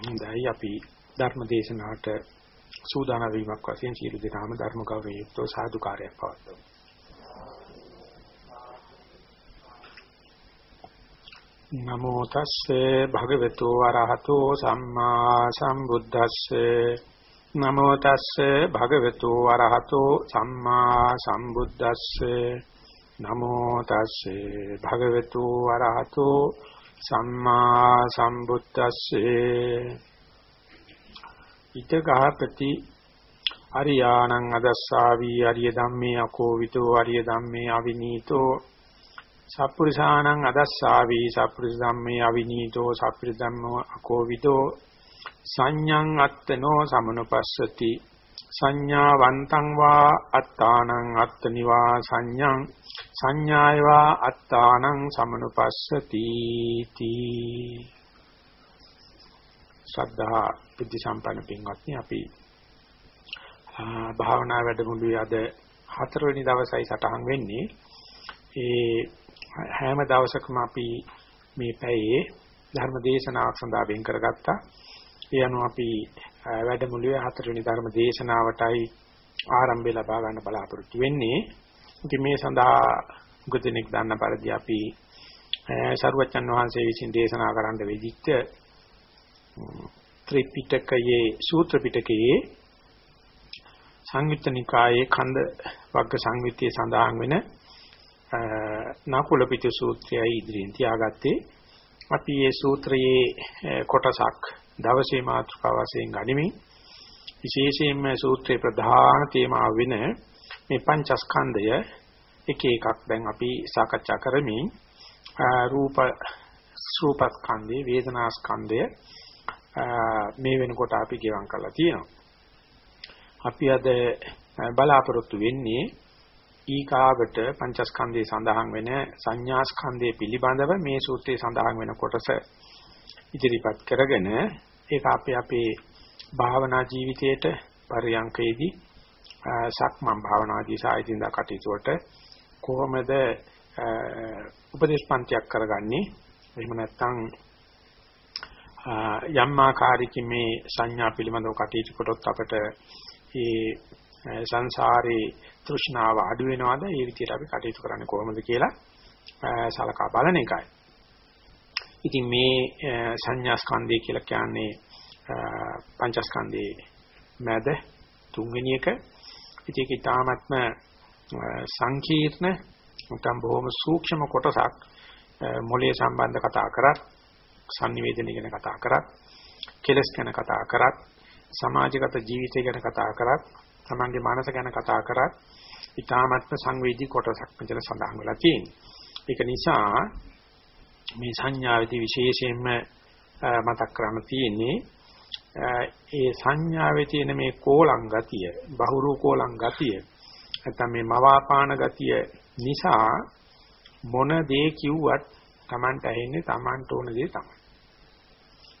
අවසරයි අපි ධර්ම දේශනාවට සූදානම් වීමක් වශයෙන් සියලු දෙනාම ධර්ම ගෞරවයෙන් යුක්තව සාදුකාරයක් පවත්වමු. නමෝ තස්සේ භගවතු වරහතෝ සම්මා සම්බුද්දස්සේ. නමෝ තස්සේ භගවතු වරහතෝ සම්මා සම්බුද්දස්සේ. නමෝ තස්සේ භගවතු වරහතෝ සම්මා සම්බුද්දස්සේ ිත ගහපති අරියාණං අදස්සාවි අරිය ධම්මේ අකෝවිතෝ අරිය ධම්මේ අවිනීතෝ සප්පුරිසාණං අදස්සාවි සප්පුරිස ධම්මේ අවිනීතෝ සප්පුරිස ධම්මෝ අකෝවිතෝ සංඤං අත්තනෝ සමනුපස්සති සංඥාවන්තං වා අත්තානං අත්තනිවා සංඥං සංඥායවා අත්තානං සමනුපස්සති තී. ශ්‍රද්ධා බුද්ධ සම්පන්න පින්වත්නි අපි භාවනා වැඩමුළුවේ අද හතරවෙනි දවසයි සටහන් වෙන්නේ. ඒ හැම දවසකම අපි මේ පැයේ ධර්ම දේශනාවක් සඳහා වෙන් කරගත්තා. ඒ අනුව අපි වැඩමුළුවේ හතරවෙනි ධර්ම දේශනාවටයි ආරම්භය ලබා ගන්න බලාපොරොත්තු වෙන්නේ. ඉතින් මේ සඳහා උගදෙනෙක් දන්න පරිදි අපි සරුවච්චන් වහන්සේ විසින් දේශනා කරන්න වෙදිච්ච ත්‍රිපිටකයේ සූත්‍ර පිටකයේ සංයුත්ත නිකායේ ඛණ්ඩ වර්ග සංයුත්තේ සඳහන් වෙන නාකුල පිට සූත්‍රයයි ඉදිරියෙන් තියාගත්තේ. අපි මේ සූත්‍රයේ කොටසක් දවසේ මාතෘකාව වශයෙන් ගනිමින් විශේෂයෙන්ම සූත්‍රයේ ප්‍රධාන තේමාව වෙන මේ පංචස්කන්ධය එක එකක් දැන් අපි සාකච්ඡා කරමින් රූප රූපස්කන්ධය වේදනාස්කන්ධය මේ වෙනකොට අපි ගෙවම් කරලා තියෙනවා. අපි අද බලාපොරොත්තු වෙන්නේ ඊකාවට පංචස්කන්ධයේ සඳහන් වෙන සංඥාස්කන්ධය පිළිබඳව මේ සූත්‍රයේ සඳහන් වෙන කොටස ඉදිරිපත් කරගෙන ඒක අපි අපේ භාවනා ජීවිතයේට පරියංකයේදී සක්මන් භාවනාදී සායිතින්දා කටයුතු වලට කොහොමද උපදේශ පන්තියක් කරගන්නේ එහෙම නැත්නම් යම් ආකාරයකින් මේ සංඥා පිළිබඳව කටයුතු කරොත් අපට මේ සංසාරේ තෘෂ්ණාව අඩු වෙනවද ඒ විදිහට අපි කටයුතු කරන්නේ කොහොමද කියලා සලකා බලන එකයි. ඉතින් මේ සංඥා ස්කන්ධය කියලා කියන්නේ පංචස්කන්ධයේ මැද තුන්වෙනි එක. ඉතින් ඒක ඊටාත්ම සංකීර්ණ නැත්නම් බොහොම සූක්ෂම කොටසක් මොලේ සම්බන්ධ කතා කරත් sannivedana ගැන කතා කරත් කෙලස් ගැන කතා කරත් සමාජගත ජීවිතය ගැන කතා කරත් තමන්ගේ මනස ගැන කතා කරත් ඊ타මත්ම සංවේදී කොටසක් මෙතන සඳහන් වෙලා තියෙනවා. ඒක නිසා මේ සංඥාවේදී විශේෂයෙන්ම මතක් කරන්න තියෙන්නේ ඒ සංඥාවේ තියෙන මේ කෝලං ගතිය, බහුරු කෝලං ගතිය, නැත්නම් මේ මවාපාන ගතිය නිසා මොන දේ කිව්වත් Tamanට ඇහෙන්නේ Tamanට ඕන දේ තමයි.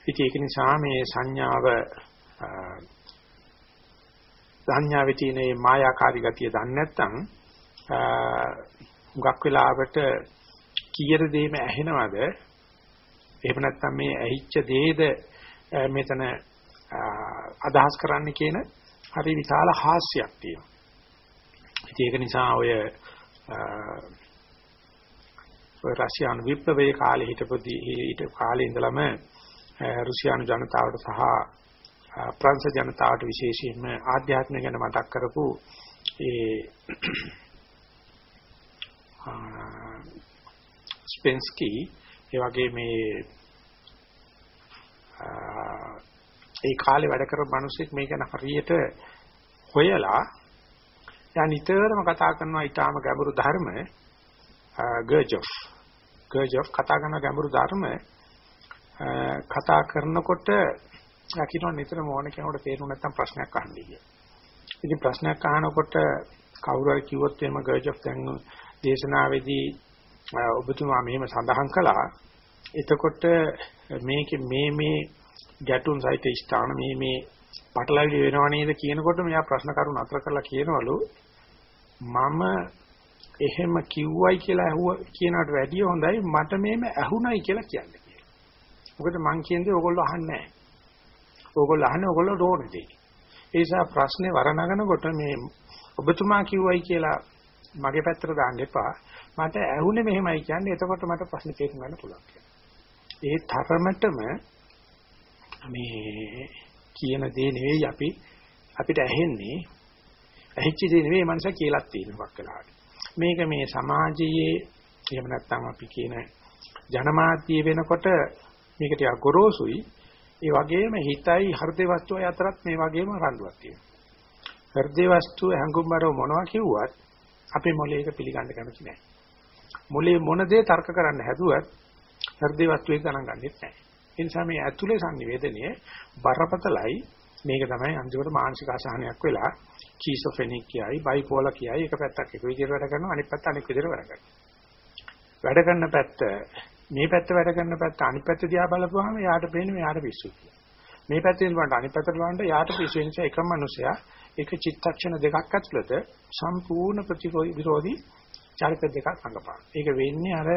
ඉතින් ඒක නිසා මේ සංඥාව සංඥාවේ තියෙන මේ මායාකාරී ගතිය දන්නේ නැත්නම් හුඟක් වෙලාවට කීයර දෙයක්ම ඇහෙනවද එහෙම නැත්නම් මේ ඇහිච්ච දේද මෙතන අදහස් කරන්න කියන හරි විශාල හාස්‍යයක් තියෙනවා. ඉතින් ඒක නිසා ඔය ඔය රෂ්‍යානු විප්ලවයේ කාලේ හිටපු ඊට කාලේ ඉඳලම රුසියානු ජනතාවට සහ ප්‍රංශ ජනතාවට විශේෂයෙන්ම ආධ්‍යාත්මය ගැන මතක් කරපු ඒ ස්පෙන්ස්කි ඒ වගේ මේ ඒ කාලේ වැඩ කරපු මිනිස්සෙක් මේක ගැන හරියට හොයලා යා නිතරම කතා කරනවා ඊටාම ගැඹුරු ධර්ම ගර්ජොෆ් ගර්ජොෆ් කතා කරන ගැඹුරු ධර්ම කතා කරනකොට යකිනවා නිතරම ඕන කෙනෙකුට තේරුම් නැත්නම් ප්‍රශ්නයක් අහන්නේ කියලා. ඉතින් ප්‍රශ්නයක් අහනකොට කවුරු හරි කිව්වොත් එහෙම ගර්ජොෆ් දැන් දේශනාවේදී ඔබතුමා මෙහෙම සඳහන් කළා. එතකොට මේකේ මේ මේ ගැටුම් සහිත ස්ථාන මේ මේ පටලවිලි වෙනව නේද කියනකොට මෙයා ප්‍රශ්න කරුණ අතර කරලා කියනවලු මම එහෙම කිව්වයි කියලා ඇහුව කියනකට වැඩිය හොඳයි මට මේම ඇහුණයි කියලා කියන්නේ කියලා. මොකද මං කියන්නේ ඕගොල්ලෝ අහන්නේ නැහැ. ඕගොල්ලෝ අහන්නේ ඕගොල්ලෝ ඕන දෙයි. ඒ නිසා ප්‍රශ්නේ වරණගෙනකොට මේ ඔබතුමා කිව්වයි කියලා මගේ පැත්තට දාන්න එපා. මට ඇහුනේ මෙහෙමයි කියන්නේ එතකොට මට ප්‍රශ්න තේරුම් ගන්න පුළුවන් ඒ තරමටම මේ කියන දේ නෙවෙයි අපි අපිට ඇහෙන්නේ ඇහිච්ච දේ නෙවෙයි මනස කියලා තියෙනවක් වෙලාවට. මේක මේ සමාජයේ එහෙම නැත්නම් අපි කියන ජනමාධ්‍ය වෙනකොට මේක ටිකක් ගොරෝසුයි. ඒ වගේම හිතයි හෘදේ වස්තුවයි අතරත් මේ වගේම රණ්ඩුවක් තියෙනවා. හෘදේ වස්තුව හැඟුම්බරව මොනවා කිව්වත් අපේ මොලේ ඒක පිළිගන්න කැමති නැහැ. මොලේ මොන දේ තර්ක කරන්න හැදුවත් හෘදේ වස්තුවේ ගණන් ගන්නෙත් නැහැ. ඒ නිසා මේ ඇතුලේ සංනිවේදනය බරපතලයි මේක තමයි අන්තිමට මානසික අසහනයක් වෙලා කීසොෆෙනික් කියයි බයිපෝලා කියයි එක පැත්තක් එක විදිහට වැඩ කරනවා අනිත් පැත්ත අනිත් විදිහට වැඩ කරනවා. වැඩ කරන පැත්ත මේ පැත්ත වැඩ කරන පැත්ත අනිත් පැත්ත දිහා බලපුවාම යාට පේන්නේ මෙයාට පිස්සු කියලා. මේ පැත්තෙන් බලන්න අනිත් පැත්තට බලන්න යාට පිස්සු නිසා එකම මිනිසයා එක චිත්තක්ෂණ දෙකක් ඇතුළත සම්පූර්ණ ප්‍රතිවිරෝධී චරිත දෙකක් අඟපාන. ඒක වෙන්නේ අර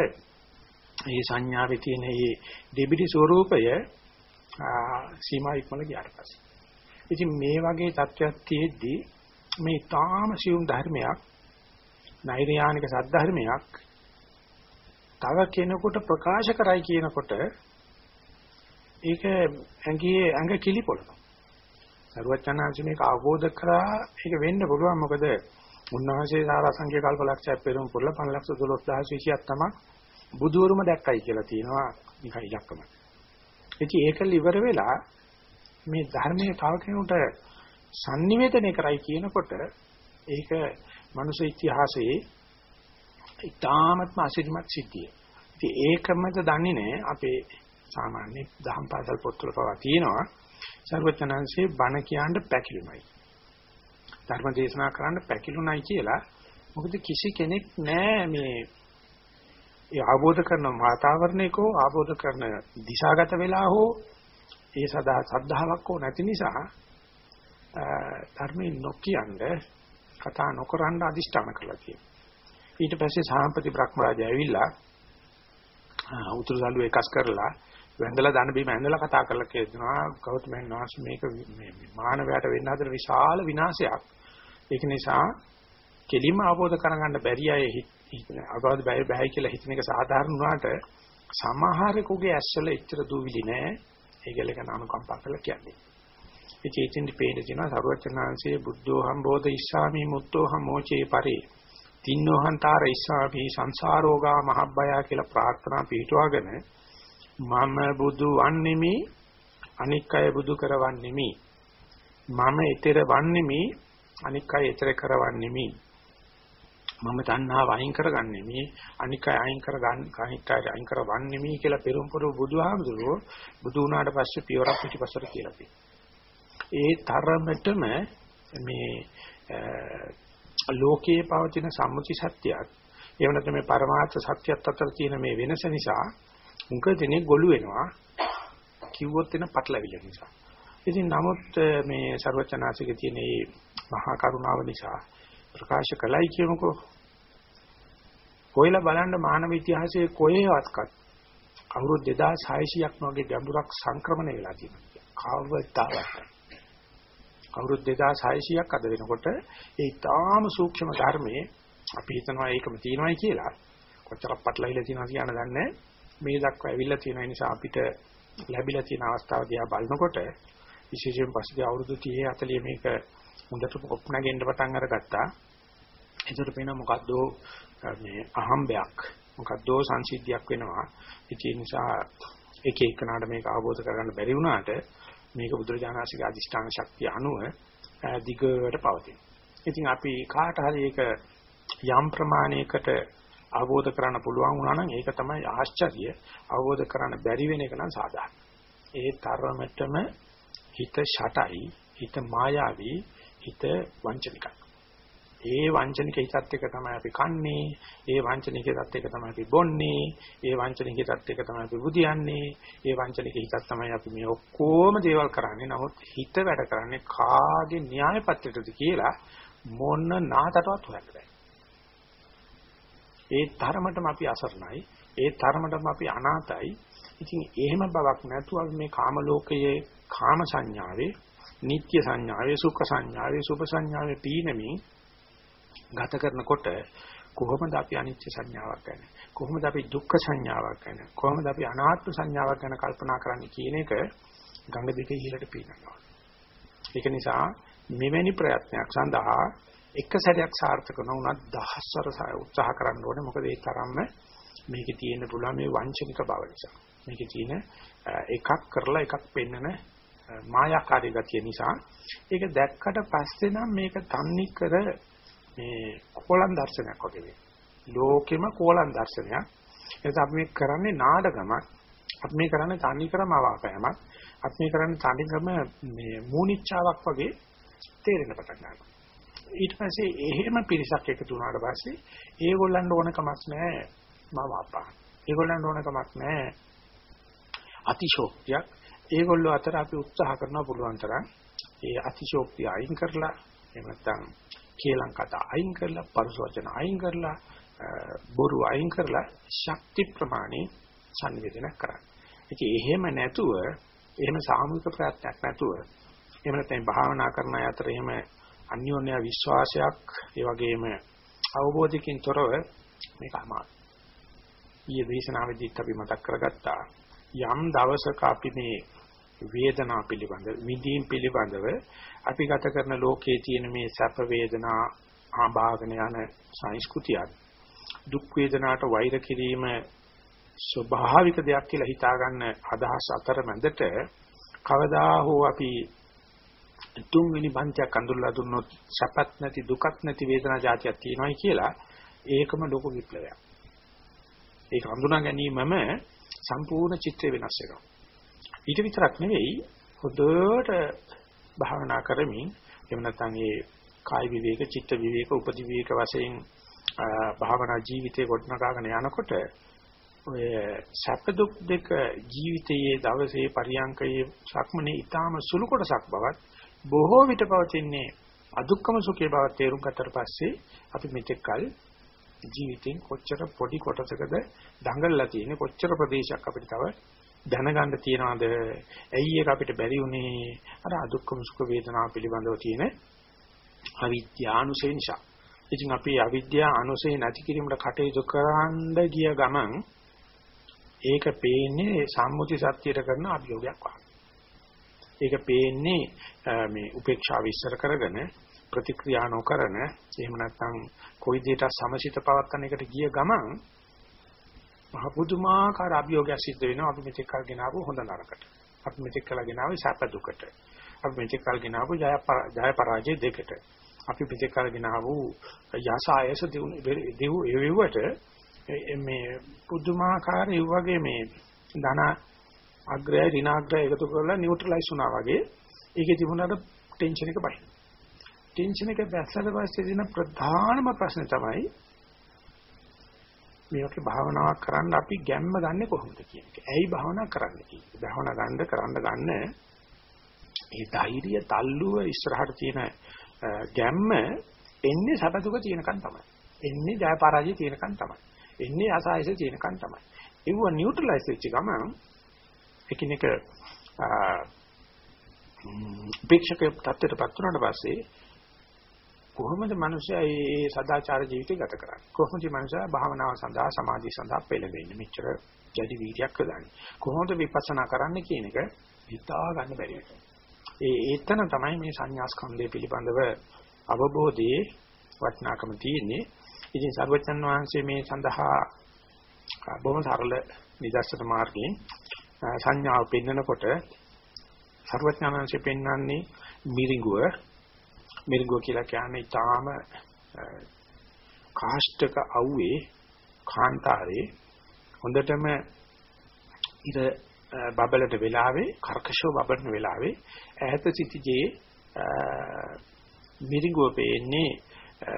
මේ සංඥාවේ තියෙන මේ දෙබිඩි ස්වરૂපය සීමා ඉක්මන ගියාට පස්සේ. ඉතින් මේ වගේ තත්ත්වයක් තියෙද්දි මේ තාම සියුම් ධර්මයක් නෛර්යානික සද්ධර්මයක් තව කෙනෙකුට ප්‍රකාශ කරයි කියනකොට ඒක ඇඟේ ඇඟ කිලිපොළනවා. සරුවචනාංශ මේක අවබෝධ කරා ඒක වෙන්න පුළුවන් මොකද උන්වහන්සේ සාරාංශික කල්පලක්ෂයක් පෙරම් පුරලා 512020ක් තමයි බුදුවරුම දැක්කයි කියලා තියෙනවා නිකන් ඉලක්කම. ඉතින් ඒක liver වෙලා මේ ධර්මයේ තව කෙනෙකුට sannivedana කරයි කියනකොට ඒක මනුෂ්‍ය ඉතිහාසයේ ඉතාමත්ම අසිරිමත් සිද්ධිය. ඉතින් ඒකමද දන්නේ නැහැ අපේ සාමාන්‍ය දහම් පාසල් පොත්වල පවා තියෙනවා. සර්වචනංශේ බණ කියන්න පැකිලුමයි. ධර්ම දේශනා කරන්න පැකිලුණයි කියලා මොකද කිසි කෙනෙක් නැහැ මේ ඒ ආબોධ කරන වාතාවරණයකෝ ආબોධ කරන දිශාගත වෙලා හෝ ඒ සදා සද්ධාාවක් හෝ නැති නිසා ධර්මයේ නොකියන්න කතා නොකරන අදිෂ්ඨාන කළා කියනවා. ඊට පස්සේ සාම්පති බ්‍රහ්මරාජය ඇවිල්ලා උතුරු සල්ුව එකස් කරලා වැඳලා දන බීම ඇඳලා කතා කරලා කියනවා ගෞතමයන් වහන්සේ මේක මේ මානවයාට වෙන්න හදන විශාල විනාශයක්. ඒක නිසා කෙලින්ම අවබෝධ කරගන්න බැරි අය හිතන අවබෝධ බැහැ බැහැ කියලා හිතන එක සාධාරණ වුණාට සමහරෙකුගේ ඇස්වල එච්චර දූවිලි නෑ. ඒකල එක නාමකම්පා කරලා කියන්නේ. ඉතින් ඉතින් දෙපේන තියෙනවා සරුවචනාංශයේ බුද්ධෝ හම්බෝධ ඉස්සාමි මුත්තෝ හමෝචේ පරේ තින්නෝහන්තාර ඉස්සාමි සංසාරෝගා මහබ්බය කියලා ප්‍රාර්ථනා පිටුවාගෙන මම බුදු වන්නේමි අනික් අය බුදු කරවන්නේමි මම ඊතර වන්නේමි අනික් අය ඊතර කරවන්නේමි මම තණ්හාව අයින් කරගන්නේමි අනික් අය අයින් කරගන්න අනික් අය අයින් කරවන්නේමි කියලා පෙරම්පුරු බුදුහාමුදුරුවෝ බුදු වුණාට පස්සේ පියවරක් පිටිපස්සට කියලා තියෙනවා ඒ තරමටම මේ ලෝකයේ පවතින සම්මුති සත්‍යයක් එහෙම නැත්නම් මේ පරමාර්ථ සත්‍යයත් අතර තියෙන මේ වෙනස නිසා මුක දෙනේ ගොළු වෙනවා කිව්වොත් එන පටලවිල්ල නිසා. ඉතින් නමුත් මේ ਸਰවචනාසිකේ තියෙන මේ මහා කරුණාව නිසා ප්‍රකාශ කළයි කියමුකෝ. කොයිලා බලන්න මානව ඉතිහාසයේ කොහේවත්කත් අවුරුදු 2600ක් වගේ ගැඹුරක් සංක්‍රමණය වෙලා තියෙනවා. කවදාවත් අවුරුදු 2600ක් අද වෙනකොට ඒ ඊටාම සූක්ෂම ධර්මයේ අපි හිතනවා ඒකම තියෙනවායි කියලා කොච්චරක් පටලවිලා තියෙනවා කියන දන්නේ මේ දක්වා ඇවිල්ලා තියෙන නිසා අපිට ලැබිලා තියෙන අවස්ථාව දිහා බලනකොට විශේෂයෙන් පස්සේ අවුරුදු 30 40 මේක හොඳට ඔප්නගෙන්න පටන් අරගත්තා ඒකට පේන මොකද්ද මේ අහම්බයක් මොකද්ද සංසිද්ධියක් වෙනවා ඒ නිසා එක එකනට මේක අවබෝධ කරගන්න බැරි වුණාට මේක බුදුරජාණන්සේගේ අදිෂ්ඨාන ශක්තිය අනුව දිගට පවතින. ඉතින් අපි කාට හරි ඒක යම් ප්‍රමාණයකට අවබෝධ කරන්න පුළුවන් වුණා නම් ඒක තමයි ආශ්චර්ය. අවබෝධ කරන්න බැරි වෙන එක නම් සාධාරණයි. ඒ තරමටම හිත ෂටයි, හිත මායාවී, හිත වංචනිකයි. ඒ වංචනික හිතත් එක තමයි අපි කන්නේ, ඒ වංචනික හිතත් එක තමයි අපි බොන්නේ, ඒ වංචනික හිතත් එක තමයි අපි බුදියන්නේ, ඒ වංචනික හිතත් තමයි අපි මේ ඔක්කොම දේවල් කරන්නේ. නමුත් හිත වැඩ කරන්නේ කාගේ න්‍යාය පත්‍රයටද කියලා මොන නාටටවත් හොයන්න බෑ. ඒ තරමටම අපි අසරණයි, ඒ තරමටම අපි අනාතයි. ඉතින් එහෙම බවක් නැතුව මේ කාම ලෝකයේ කාම සංඥාවේ, නিত্য සංඥාවේ, සුඛ සංඥාවේ, සුභ සංඥාවේ පීනමින් ගත කරනකොට කොහොමද අපි අනිත්‍ය සංඥාවක් ගැන කොහොමද අපි දුක්ඛ සංඥාවක් ගැන කොහොමද අපි අනාත්ම සංඥාවක් ගැන කල්පනා කරන්නේ කියන එක ගඟ දිගේ ඉහළට පීනනවා. ඒක නිසා මෙවැනි ප්‍රයත්නයක් සඳහා එක සැරයක් සාර්ථක නොවුනත් දහස්වර උත්සාහ කරන්න ඕනේ. මොකද ඒ තරම්ම මේකේ තියෙන පුළුවන් මේ වංචනික බව නිසා. මේකේ තියෙන එකක් කරලා එකක් පෙන්නන මායාකාරී ගතිය නිසා ඒක දැක්කට පස්සේ නම් මේක තන්නේ කර මේ කෝලම් දර්ශනයක් වගේ වෙනවා. ලෝකෙම කෝලම් දර්ශනයක්. එතකොට අපි මේ කරන්නේ නාඩගමක්. අපි මේ කරන්නේ තනි ක්‍රම අවාපෑමක්. අපි මේ කරන්නේ තනි ක්‍රම මේ මූනිච්චාවක් වගේ තේරෙන පටන් ගන්නවා. ඊට පස්සේ එහෙම පිරිසක් එකතු වුණාට පස්සේ ඒගොල්ලන්ට ඕන කමක් නැහැ මම අපා. ඒගොල්ලන්ට ඕන කමක් නැහැ අතිශෝක්තියක්. ඒගොල්ලෝ අතර අපි උත්සාහ කරනවා පුළුවන් තරම් ඒ අතිශෝක්තිය අයින් කරලා එහෙම නැත්නම් කේලම් කතා අයින් කරලා පරුස වචන අයින් කරලා බොරු අයින් කරලා ශක්ති ප්‍රමාණය සංවේදනය කරන්න. ඉතින් එහෙම නැතුව එහෙම සාමූහික ප්‍රයත්නයක් නැතුව එහෙම නැත්නම් භාවනා කරන අය අතර එහෙම අන්‍යෝන්‍ය විශ්වාසයක් ඒ වගේම අවබෝධයකින් තොරව මේක අමාරුයි. ඊයේ දේශනාවේදීත් අපි මතක් කරගත්තා යම් දවසක අපි මේ වේදනා පිළිබඳ විඳීම් පිළිබඳව අපි ගත කරන ලෝකයේ තියෙන මේ සැප වේදනා ආභාගන යන සංස්කෘතියක් දුක් වේදනාට වෛර කිරීම ස්වභාවික දෙයක් කියලා හිතා ගන්න අදහස් අතරමැදට කවදා හෝ අපි තුන්වෙනි පන්තියක් අඳුරලා දුන්නොත් සැපත් නැති දුකත් නැති වේදනා જાතියක් තියෙනවායි කියලා ඒකම ලොකු විප්ලවයක්. ඒක හඳුනා ගැනීමම සම්පූර්ණ චිත්‍රය වෙනස් වෙනවා. ඊට විතරක් නෙවෙයි හොඳට භාවනා කරමින් එහෙම නැත්නම් ඒ කායි විවේක, චිත්ත විවේක, උපදි විවේක වශයෙන් භාවනා ජීවිතේ ගොඩනගාගෙන යනකොට ඔය සැප දුක් දෙක ජීවිතයේ දවසේ පරියංකයේ සක්මනේ ඊටාම සුළු කොටසක් බවත් බොහෝ විට පවතින්නේ අදුක්කම සුඛේ බව තේරුම් ගත්තට පස්සේ අපි මෙතෙක් කල ජීවිතෙන් කොච්චර පොඩි කොටසකද දඟලලා තියෙන්නේ කොච්චර ප්‍රදේශයක් අපිට තව දැනගන්න තියනවාද? ඇයි ඒක අපිට බැරි වුනේ? අර අදුක්කම සුඛ වේදනා පිළිබඳව තියෙන අවිද්‍යානුසය නිසා. ඉතින් අපි අවිද්‍යා අනුසය නැති කිරීමට කටයුතු කරන්න ගිය ගමන් ඒක පේන්නේ සම්මුති සත්‍යයට කරන අභියෝගයක් වගේ. ඒක පේන්නේ මේ උපේක්ෂාව ඉස්සර කරගෙන ප්‍රතික්‍රියා නොකරන එහෙම නැත්නම් කොයි දෙයකට සමසිත පවත්තන එකට ගිය ගමන් මහ පුදුමාකාර අභියෝගයක් සිද්ධ වෙනවා අපි මෙතෙක් කල් ගෙනාවු හොඳ නරකට. අපි මෙතෙක් කල් ගෙනාවේ සැප දුකට. අපි මෙතෙක් කල් ගෙනාවු ජය ජය පරාජය දෙකට. අපි මෙතෙක් කල් ගෙනාවු යස ආයස දෙව් එවෙවට මේ පුදුමාකාර ඒ වගේ මේ ධන අග්‍රය ඍණාග්‍රය එකතු කරලා නියුට්‍රලයිස් වුණා වගේ ඒකේ තිබුණාට ටෙන්ෂන් එක බයි. ටෙන්ෂන් එක දැස්සට පස්සේ දින ප්‍රධානම ප්‍රශ්නේ තමයි මේ වගේ භාවනාවක් කරන්න අපි ගැම්ම ගන්නෙ කොහොමද කියන එක. ඇයි භාවනා කරන්න කියන්නේ? භාවනා ගන්න කරන්න ගන්න ඒ ධෛර්යය තල්ලුව ඉස්සරහට තියෙන ගැම්ම එන්නේ සබදුක තියෙනකන් තමයි. එන්නේ ජය පරාජය තියෙනකන් තමයි. එන්නේ අසායස තියෙනකන් තමයි. ඒව නියුට්‍රලයිස් වෙච්ච ගමන් එකිනෙක උපේක්ෂක තත්ත්වයටපත් වුණාට පස්සේ කොහොමද මිනිස්සයා මේ සදාචාර ජීවිතය ගත කරන්නේ? කොහොමද මිනිස්සයා භාවනාව සඳහා සමාධිය සඳහා පෙළඹෙන්නේ? මෙච්චර ජඩි වීර්යයක් හදන්නේ කොහොමද විපස්සනා කරන්න කියන එක හිතා ගන්න බැරි ඒ ඒතන තමයි මේ සංඥා ස්කන්ධය පිළිබඳව අවබෝධයේ වටිනාකම තියෙන්නේ. ඉතින් සර්වචන් වහන්සේ මේ සඳහා බොහොම සරල නිදර්ශන මාර්ගයෙන් සංඥාව පෙන්නකොට සර්වඥාන්සේ පෙන්වන්නේ මිරිඟුව මිරිඟුව කියලා කියන්නේ ඊටාම කාෂ්ඨක අවුවේ කාන්තාරේ හොඳටම ඉර බබලට වෙලාවේ කර්කශව බබලන වෙලාවේ ඈත සිටිජේ මිරිඟුව පේන්නේ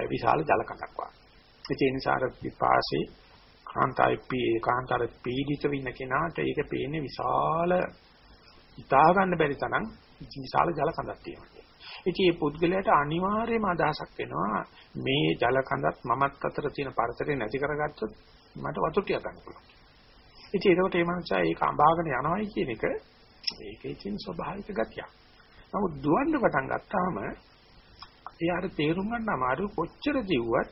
විශාල ජල කඳක් වගේ. ඒ නිසා අර විපාසේ කාන්තායි පී කාන්තාර පීඩිත වෙන කෙනාට ඒක පේන්නේ විශාල හිතා ගන්න බැරි තරම් විශාල ජල කඳක් තියෙනවා. ඉතින් මේ පුද්ගලයාට අනිවාර්යයෙන්ම අදහසක් වෙනවා මේ ජල කඳත් මමත් අතර තියෙන පරතරය නැති කරගත්තොත් මට වතුර ටික ගන්න පුළුවන්. ඉතින් ඒකට මේ මනුස්සයා ඒක අඹාගෙන යනවායි කියන එක ඒකේ තියෙන ස්වභාවික ගතියක්. නමුත් දුවන්න පටන් ගත්තාම එයාට තේරුම් ගන්න අමාරු කොච්චර දිව්වත්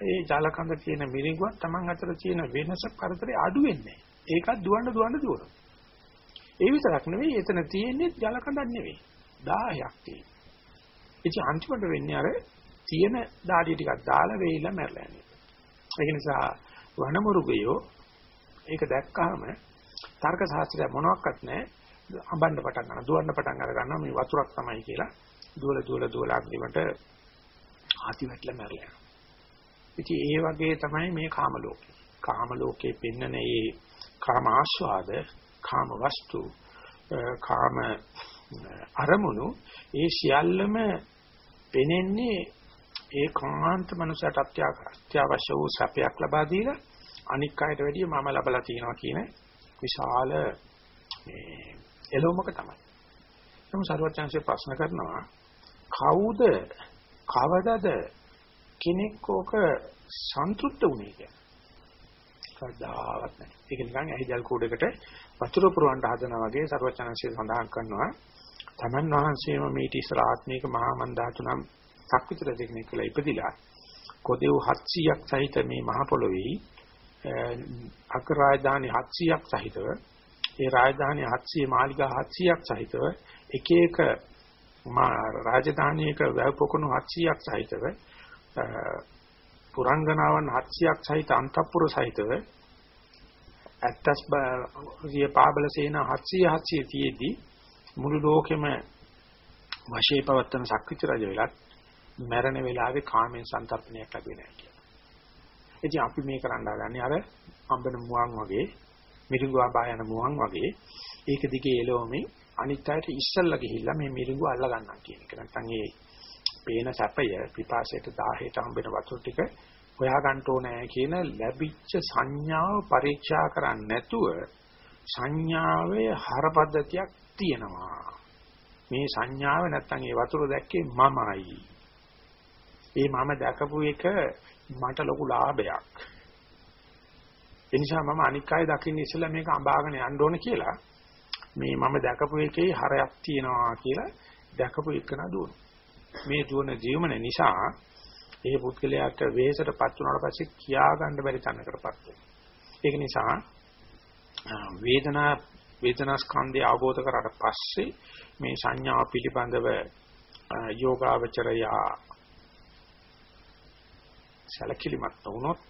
ඒ ජලකඳ තියෙන මිරිඟුවක් Taman අතර තියෙන වෙනස කරදරේ අඩු වෙන්නේ. ඒකත් දුවන්න දුවන්න දුවනවා. ඒ විතරක් නෙවෙයි එතන තියෙන්නේ ජලකඳක් නෙවෙයි. 10ක් තියෙනවා. ඉතින් අන්තිමට වෙන්නේ අර තියෙන දාඩිය ටිකක් දාලා වේලා මැරලා යන්නේ. ඒක නිසා වනමුරුගයෝ ඒක දැක්කහම තර්ක ශාස්ත්‍රය මොනවත් නැහැ. අඹන්න පටන් ගන්නවා. දුවන්න පටන් අර ගන්නවා මේ වතුරක් තමයි කියලා. දුවල දුවල දුවල අන්තිමට ආති වැටලා මැරලා යනවා. ඉතින් ඒ වගේ තමයි මේ කාම ලෝකේ. කාම ලෝකේ පෙන්නන මේ කාම ආස්වාද, කාම වස්තු, කාම අරමුණු ඒ සියල්ලම පෙනෙන්නේ ඒකාන්ත මනුෂ්‍යට අත්‍යවශ්‍ය වූ සැපයක් ලබා දීලා අනික් අයට වැඩිය මම ලබලා තියෙනවා කියන විශාල මේ එළවමක තමයි. නමුත් සරුවචාන්සේ ප්‍රශ්න කරනවා කවුද කවදද කෙනෙක් ඕක සන්තුෂ්ත වුණේ කියලා. කවදාවත් නැහැ. ඒක නිකන් ඇහිදල් කූඩකට වතුර පුරවන්න හදනා වගේ සරුවචාන්සේ සඳහන් කරනවා තමන් වහන්සේම මේටි ඉස්සර ආත්මයක මහා මන්දාතු නම් සක්විත රජෙක් කියලා ඉපදිලා කොදෙව් 700ක් සහිත මේ මහ පොළොවේ අග්‍රාජධානි 700ක් සහිතව ඒ රාජධානි 700 මාලිගා 700ක් සහිතව එක එක රාජධානියක වැව් පොකුණු 700ක් සහිතව පුරංගනාවන් 700ක් සහිත අන්තපුර සහිතව ඇත්තස් බිය පාබල සේන 700 700 තියේදී මුළු ලෝකෙම වශයේ පවත්තන සක්විති රජ වෙලත් මැරෙන වෙලාවේ කාමෙන් සන්තරපණයක් ලැබෙන්නේ නැහැ කියලා. ඉතින් අපි මේ කරන්න හදන්නේ අර අම්බන මුවන් වගේ මිරිඟු ආබා යන මුවන් වගේ ඒක දිගේ එළවමින් අනිත් අයට ඉස්සල්ලා ගිහිල්ලා මේ මිරිඟු අල්ල ගන්නවා කියන එක. නැත්නම් ඒ පේන සැපය පිපාසයට 10ට හම්බෙන වතුර ටික හොයා ගන්න ඕනේ කියන ලැබිච්ච සංඥාව පරීක්ෂා කරන්නේ නැතුව සංඥාවේ හරපද්ධතියක් තියෙනවා. මේ සංඥාව නැත්නම් ඒ වතුර දැක්කේ මමයි. ඒ මම දැකපු එක මට ලොකු ලාභයක්. ඒ නිසා මම අනික් අය දකින්න ඉස්සෙල්ලා මේක අඹාගෙන යන්න ඕන කියලා මේ මම දැකපු එකේ හරයක් තියෙනවා කියලා දැකපු එකන දුවන. මේ දුවන ජීවන නිසා ඒ පුද්ගලයාට වෙහෙසටපත් වුණාට පස්සේ කියා ගන්න බැරි තැනකටපත් වෙනවා. ඒක නිසා වේදනා වේදනා ස්කන්ධය අවබෝධ කරාට පස්සේ මේ සංඥාව පිළිබඳව යෝගාවචරය සැලකිලිමත් වුණොත්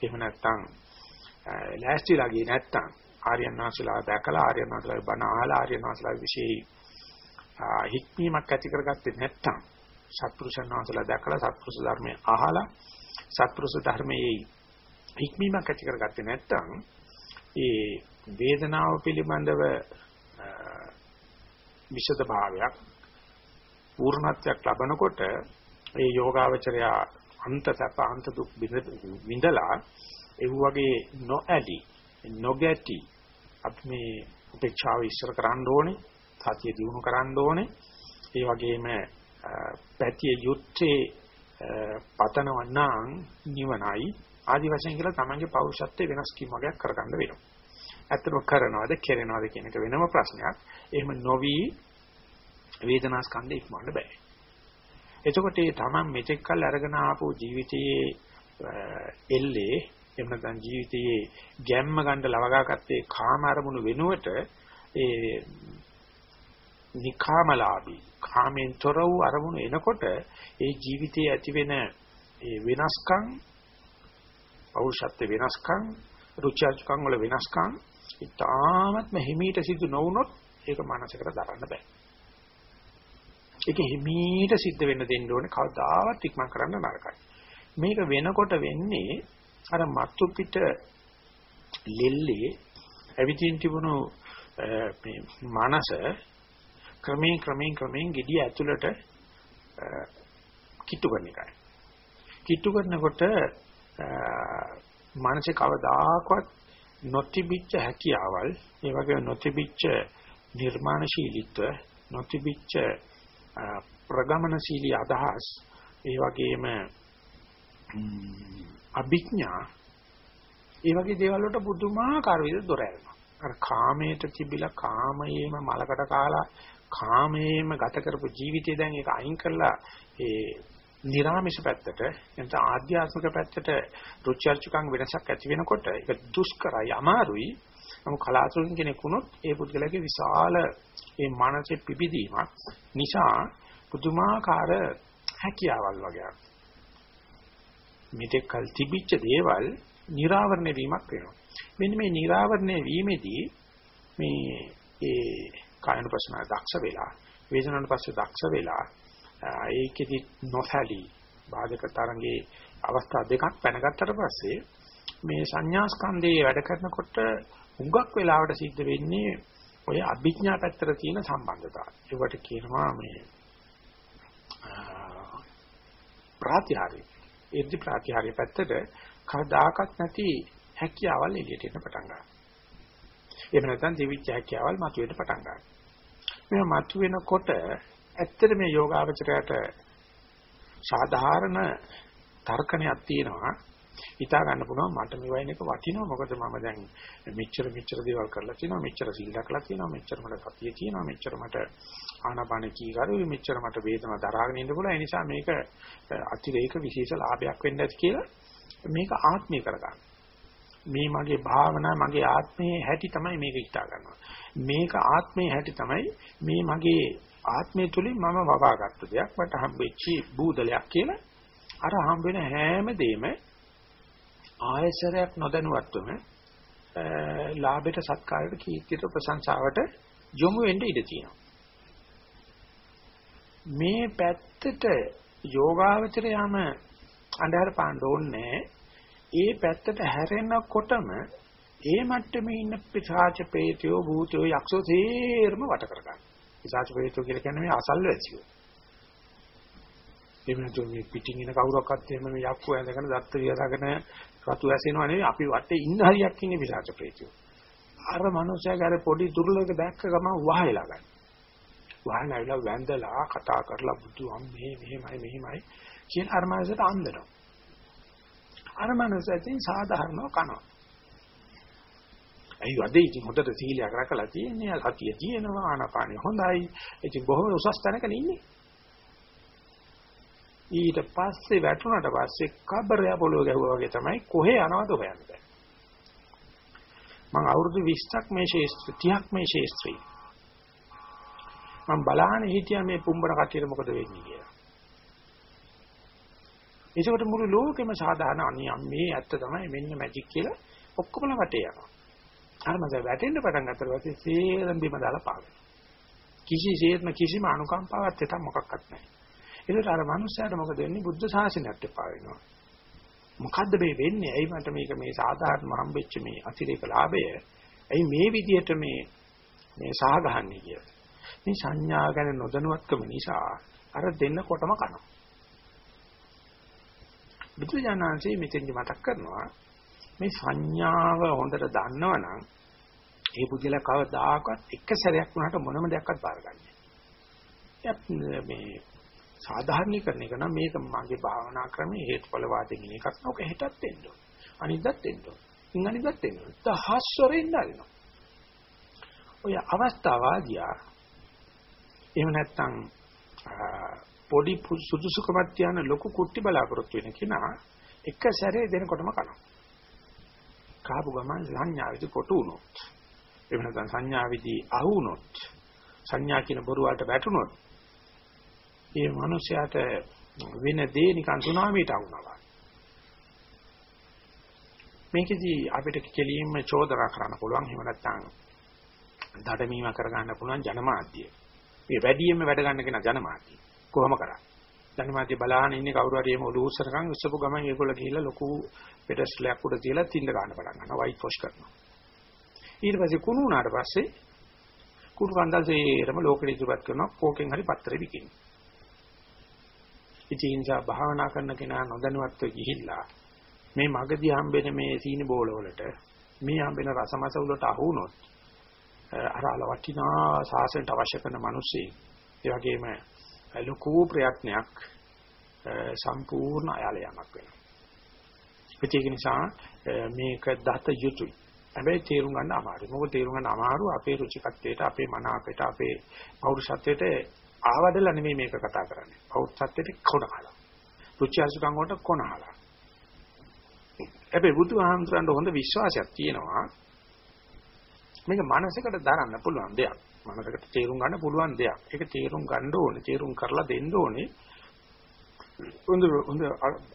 එහෙම නැත්නම් ලෑස්තිලා ගියේ නැත්නම් ආර්යනාථලා දැකලා ආර්යනාථලා බණ අහලා ආර්යනාථලා විශේෂ හික්මීමක් ඇති කරගත්තේ නැත්නම් සත්පුරුෂනාථලා දැකලා සත්පුරුෂ ධර්මය අහලා සත්පුරුෂ ධර්මයේ හික්මීමක් ඇති කරගත්තේ නැත්නම් ඒ වේදනාව පිළිබඳව විෂද භාවයක් පූර්ණත්වයක් ලබනකොට ඒ යෝගාවචරය අන්ත සැප අන්ත දුක් විඳලා ඒ වගේ නොඇලි නොගැටි අපි මේ උපේක්ෂාව ඉස්සර කරන්න ඕනේ. සතිය දිනු කරන්න ඕනේ ඒ වගේම පැතිය යුත්තේ පතනවන්නම් නිවනයි ආදි වශයෙන් කියලා තමන්ගේ පෞරුෂත්වයේ වෙනස් කීම වගේක් කරගන්න වෙනවා. ඇත්තටම කරනවද කෙරෙනවද කියන එක වෙනම ප්‍රශ්නයක්. එහෙම නොවි වේදනා ස්කන්ධය ඉක්මවන්න බෑ. එතකොට මේ තමන් මෙතෙක් කල් අරගෙන ආපු ජීවිතයේ එල්ලේ එහෙම නැත්නම් ජීවිතයේ ගැම්ම ගන්න ලවගාගත්තේ කාම අරමුණු වෙනුවට ඒ නිකාමලාභී කාමෙන් තොර වූ අරමුණු එනකොට ඒ ජීවිතයේ ඇතිවෙන ඒ වෙනස්කම් පෞරුෂත්ව වෙනස්කම් රුචිජකම් වල වෙනස්කම් ඉතාමත්ම හිමීට සිදු නොවුනොත් ඒක මානසිකට දරන්න බෑ. ඒක හිමීට සිද්ධ වෙන්න දෙන්න ඕනේ කවදාවත් ඉක්මන් කරන්න නරකයි. මේක වෙනකොට වෙන්නේ අර මත්තු පිට ලෙල්ලේ ඇවිදින් තිබුණු මේ මනස ක්‍රමයෙන් ක්‍රමයෙන් ක්‍රමයෙන් gediya ඇතුළට කිට්ටු කරන එකයි. කිට්ටු කරනකොට මානසික කවදාකවත් නොතිබිච්ච හැකියාවල් ඒ වගේ නොතිබිච්ච නිර්මාණශීලීත්ව නොතිබිච්ච ප්‍රගමනශීලී අදහස් ඒ වගේම අභිඥා ඒ වගේ දේවල් වලට පුදුමාකාර විදිහට දොර ඇරෙනවා. අර කාමයට තිබිලා කාමයේම මලකට කාලා කාමයේම ගත කරපු ජීවිතය දැන් ඒක අයින් කරලා ඒ නිර්ආමිෂ පැත්තට නැත්නම් ආධ්‍යාත්මික පැත්තට රුචි අරුචිකම් වෙනසක් ඇති වෙනකොට ඒක දුෂ්කරයි අමාරුයි. නමුත් කලාතුරකින් කෙනෙක් වුණොත් ඒ පුද්ගලයාගේ විශාල ඒ මානසික පිබිදීමක් නිසා පුදුමාකාර හැකියාවල් වගේ. මෙතෙක් කල් තිබිච්ච දේවල් නිරාවරණය වීමක් වෙනවා. මෙන්න මේ නිරාවරණය වීමේදී මේ ඒ කායන ප්‍රශ්න දක්ෂ වෙලා වේදනාවට පස්සේ දක්ෂ වෙලා ඒකෙදි නොසැලී බාධක තරංගේ අවස්ථා දෙකක් පැනගත්තට පස්සේ මේ සංඥා ස්කන්ධයේ වැඩ කරනකොට හුඟක් වෙලාවට සිද්ධ වෙන්නේ ඔය අභිඥා පැත්තට තියෙන සම්බන්ධතාවය. ඒකට කියනවා මේ ප්‍රාත්‍යහාරය. ඒදි ප්‍රාත්‍යහාරය පැත්තට කවදාකවත් නැති හැකියාවල් එළියට එන්න පටන් ගන්නවා. එහෙම නැත්නම් දෙවිච්ච හැකියාවල් මතුවෙන්න පටන් ගන්නවා. මේ මතුවෙනකොට ඇත්තට මේ යෝගාවචරයට සාධාරණ තර්කණයක් තියෙනවා. හිතා ගන්න පුළුවන් මට මේ වයින් එක වටිනවා. මොකද මම දැන් මෙච්චර මෙච්චර දේවල් කරලා තියෙනවා. මෙච්චර සීල් දක්ලා තියෙනවා. මෙච්චර මට සතිය තියෙනවා. මෙච්චර මට ආනාපාන කීකරුයි මෙච්චර මට වේදනාව දරාගෙන ඉන්න පුළුවන්. ඒ නිසා මේක අතිරේක විශේෂ ලාභයක් වෙන්න ඇති කියලා මේක ආත්මීය කරගන්න. මේ මගේ භාවනා මගේ ආත්මයේ හැටි තමයි මේක හිතා ගන්නවා. මේක ආත්මයේ හැටි තමයි මේ මගේ ආත්මය තුලින් මම වවාගත්ත දෙයක්. මට හම්බෙච්ච බූදලයක් කියලා. අර හම්බ වෙන හැම දෙෙම ආයසරයක් නොදැනුවත්වම ලාභයට සත්කාරයට කීර්තියට ප්‍රශංසාවට යොමු වෙන්න ඉඩ තියෙනවා. මේ පැත්තට යෝගාවචරයම අන්ධහර පාන්න ඕනේ. ඒ පැත්තට හැරෙනකොටම ඒ මට්ටමේ ඉන්න පිසාච පේතයෝ භූතයෝ යක්ෂෝ තේරම වට කරගන්න. පිසාච පේතයෝ කියලා කියන්නේ මේ අසල්වැසියෝ. එහෙම නැතු මේ පිටින් ඉන කවුරක්වත් එහෙම මේ යක්කු ඇඳගෙන දත්ත වියසගෙන රතු ඇසෙනවා නෙවෙයි අපි වටේ ඉන්න හරියක් ඉන්නේ පිසාච ප්‍රේතයෝ. අර මනුස්සයාගේ අර පොඩි දුර්ලභක දැක්ක ගමන් වහයලා ගන්න. වහන ඇවිල්ලා වැඳලා කතා කරලා බුදු අම්මේ මෙහෙමයි මෙහෙමයි කියලා අර මනුස්සයට අන්දනවා. අර මනුස්සයකින් සාධාරණව කනවා. අයි වදේ ඉතින් හොඳට සීලයක් රැකලා තියෙන්නේ සතිය තියෙනවා ආනාපානිය හොඳයි. ඉතින් බොහොම උසස් තැනක ඉන්නේ. ඊට පස්සේ වැටුණට පස්සේ කබරය පොළොව ගැහුවා වගේ තමයි කොහේ යනවද හොයන්නේ. මම අවුරුදු 20ක් මේ ශේෂ්ත්‍ර 30ක් මේ ශේෂ්ත්‍රී. මම බලහන් හිටියා මේ පුම්බර කටියට මොකද වෙන්නේ කියලා. ඒකට මුළු ලෝකෙම සාධාරණ අනියම් මේ ඇත්ත තමයි මෙන්න මැජික් කියලා ඔක්කොම වටේ යනවා. අර මම වැටෙන්න පටන් ගත්තට පස්සේ සේරම බිම දාලා පාවෙනවා. කිසිසේත්ම කිසිම අනුකම්පාවක් දෙයක් මොකක්වත් නැහැ. ඒකට අර මනුස්සයාට මොකද වෙන්නේ බුද්ධ ශාසනයට එපා වෙනවා. මොකද්ද මේ වෙන්නේ? ඇයි මට මේක මේ සාධාරණ හම්බෙච්ච මේ අතිරේක ලාභය? ඇයි මේ විදියට මේ මේ සාගහන්නේ කියලා. මේ සංඥා ගැන නොදැනුවත්කම නිසා අර දෙන්නකොටම කනවා. බුදුජානන්සේ මෙතෙන්දි මතක් කරනවා මේ සංඥාව හොඳට දන්නවනම් ඒ පුද්ගලයා කවදාකවත් එක සැරයක් වුණාට මොනම දෙයක්වත් බාරගන්නේ නැහැ. මේ සාධාරණීකරණය කරන මේක මගේ භාවනා ක්‍රමයේ හේතුඵල වාදයෙන් ඉන එකක් නෝක හෙටත් වෙන්න ඕන. අනිද්දාත් වෙන්න ඕන. ඉන් අනිද්දාත් වෙන්න ඕන. දහස්වරෙන් ඩාලිනවා. ඔය අවස්ථාවාදියා එහෙම නැත්නම් පොඩි සුදුසුකමක් තියන ලොකු කුට්ටි බලාපොරොත්තු වෙන කෙනා එක සැරේ දෙනකොටම කනවා. කාපු ගමන් සංඥාවිදි කොටු වුණොත් එහෙම නැත්නම් සංඥාවිදි අහු වුණොත් සංඥා කියන බොරු වලට වැටුණොත් ඒ මනුස්සයාට වෙන දේ නිකන් සුනාමියට වුණා. මේකෙදී අපිට කෙලින්ම චෝදනා කරන්න පුළුවන් එහෙම නැත්නම් දඩමීම කරගන්න පුළුවන් ජනමාධ්‍ය. මේ වැඩියෙන්ම වැඩ ගන්න කෙනා ජනමාධ්‍ය. කොහොම කරන්නේ? ජනමාධ්‍ය බලහන් ඉන්නේ කවුරු හරි එහෙම ඔලුව උස්සරකම් උස්සපු ගමන් ඒගොල්ලෝ ගිහිල්ලා ලොකු පෙඩස්ලයක් උඩ තියලා තින්න ගන්න පටන් ගන්නවා වයිට් වොෂ් කරනවා. ඊට පස්සේ කුණු වුණාට පස්සේ කුණු කන්දල් සේරම ලෝකෙට ඉදිරිපත් කරනවා කෝකෙන් හරි පත්‍රෙ විකිනවා. ඉතින් ඒ නිසා භාවනා කරන කෙනා නොදැනුවත්ව ගිහිල්ලා මේ මගදී හම්බෙන මේ සීනි බෝල වලට මේ හම්බෙන රසමස වලට අහු වුණොත් අර අල වටිනා සාසනට අවශ්‍ය කරන මිනිස්සේ ඒ වගේම ලොකු ප්‍රයත්නයක් සම්පූර්ණ අයල යමක් වෙනවා. ඒක නිසා මේක දත යුතුයි. හැබැයි තේරුම් ගන්න අමාරුයි. මොකද තේරුම් ගන්න අමාරු අපේ රුචිකත්වයට, අපේ මනාපයට, අපේ පෞරුෂත්වයට ආවදලා නෙමෙයි මේක කතා කරන්නේ. පෞරුෂත්වයට කොනහලා. රුචි අසුකම් වලට කොනහලා. හැබැයි බුදුහාමුදුරන්ට හොඳ විශ්වාසයක් තියෙනවා. මේක මානසිකට දරන්න පුළුවන් දෙයක්. මනසකට තේරුම් ගන්න පුළුවන් දෙයක්. ඒක තේරුම් ගන්න ඕනේ, තේරුම් කරලා දෙන්න ඕනේ. හොඳ හොඳ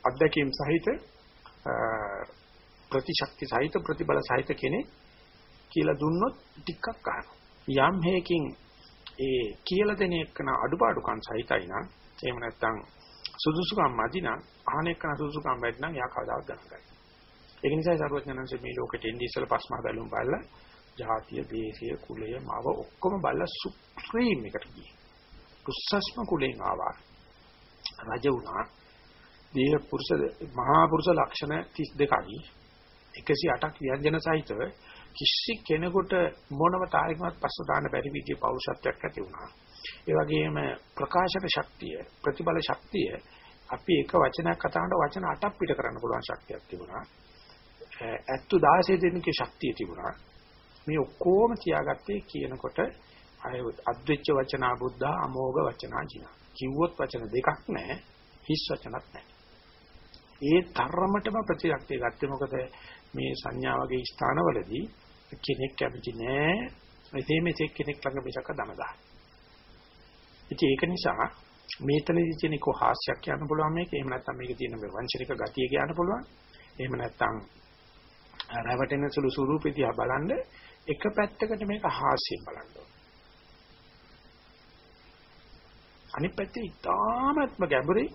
අත්දැකීම් සහිත ප්‍රතිශක්ති සහිත ප්‍රතිබල සහිත කෙනෙක් කියලා දුන්නොත් ටිකක් අහනවා. යම් හේකින් ඒ කියලා දෙන එකන අඩුපාඩුකම් සහිතයි නම් එහෙම නැත්නම් සුදුසුකම් මදි නම් අහන එකන සුදුසුකම් වැඩි නම් යා කවදාවත් ගණන් ගන්න. ඒක නිසා සරුවඥාන්සේ මේ ලෝකෙට එන්නේ ඉස්සෙල්ලා පස්මා බැලුම් බලලා ජාතිය, දේශය, කුලය, මාව ඔක්කොම බලලා සුප්‍රීම එකට ගියේ. කුස්සස්ම කුලෙන් ආවා. රජ වුණා. දේහ පුරුෂ මහා පුරුෂ ලක්ෂණ 32යි 108ක් ව්‍යංජන සහිතව කිසි කෙනෙකුට මොනම තාරිකමත් පස්ස දාන්න බැරි විදිහේ පෞරුෂත්වයක් ඇති වුණා. ඒ වගේම ප්‍රකාශක ශක්තිය, ප්‍රතිබල ශක්තිය අපි එක වචනයක් කතා කරනකොට වචන 8ක් පිට කරන්න පුළුවන් ශක්තියක් තිබුණා. ඇත්තු 16 දෙනෙකුගේ ශක්තිය තිබුණා. මේ ඔක්කොම තියාගත්තේ කියනකොට අය අද්විච්ච වචනා බුද්ධා අමෝඝ වචනා ජින. කිව්වොත් වචන දෙකක් නැහැ, හිස් වචනක් නැහැ. ඒ තරමටම ප්‍රතිශක්තිය ගත්තේ මොකද මේ සංඥා වගේ ස්ථානවලදී කෙනෙක් කැමති නෑ ඒ මෙතෙක් කෙනෙක් ළඟ මිසක දම දාන්න. ඉතින් ඒක නිසා මේතනදී තියෙන කො හාස්‍යයක් කියන්න පුළුවන් මේක. එහෙම නැත්නම් මේකේ තියෙන වංචනික ගතිය කියන්න පුළුවන්. එහෙම නැත්නම් රැවටෙන සුළු ස්වරූපෙ දිහා බලන්න එක පැත්තකට මේක හාස්‍යයෙන් බලන්න ඕන. අනිත් පැත්තේ ඉතාමත්ම ගැඹුරේ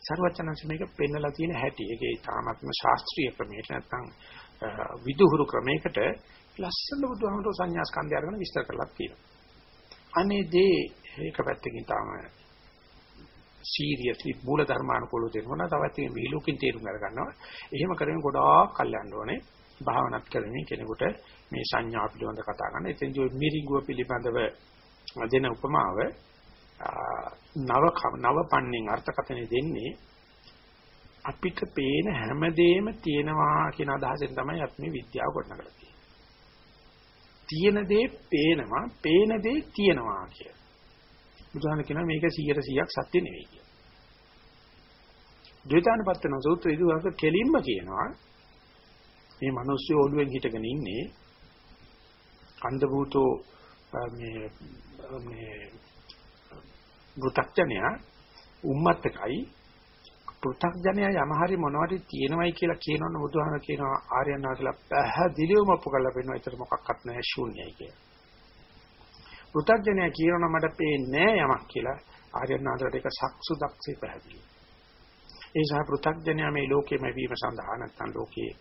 සර්වචනංශ මේක පෙන්නලා තියෙන හැටි. ඒකේ තාමත්ම ශාස්ත්‍රීය ක්‍රමයකට නැත්නම් විදුහුරු ක්‍රමයකට ලස්සන බුදුහමතු සංඥා ස්කන්ධය අරගෙන විස්තර කරලා තියෙනවා. අනේ දේ ඒක පැත්තකින් තාම සීරියස්ලි මූල ධර්මානුකූලව දෙනවා තවත් මේ විලෝකින් තේරුම් ගන්නවා. එහෙම කරගෙන ගොඩාක් කල් යන්න ඕනේ. භාවනාත් කරමින් කෙනෙකුට මේ සංඥා පිළිබඳ කතා කරන. එතෙන්දී ඔය මිරිඟුව පිළිබඳව දෙන උපමාව නව නව පන්නෙන් අර්ථකථනය දෙන්නේ අපිට පේන හැමදේම තියෙනවා කියන අදහසෙන් තමයි අපි මේ විද්‍යාව ගොඩනගලා තියෙන්නේ. තියෙන දේ පේනවා, පේන දේ තියෙනවා කිය. බුදුහාම කියනවා මේක 100%ක් සත්‍ය නෙවෙයි කියලා. ද්වේතානපත්තන සූත්‍රයේදී වර්ග කෙලින්ම කියනවා මේ මිනිස්සු ඔළුවෙන් හිටගෙන ඉන්නේ අන්ධ භූතෝ මේ මේ පෘථග්ජනයා උම්මත්තකයි පෘථග්ජනයා යම හරි මොනවද තියෙනවයි කියලා කියනවනේ බුදුහාම කියනවා ආර්යනාථලා පැහැදිලිවම ඔප්පු කරලා පෙන්නනවා ඒතර මොකක්වත් නැහැ ශූන්‍යයි කියලා. පෘථග්ජනයා කියනවා මට පේන්නේ යමක් කියලා ආර්යනාථලට ඒක සක්සු දක්ෂේ පැහැදිලි. ඒ නිසා පෘථග්ජනයා මේ ලෝකෙම වීම සඳහා නැත්නම් ලෝකයේ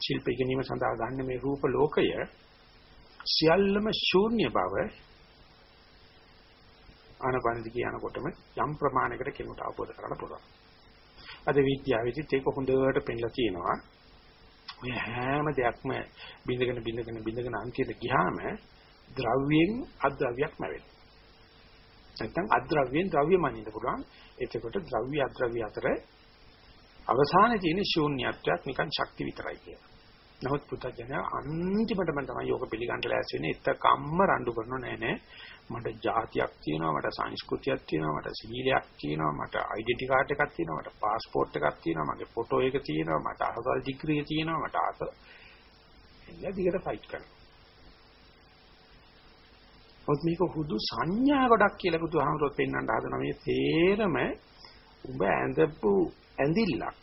ශිල්ප ඉගෙනීම සඳහා ගන්න මේ රූප ලෝකය සියල්ලම ශූන්‍ය බව ආනපනදි කියනකොටම යම් ප්‍රමාණයකට කෙනෙකුට අවබෝධ කරගන්න පුළුවන්. අද විද්‍යාවේදීත් ඒක හොඳට පෙන්ලා තියෙනවා. ඔය හැම දෙයක්ම බින්දගෙන බින්දගෙන බින්දගෙන අන්තිමට ගියාම ද්‍රව්‍යයෙන් අද්‍රව්‍යයක් නැවෙනවා. නැත්නම් අද්‍රව්‍යයෙන් ද්‍රව්‍ය මනින්න පුළුවන්. එතකොට ද්‍රව්‍ය අද්‍රව්‍ය අතර අවසානයේ තියෙන ශූන්‍යත්වයක් නිකන් ශක්ති විතරයි කියලා. නමුත් පුතජන අන්තිමටම තමයි යෝග පිළිගන්න ලෑස්ති වෙන්නේ. එතකම්ම රණ්ඩු කරනව නෑ නෑ. මට જાතියක් තියෙනවා, මට සංස්කෘතියක් තියෙනවා, මට සීලයක් තියෙනවා, මට ඩෙන්ටිටි කාඩ් එකක් තියෙනවා, මට પાස්පෝර්ට් එකක් තියෙනවා, මගේ ෆොටෝ එක තියෙනවා, මට අහවල් ඩිග්‍රී තියෙනවා, මට අත එන්න දිගට ෆයිට් කරනවා. ඔත් මේක හුදු සංඥා ගොඩක් කියලා බුදුහාමුදුරුවෝ පෙන්වන්න හදන මේ තේරම උඹ ඇඳපු ඇඳිල්ලක්.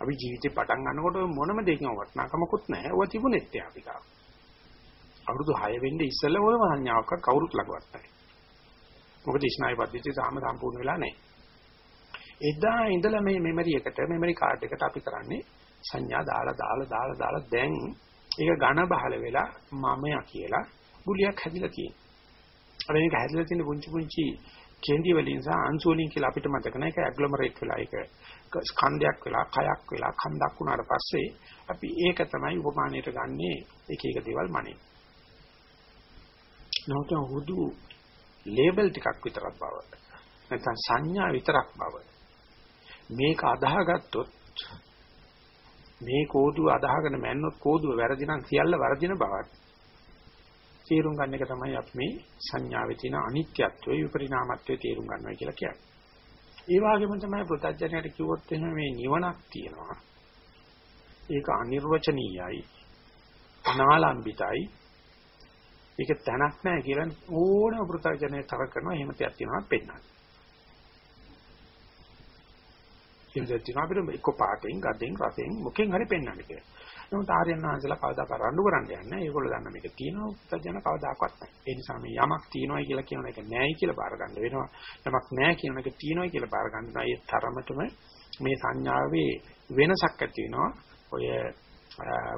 අපි ජීවිතේ පටන් ගන්නකොට මොනම දෙයකින් වටනකමකුත් නැහැ. ඔය තිබුණෙත් ඒ අපි ගාව. අවුරුදු 6 වෙන්න ඉස්සෙල්ලා ඔය සංඥාවක් කවුරුත් ලඟවත් නැහැ. මොකද ස්නායු පද්ධතිය තාම සම්පූර්ණ වෙලා නැහැ. එදා ඉඳලා මේ මෙමරි එකට මෙමරි කාඩ් එකට අපි කරන්නේ සංඥා දාලා දාලා දාලා දාලා දැන් ඒක ඝන බහල වෙලා මමයා කියලා ගුලියක් හැදිලා තියෙනවා. අර මේක හැදිලා තියෙන පුංචි පුංචි කේන්දි වලින් සහ අංශු වලින් කියලා අපිට මතක නැහැ ඒක ඇග්ලොමරේට් වෙලා ඒක ස්කන්ධයක් වෙලා කයක් වෙලා කන්දක් වුණාට පස්සේ අපි ඒක තමයි උපමානයට ගන්නේ එක එක දේවල් මනේ. නෝතන හුදු ලේබල් ටිකක් විතරක් බව. නැත්නම් සංඥා විතරක් බව. මේක අදාහගත්තොත් මේ කෝදුව අදාහගෙන මැන්නොත් කෝදුව වැරදි නම් සියල්ල වර්ධින බවත් තේරුම් ගන්න එක තමයි අපි මේ සංඥාවේ තියෙන අනිත්‍යත්වය විපරිණාමත්වය තේරුම් ගන්නවා කියලා කියන්නේ. ඒ වගේම තමයි පුතඥයට කිව්වොත් එහෙම මේ නිවනක් තියෙනවා. ඒක අනිර්වචනීයයි. අනාලම්බිතයි. ඒක තැනක් නැහැ කියලා ඕනම පුතඥයට තර කරනවා එහෙම තියක් තියෙනවා පෙන්නන්න. ඉන්ද්‍රිය තියෙනවා අපිට එක්ක පාටෙන්, ගදෙන්, රසෙන් මොකෙන් හරි පෙන්වන්න කියලා. නමුත් ආර්යයන් වහන්සේලා කවදා කරඬු කරන්න යන්නේ. ඒගොල්ලෝ දන්න මේක තියෙනවා, පුතජන කවදාකවත් නැහැ. ඒ නිසා මේ යමක් තියෙනවායි කියලා කියන එක නැහැයි කියලා බාර ගන්න වෙනවා. යමක් නැහැ කියන එක තියෙනවායි කියලා බාර ගන්නවා. ඒ තරමටම මේ සංඥාවේ වෙනසක් ඇති වෙනවා. ඔය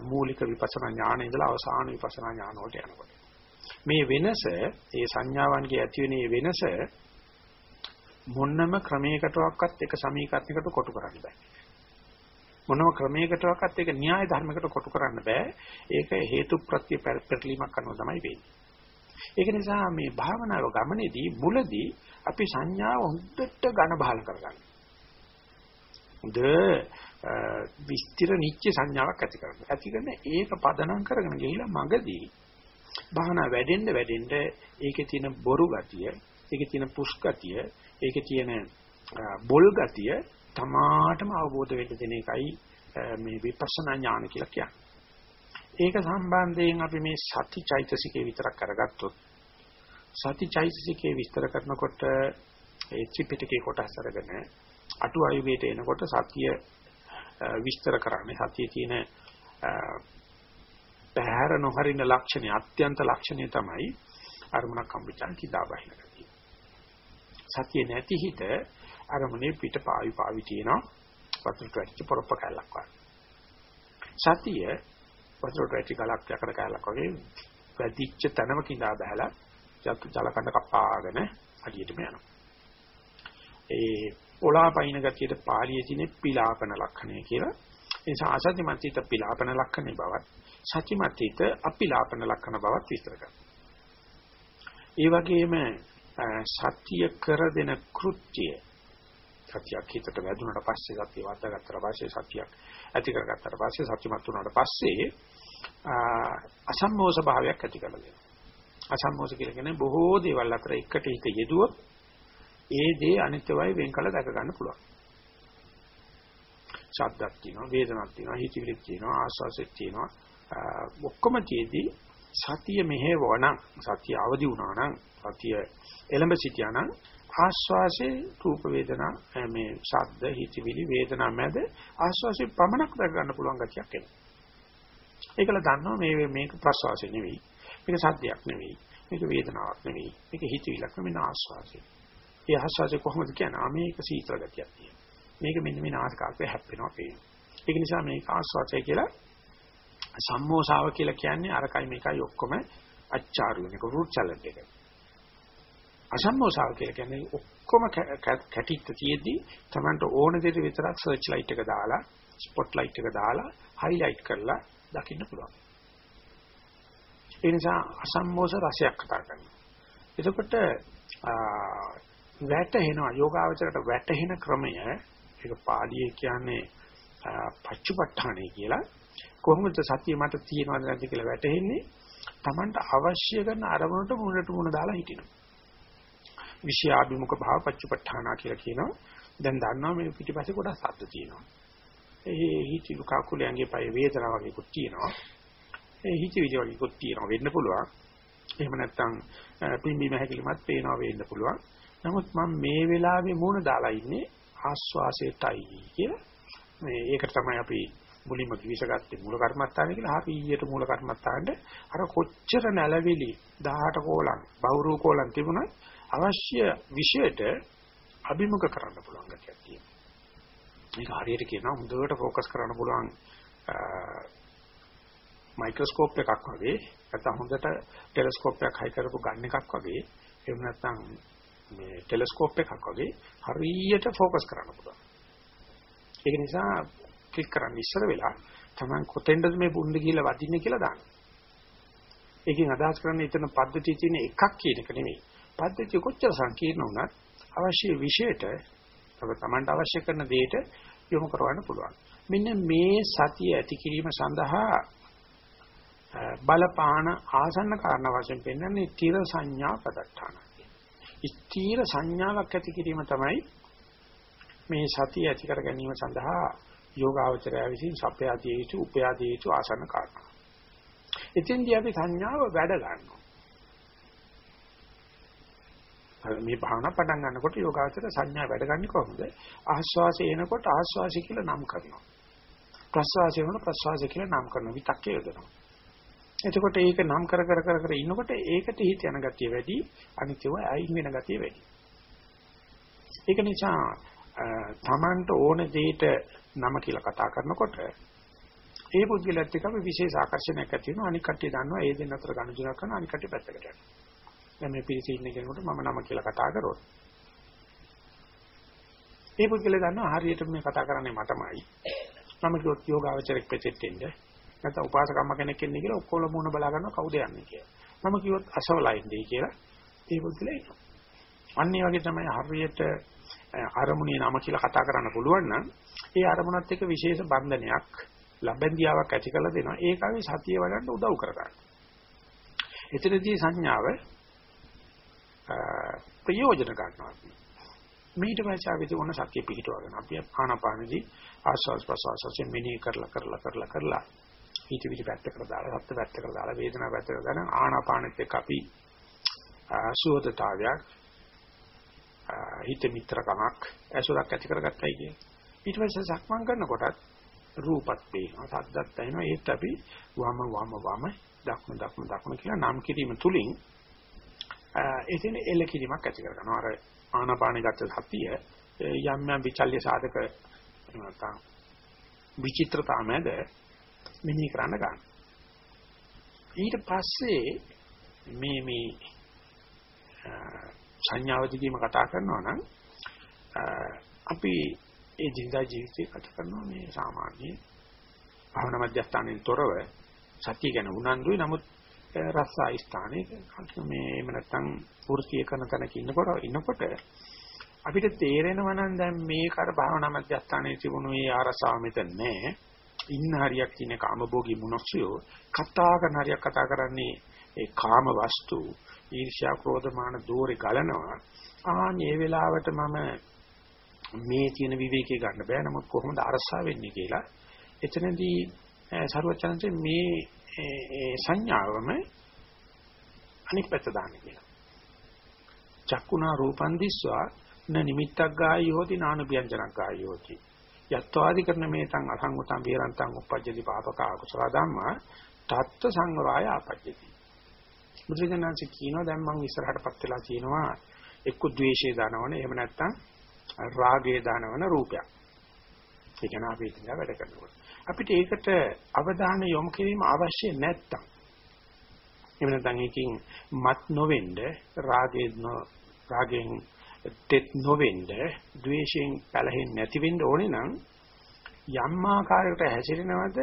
මූලික විපස්සනා ඥානය ඉඳලා අවසාන විපස්සනා ඥාන වලට යනකොට. මේ වෙනස, ඒ සංඥාවන්ගේ ඇති වෙන වෙනස මොන්නම ක්‍රමයකටවත් එක සමීකරණයකට කොටු කරන්න බෑ. මොනම ක්‍රමයකටවත් ඒක න්‍යාය ධර්මයකට කොටු කරන්න බෑ. ඒක හේතු ප්‍රත්‍ය පෙරලීමක් කරනවා තමයි වෙන්නේ. ඒක නිසා මේ භාවනාව ගමනේදී මුලදී අපි සංඥාව හොඳට ඝන බහල කරගන්න. හොඳ විස්තර නිච්ච සංඥාවක් ඇති කරගන්න. ඇති කරන ඒක පදනම් කරගෙන ගිහිලා මගදී භාවනා වැඩෙන්න වැඩෙන්න ඒකේ තියෙන බොරු ගතිය, ඒකේ තියෙන පුස් ගතිය, ඒකේ තියෙන බොල් ගතිය තමාටම අවබෝධ වෙන්න දෙන එකයි මේ විපස්සනා ඥාන කියලා කියන්නේ. ඒක සම්බන්ධයෙන් අපි මේ සති චෛතසිකේ විතරක් කරගත්තොත් සති චෛතසිකේ විස්තර කරනකොට ඒ ත්‍රිපිටකේ කොටස් අරගෙන අටු ආයුගයට එනකොට සතිය විස්තර කරන්නේ සතියේ තියෙන පැහැර නොහරින ලක්ෂණය අත්‍යන්ත ලක්ෂණය තමයි අරමුණක් හම්බෙච්චාන් කිදා බහින ගතිය. සතිය නැති හිත අරමුණේ පිට පාවි පාවි තියෙනවා වතුරට වැටිච්ච පොරොප්ප කැලක් වගේ. සතිය වතුරට වැටි ගලක් යකඩ කැලක් වගේ වැදිච්ච තැනම කිඳා බහැලා ජල කඳ කපාගෙන අඩියටම යනවා. ඒ ඔලාපයින් ගතියට පාළියේ තියෙන පිලාපන ලක්ෂණය කියලා. ඒ නිසා අසත්‍යමත්ිත පිලාපන ලක්ෂණේ බවත් සත්‍යමත්ිත අපිලාපන ලක්ෂණ බවත් විස්තර කරනවා. ඒ වගේම සත්‍ය කර දෙන කෘත්‍ය සතියක් හිතට වැදුනට පස්සේ සතිය වර්ධගත්තට පස්සේ සතියක් ඇති කරගත්තට පස්සේ සත්‍යමත් වුණාට පස්සේ අසම්මෝස භාවයක් ඇති කරලා දෙනවා. අසම්මෝස කියලා කියන්නේ බොහෝ දේවල් අතර එකට හිත යෙදුවොත් ඒ දේ අනිත්‍යවයි වෙන් කළ දැක ගන්න පුළුවන්. ශබ්දක් තියෙනවා, වේදනක් තියෙනවා, හිතවිලික් තියෙනවා, ආස්වාසෙක් තියෙනවා. ඔක්කොම තියේදී සතිය මෙහෙවවනම් සතිය අවදි වුණා නම් සතිය එළඹ සිටියා නම් ආස්වාසේ රූප වේදනා මේ ශබ්ද හිතවිලි වේදනා මැද ආස්වාසේ පමණක් දක ගන්න පුළුවන් ගතියක් එනවා. ඒකල දන්නවා මේ මේක ප්‍රසවාසය නෙවෙයි. මේක සද්දයක් නෙවෙයි. මේක වේදනාවක් නෙවෙයි. මේක හිතවිලක් නෙවෙයි ආස්වාසේ. ඒ ආස්වාසේ කොහොමද කියන්නේ? මේක සීතල ගතියක් තියෙනවා. මේක මෙන්න මේ නාසිකාග්‍රේ හැප්පෙනවා පේනවා. ඒක නිසා මේක ආස්වාසය කියලා සම්මෝසාව කියලා කියන්නේ අරකයි මේකයි ඔක්කොම අච්චාරු වෙනක රුට් චැලෙන්ජ් එක. අසම්මෝසාව කියලා කියන්නේ ඔක්කොම කැටිත්ත තියෙද්දි Tamanට ඕන දෙයට විතරක් සර්ච් ලයිට් එක දාලා ස්පොට් ලයිට් එක දාලා හයිලයිට් කරලා දකින්න පුළුවන්. ඒ නිසා අසම්මෝස රසයක් කතා කරනවා. එතකොට වැටෙනවා යෝගාවචරයට වැටෙන ක්‍රමය ඒක පාළියේ කියන්නේ පච්චුපට්ඨානේ කියලා කොහොමද සතිය මට තියෙනවද නැද්ද කියලා වැටෙන්නේ Tamanට අවශ්‍ය කරන අරමුණට මුණට මුණ දාලා හිටිනවා. විෂයාභිමුඛ භාව පච්චපට්ඨානා කියලා කියනවා. දැන් දන්නවා මේ පිටිපස්සේ කොටස් සද්ද තියෙනවා. ඒ හිතිලු කකුලයන්ගේ පය වේදනාව වගේකුත් තියෙනවා. ඒ හිතවිලි වගේකුත් තියෙනවා වෙන්න පුළුවන්. එහෙම නැත්නම් පිම්බීම හැකිලිමත් පේනවා වෙන්න පුළුවන්. නමුත් මම මේ වෙලාවේ මූණ දාලා ඉන්නේ ආස්වාසයටයි කියලා. මේ ඒකට තමයි අපි මුලින්ම කිවිසගත්තේ මූල කර්මස්ථානේ කියලා අපි ඊයට මූල කර්මස්ථානට අර කොච්චර නැලවිලි 18 කෝලම් බහුරු කෝලම් තිබුණත් අවශ්‍ය විෂයට අභිමුඛ කරන්න පුළුවන් ගැතියක් තියෙනවා. මේක හරියට කියනවා හොඳට ફોકસ කරන්න පුළුවන් මයික්‍රොස්කෝප් එකක් වගේ නැත්නම් හොඳට ටෙලස්කෝප් එකක් හයි කරපු ගන්න එකක් වගේ එහෙම නැත්නම් මේ ටෙලස්කෝප් එකක් වගේ හරියට ફોકસ කරන්න පුළුවන්. ඒක නිසා ක්ලික් කරන්න ඉස්සර වෙලා Taman කොතෙන්ද මේ බුණ්ඩ කියලා වදින්නේ කියලා දාන්න. ඒකෙන් අදහස් කරන්නේ එතන පද්ධතිය තියෙන එකක් කියන එක නෙමෙයි. පද්ධතිය කොච්චර සංකීර්ණ වුණත් අවශ්‍ය විෂයට තව Tamanට අවශ්‍ය කරන දෙයට යොමු කරවන්න පුළුවන්. මෙන්න මේ සතිය ඇති කිරීම සඳහා බලපාන ආසන්න කාරණා වශයෙන් පෙන්වන්නේ තිර සංඥා පදත්තාන. ස්ථීර සංඥාවක් ඇති කිරීම තමයි මේ සතිය ඇති කර ගැනීම සඳහා යෝගාවචරය විසින් සපයාදී යුතු උපයාදී යුතු ආසන්න කාරණා. එතෙන්දී අපි සංඥාව වැඩ ගන්නවා. මේ භාවනා පටන් ගන්නකොට යෝගාචර සංඥා වැඩ ගන්න කොහොමද? ආස්වාසය එනකොට ආස්වාසය කියලා නම් කරනවා. ප්‍රස්වාසය වෙනකොට ප්‍රස්වාසය කියලා නම් කරනවා. විතක්කේ යොදනවා. එතකොට ඒක නම් කර කර කර කර ඉන්නකොට ඒකට හිත යන ගතිය වැඩි, අනිත්‍යව අයින් වෙන ගතිය වැඩි. ඒක නිසා තමන්ට ඕන දෙයට නම කියලා කතා කරනකොට ඒ පුද්ගලයාත් එක්ක අපි විශේෂ ආකර්ෂණයක් ඇති වෙනවා අනික් කට්ටිය දන්නවා ඒ දෙන්න අතර ගනුදෙනුවක් කරන අනික් කට්ටිය පැත්තකට යනවා දැන් මේ පිළිසෙ ඉන්න කෙනෙකුට මම නම කියලා කතා කරොත්. ඒ පුද්ගලයා දන්නවා හරියට මේ කතා කරන්නේ මටමයි. මම කිව්වොත් යෝගාවචරයක් පෙතෙත් එන්න. නැත්නම් උපාසකම්ම කෙනෙක් එන්නේ කියලා ඔක්කොම මුණ බලා ගන්නවා කවුද යන්නේ කියලා. මම කිව්වොත් අසවලා ඉන්නේ කියලා ඒ පුද්ගලයා එනවා අන්න ඒ වගේ තමයි හරියට අරමුණේ නම කියලා කතා කරන්න පුළුවන් නම් ඒ අරමුණත් එක්ක විශේෂ බන්ධනයක් ලබෙන්දියාවක් ඇති කරලා දෙනවා. ඒක අපි සතිය වඩන්න උදව් කරගන්න. එතනදී සංඥාව ප්‍රයෝජන ගන්නවා. මීට පස්සේ අපි තුන සතිය පිහිටවගෙන අපි ආනාපානදී ආස්වාස් ප්‍රසවාසයෙන් මෙනෙහි කරලා කරලා කරලා කරලා ඊට විදි පැත්තකට දාලා සත්‍ය පැත්තකට දාලා වේදනාව පැත්තකට දාන ආනාපානෙත් එක්ක අපි සුවදතාවයක් හිත මිත්‍රකමක් ඇසුරක් ඇති කරගත්තයි කියන්නේ. ඊට පස්සේ සක්මන් කරනකොටත් රූපත් පේනවා සද්දත් ඇහෙනවා ඒත් අපි වම වම වම දක්ම දක්ම දක්ම කියලා නම් කිරීම තුලින් එතන එල කිරීමක් ඇති කරගන්නවා අර ආනාපානෙ ගත සතිය යම් යම් විචල්්‍ය සාධක නැත්නම් විචිත්‍රතාවමද මෙනෙහි කරන්න ගන්න. ඊට පස්සේ මේ මේ සංඥාව දිගීම කතා කරනවා නම් අපි ඒ ජීඳා ජීවිතේ ගත කරනවා මේ සාමාන්‍ය භවන මධ්‍යස්ථානයේ තොරව සත්‍ය ගැන උනන්දුයි නමුත් රස්සායි ස්ථානයේ මේ එහෙම නැත්නම් වෘත්තීය කරන තැනක ඉන්නකොට ඉන්නකොට අපිට තේරෙනවා නම් දැන් මේ කර භවනා මධ්‍යස්ථානයේ තිබුණු මේ ආරසාව මෙතන නෑ. ඉන්න හරියක් තියෙන කාමභෝගී මිනිස්සුયો කතා කරන හරියක් කතා කරන්නේ ඒ කාම වස්තු ඊර්ෂ්‍යා ක්‍රෝධ මාන දෝරේ ගලනවා. ආ මේ වෙලාවට මම මේ තියෙන විවේකී ගන්න බෑ. නමුත් කොහොමද අරසා වෙන්නේ කියලා. එතනදී සරුවචනන්සේ මේ සංඥාවම අනිත් පැත්ත දාන්න කියලා චක්කුණා රූපන් දිස්වා න නිමිත්තක් ගායෝති නාන ව්‍යංජනක් ගායෝති යත්වාදි කරන මේ තං අසංගතං විරන්තං උපජ්ජති පාපක අකුසල ධම්මා තත්ත්ව සංවරය ආපජ්ජති බුදුරජාණන්සේ කියනවා දැන් මම ඉස්සරහටපත් වෙලා කියනවා එක්ක ද්වේෂය දනවන එහෙම නැත්නම් රාගයේ දනවන රූපයක්. ඒ කියන්නේ අපි ඉතින් වැඩ කරනකොට. අපිට ඒකට අවධානය යොමු කිරීම අවශ්‍ය නැත්තම් එහෙම නැත්නම් එකකින් මත් නොවෙන්න රාගයේ රාගයෙන් තෙත් නොවෙන්න ද්වේෂයෙන් පැලහෙන්නේ නැති වෙන්න ඕනේ නම් යම් ආකාරයකට හැසිරෙනවද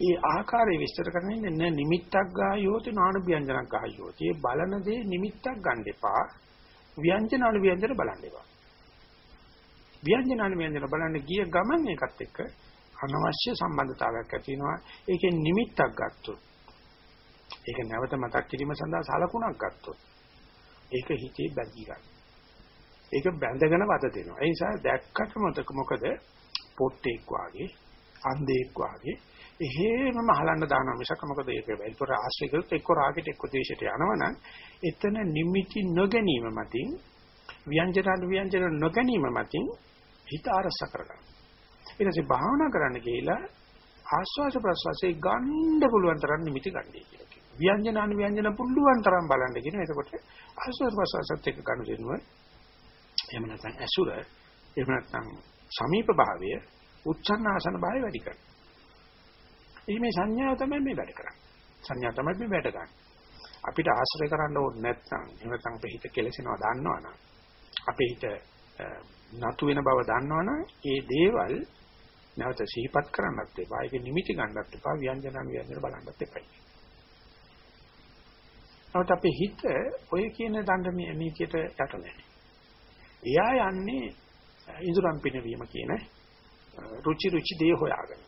ඒ ආකාරය විස්තර කරන්නේ න නිමිත්තක් ගායෝති නාන ව්‍යංජනක් ගායෝති. ඒ බලන දේ නිමිත්තක් ගන්න එපා. ව්‍යංජන අනු ව්‍යංජන බලන්න එපා. ව්‍යංජන අනු ව්‍යංජන බලන්න ගිය ගමන් ඒකත් එක්ක අනවශ්‍ය සම්බන්ධතාවයක් ඇති වෙනවා. ඒකෙන් නිමිත්තක් ගත්තොත් ඒක නැවත මතක් කිරීම සඳහා සලකුණක් ගත්තොත් ඒක හිතේ බැඳී ගන්න. ඒක බැඳගෙන වද දෙනවා. ඒ නිසා දැක්කට මොකද මොකද පොට්ටෙක් වාගේ අන්ධෙක් වාගේ එහෙමම හලන්න දානවා මිසක මොකද ඒක ඒතර ආශ්‍රය කරොත් එක්ක රාගෙට එක්ක ද්වේෂයට යනවනම් එතන නිමිති නොගැනීම මතින් ව්‍යංජන ව්‍යංජන නොගැනීම මතින් හිත අරස කරගන්න. ඊට පස්සේ භාවනා කරන්න ගිහිලා ආස්වාද ප්‍රසවාසයේ ගන්න පුළුවන් තරම් නිමිති ගන්නයි කියලා කියනවා. ව්‍යංජන අනු ව්‍යංජන පුළුවන් තරම් බලන්න කියන. එතකොට ආස්වාද ප්‍රසවාසත් එක්ක ගන්න දෙනුව එහෙම නැත්නම් ඇසුර එහෙම නැත්නම් සමීප භාවය උච්චන්නාසන භාවය වැඩි කරනවා. මේ සංඥාව තමයි මේ වැඩ කරන්නේ. සංඥා තමයි මේ වැඩ ගන්න. අපිට ආශ්‍රය කරන්න ඕනේ නැත්නම් එහෙම නැත්නම් අපේ හිත කෙලසෙනවා දන්නවනම් අපේ හිත නතු වෙන බව දන්නවනම් ඒ දේවල් නැවත සිහිපත් කරන්නත් එපා. ඒක නිමිති ගන්නත් එපා. ව්‍යංජන ව්‍යංජන බලන්නත් එපා. නමුත් අපේ හිත ඔය කියන දඬ මේකයට යට නැහැ. එයා යන්නේ ඉඳුරම් පිනවීම කියන රුචි රුචි දේ හොයාගෙන.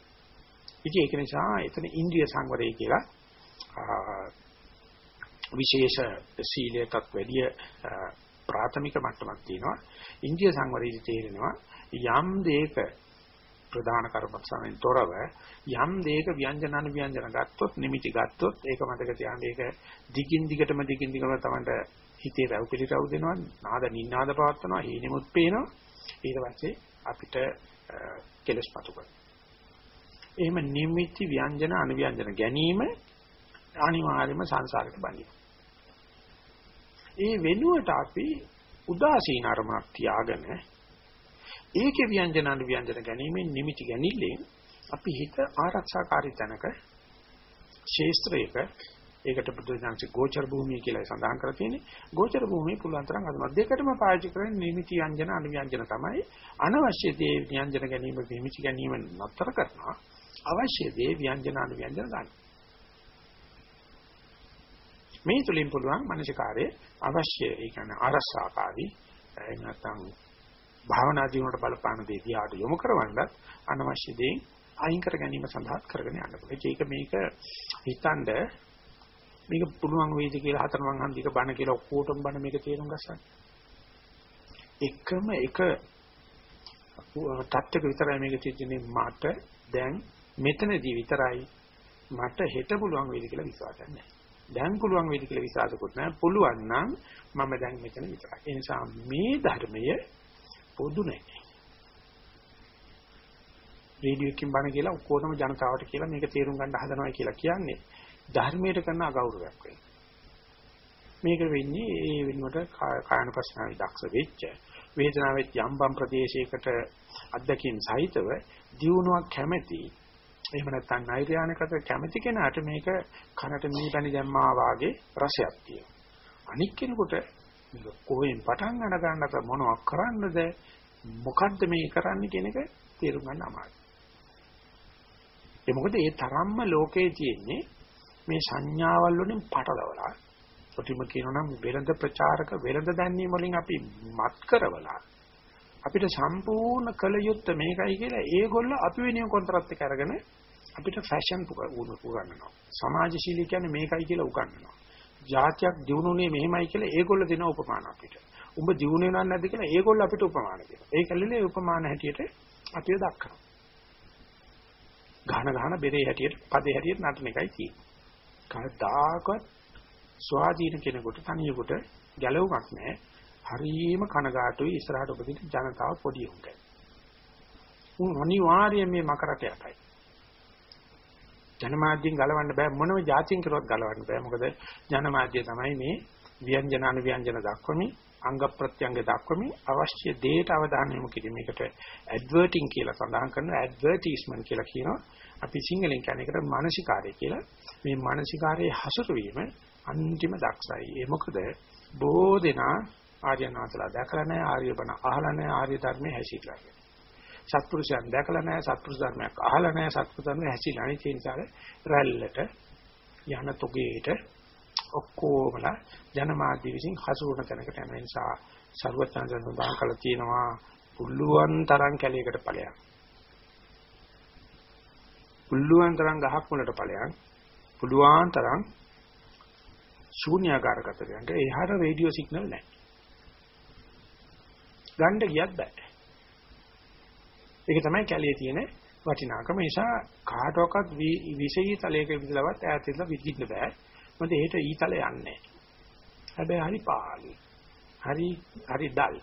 ඉතින් ඒක නිසා එතන ඉන්ද්‍රිය සංවරය කියලා විශේෂ සීලයටත් වැඩිය ප්‍රාථමික මට්ටමක් තියෙනවා. ඉන්ද්‍රිය සංවරයේදී තේරෙනවා යම් දෙයක ප්‍රධාන කර්මස්ථානෙන් තොරව යම් දෙයක ව්‍යංජන අනුව්‍යංජන ගත්තොත් නිමිති ගත්තොත් ඒක මතක තියාගන්න ඒක දිගින් දිගටම දිගින් දිගටම තමයි හිතේ රැව් පිළිරව් දෙනවා. නාද නිනාද පවත්වනවා. හීනෙමුත් පේනවා. ඊට පස්සේ අපිට කෙලස් පතු කරනවා. එහෙම නිමිති ව්‍යංජන අනුව්‍යංජන ගැනීම අනිවාර්යයෙන්ම සංසාරයට බඳිනවා. ඒ වෙනුවට අපි උදාසීන අරමුණක් තියාගෙන ඒකේ ව්‍යංජන අනුව්‍යංජන ගැනීමෙන් නිමිති ගැනීමෙන් අපි හිත ආරක්ෂාකාරී තැනක ශේස්ත්‍රයක ඒකට බුදුසසුනේ ගෝචර භූමිය කියලා සඳහන් කරලා තියෙන්නේ. ගෝචර භූමිය පුළුවන් තරම් අදම දෙකටම පාවිච්චි කරන්නේ නිමිති යංජන අනුව්‍යංජන තමයි. අනවශ්‍ය දේ ව්‍යංජන ගැනීම නිමිති ගැනීම නතර කරනවා. අවශ්‍ය දේ ව්‍යංජන අනුව්‍යංජන ගන්න. මේ තුලින් පුළුවන් මනසිකාරයේ අවශ්‍ය ඒ කියන්නේ අරසාකාරී එහෙම නැත්නම් භාවනා ජීවනට බලපාන දේ දිහාට යොමු කරවන්නත් අනවශ්‍ය දේ අයින් කර ගැනීම සඳහා කරගෙන යන්න පුළුවන්. ඒක මේක හිතනද මේක පුළුවන් වේද කියලා හතරමං හන්දික බණ කියලා ඔක්කොටම බණ මේක තේරුම් ගන්න. එකම එක තත්ත්වක විතරයි මේක තියෙන්නේ මට දැන් මෙතනදී විතරයි මට හෙට පුළුවන් වේද කියලා විශ්වාසයක් නැහැ. දැන් පුළුවන් වේද කියලා විශ්වාසකුත් නැහැ. පුළුවන් නම් මම දැන් මෙතන විතරයි. ඒ නිසා මේ ධර්මය පොදු නැහැ. රේඩියෝ එකකින් බණ කියලා ඔක්කොටම ජනතාවට කියලා මේක තේරුම් ගන්න හදනවා කියලා කියන්නේ ධර්මයට කරන අගෞරවයක් වෙනවා. මේක වෙන්නේ ඒ වෙනුවට කායන ප්‍රශ්නාවි දක්ෂ වෙච්ච වේදනාවෙත් යම්බම් ප්‍රදේශයකට අධ්‍යක්ෂින් සහිතව දියුණුවක් කැමැති එහෙම නැත්නම් නෛර්යානිකට කැමැති කෙනාට මේක කනට මීපැණි දැම්මා වාගේ රසයක් තියෙනවා. අනික් කෙනෙකුට කොහෙන් පටන් ගන්න ගන්නට මොනවක් කරන්නද? මොකද්ද මේ කරන්නේ කියන එක තේරුම් ගන්න අමාරුයි. ඒ මොකද ඒ තරම්ම ලෝකේ තියෙන්නේ මේ සංඥාවල් වලින් පටලවලා ප්‍රතිම කියනනම් වෙළඳ ප්‍රචාරක වෙළඳ දැන්වීම වලින් අපි මත් කරවලා අපිට සම්පූර්ණ කල යුත්තේ මේකයි කියලා ඒගොල්ලෝ අපි වෙනියම් කොන්ත්‍රාත් එක අරගෙන අපිට ෆැෂන් උගන්වනවා. සමාජශීලී කියන්නේ මේකයි කියලා උගන්වනවා. જાතියක් දිනුනේ මෙහෙමයි කියලා ඒගොල්ලෝ දෙන උපමාන අපිට උඹ දිනුනේ නැද්ද කියලා ඒගොල්ලෝ අපිට උපමාන දෙනවා ඒකල්ලේ උපමාන හැටියට අපිව දක්වනවා ගහන ගහන බෙරේ හැටියට පදේ හැටියට නටන එකයි තියෙන්නේ කවදාකවත් ස්වාධීන කෙනෙකුට තනියෙකුට ගැලවුමක් නැහැ. හරීම කනගාටුයි ඉස්සරහට උපදින ජනතාව පොඩි උන්ගේ. උන් අනිවාර්යයෙන් මේ මකරට යටයි. ජනමාධ්‍යෙන් ගලවන්න බෑ මොනම જાතියෙන් කරුවත් ගලවන්න බෑ. මොකද ජනමාධ්‍ය තමයි මේ ව්‍යංජන අනුව්‍යංජන දක්වමින් අංග ප්‍රත්‍යංග දක්වමින් අවශ්‍ය දේට අවධානය යොමු කිරීම. මේකට ඇඩ්වර්ටිං කියලා සඳහන් කරනවා. ඇඩ්වර්ටයිස්මන්ට් කියලා කියනවා. අපි සිංහලෙන් කියන්නේ ඒකට මානසිකාරය කියලා. මේ මානසිකාරයේ හසුරුවීම අන්තිම දක්ෂයි. ඒ මොකද බොහෝ දෙනා ආර්යනාථලා දැකලා නැහැ, ආර්ය බණ අහලා නැහැ, ආර්ය ධර්මයේ හැසිරලා නැහැ. සත්පුරුෂයන් දැකලා නැහැ, සත්පුරුෂ ධර්මයක් අහලා නැහැ, සත්පුරුෂ ධර්මයේ හැසිරලා නැහැ. ඒ නිසා රැල්ලට යන තොගේට ඔක්කොමලා ජනමාධ්‍ය විසින් හසුරුවන තැනකට යන නිසා ਸਰවඥාන්සන් සඳහන් කළා තියෙනවා පුළුවන් තරම් කැලයකට ඵලයක්. පුළුවන් තරම් ගහක් මුලට ඵලයක්. පුළුවන් තරම් ශූන්‍යාකාරගත කරන්න. එහාට රේඩියෝ සිග්නල් නැහැ. ගන්න ගියත් බෑ. ඒක තමයි කැලේ තියෙන වටිනාකම. ඒ නිසා කාටවත් විශේෂී තලයක විදලවත් ඈත ඉඳලා විදින්න බෑ. මොකද ඒට ඊතල යන්නේ හැබැයි හරි පාළු. හරි හරි දල්.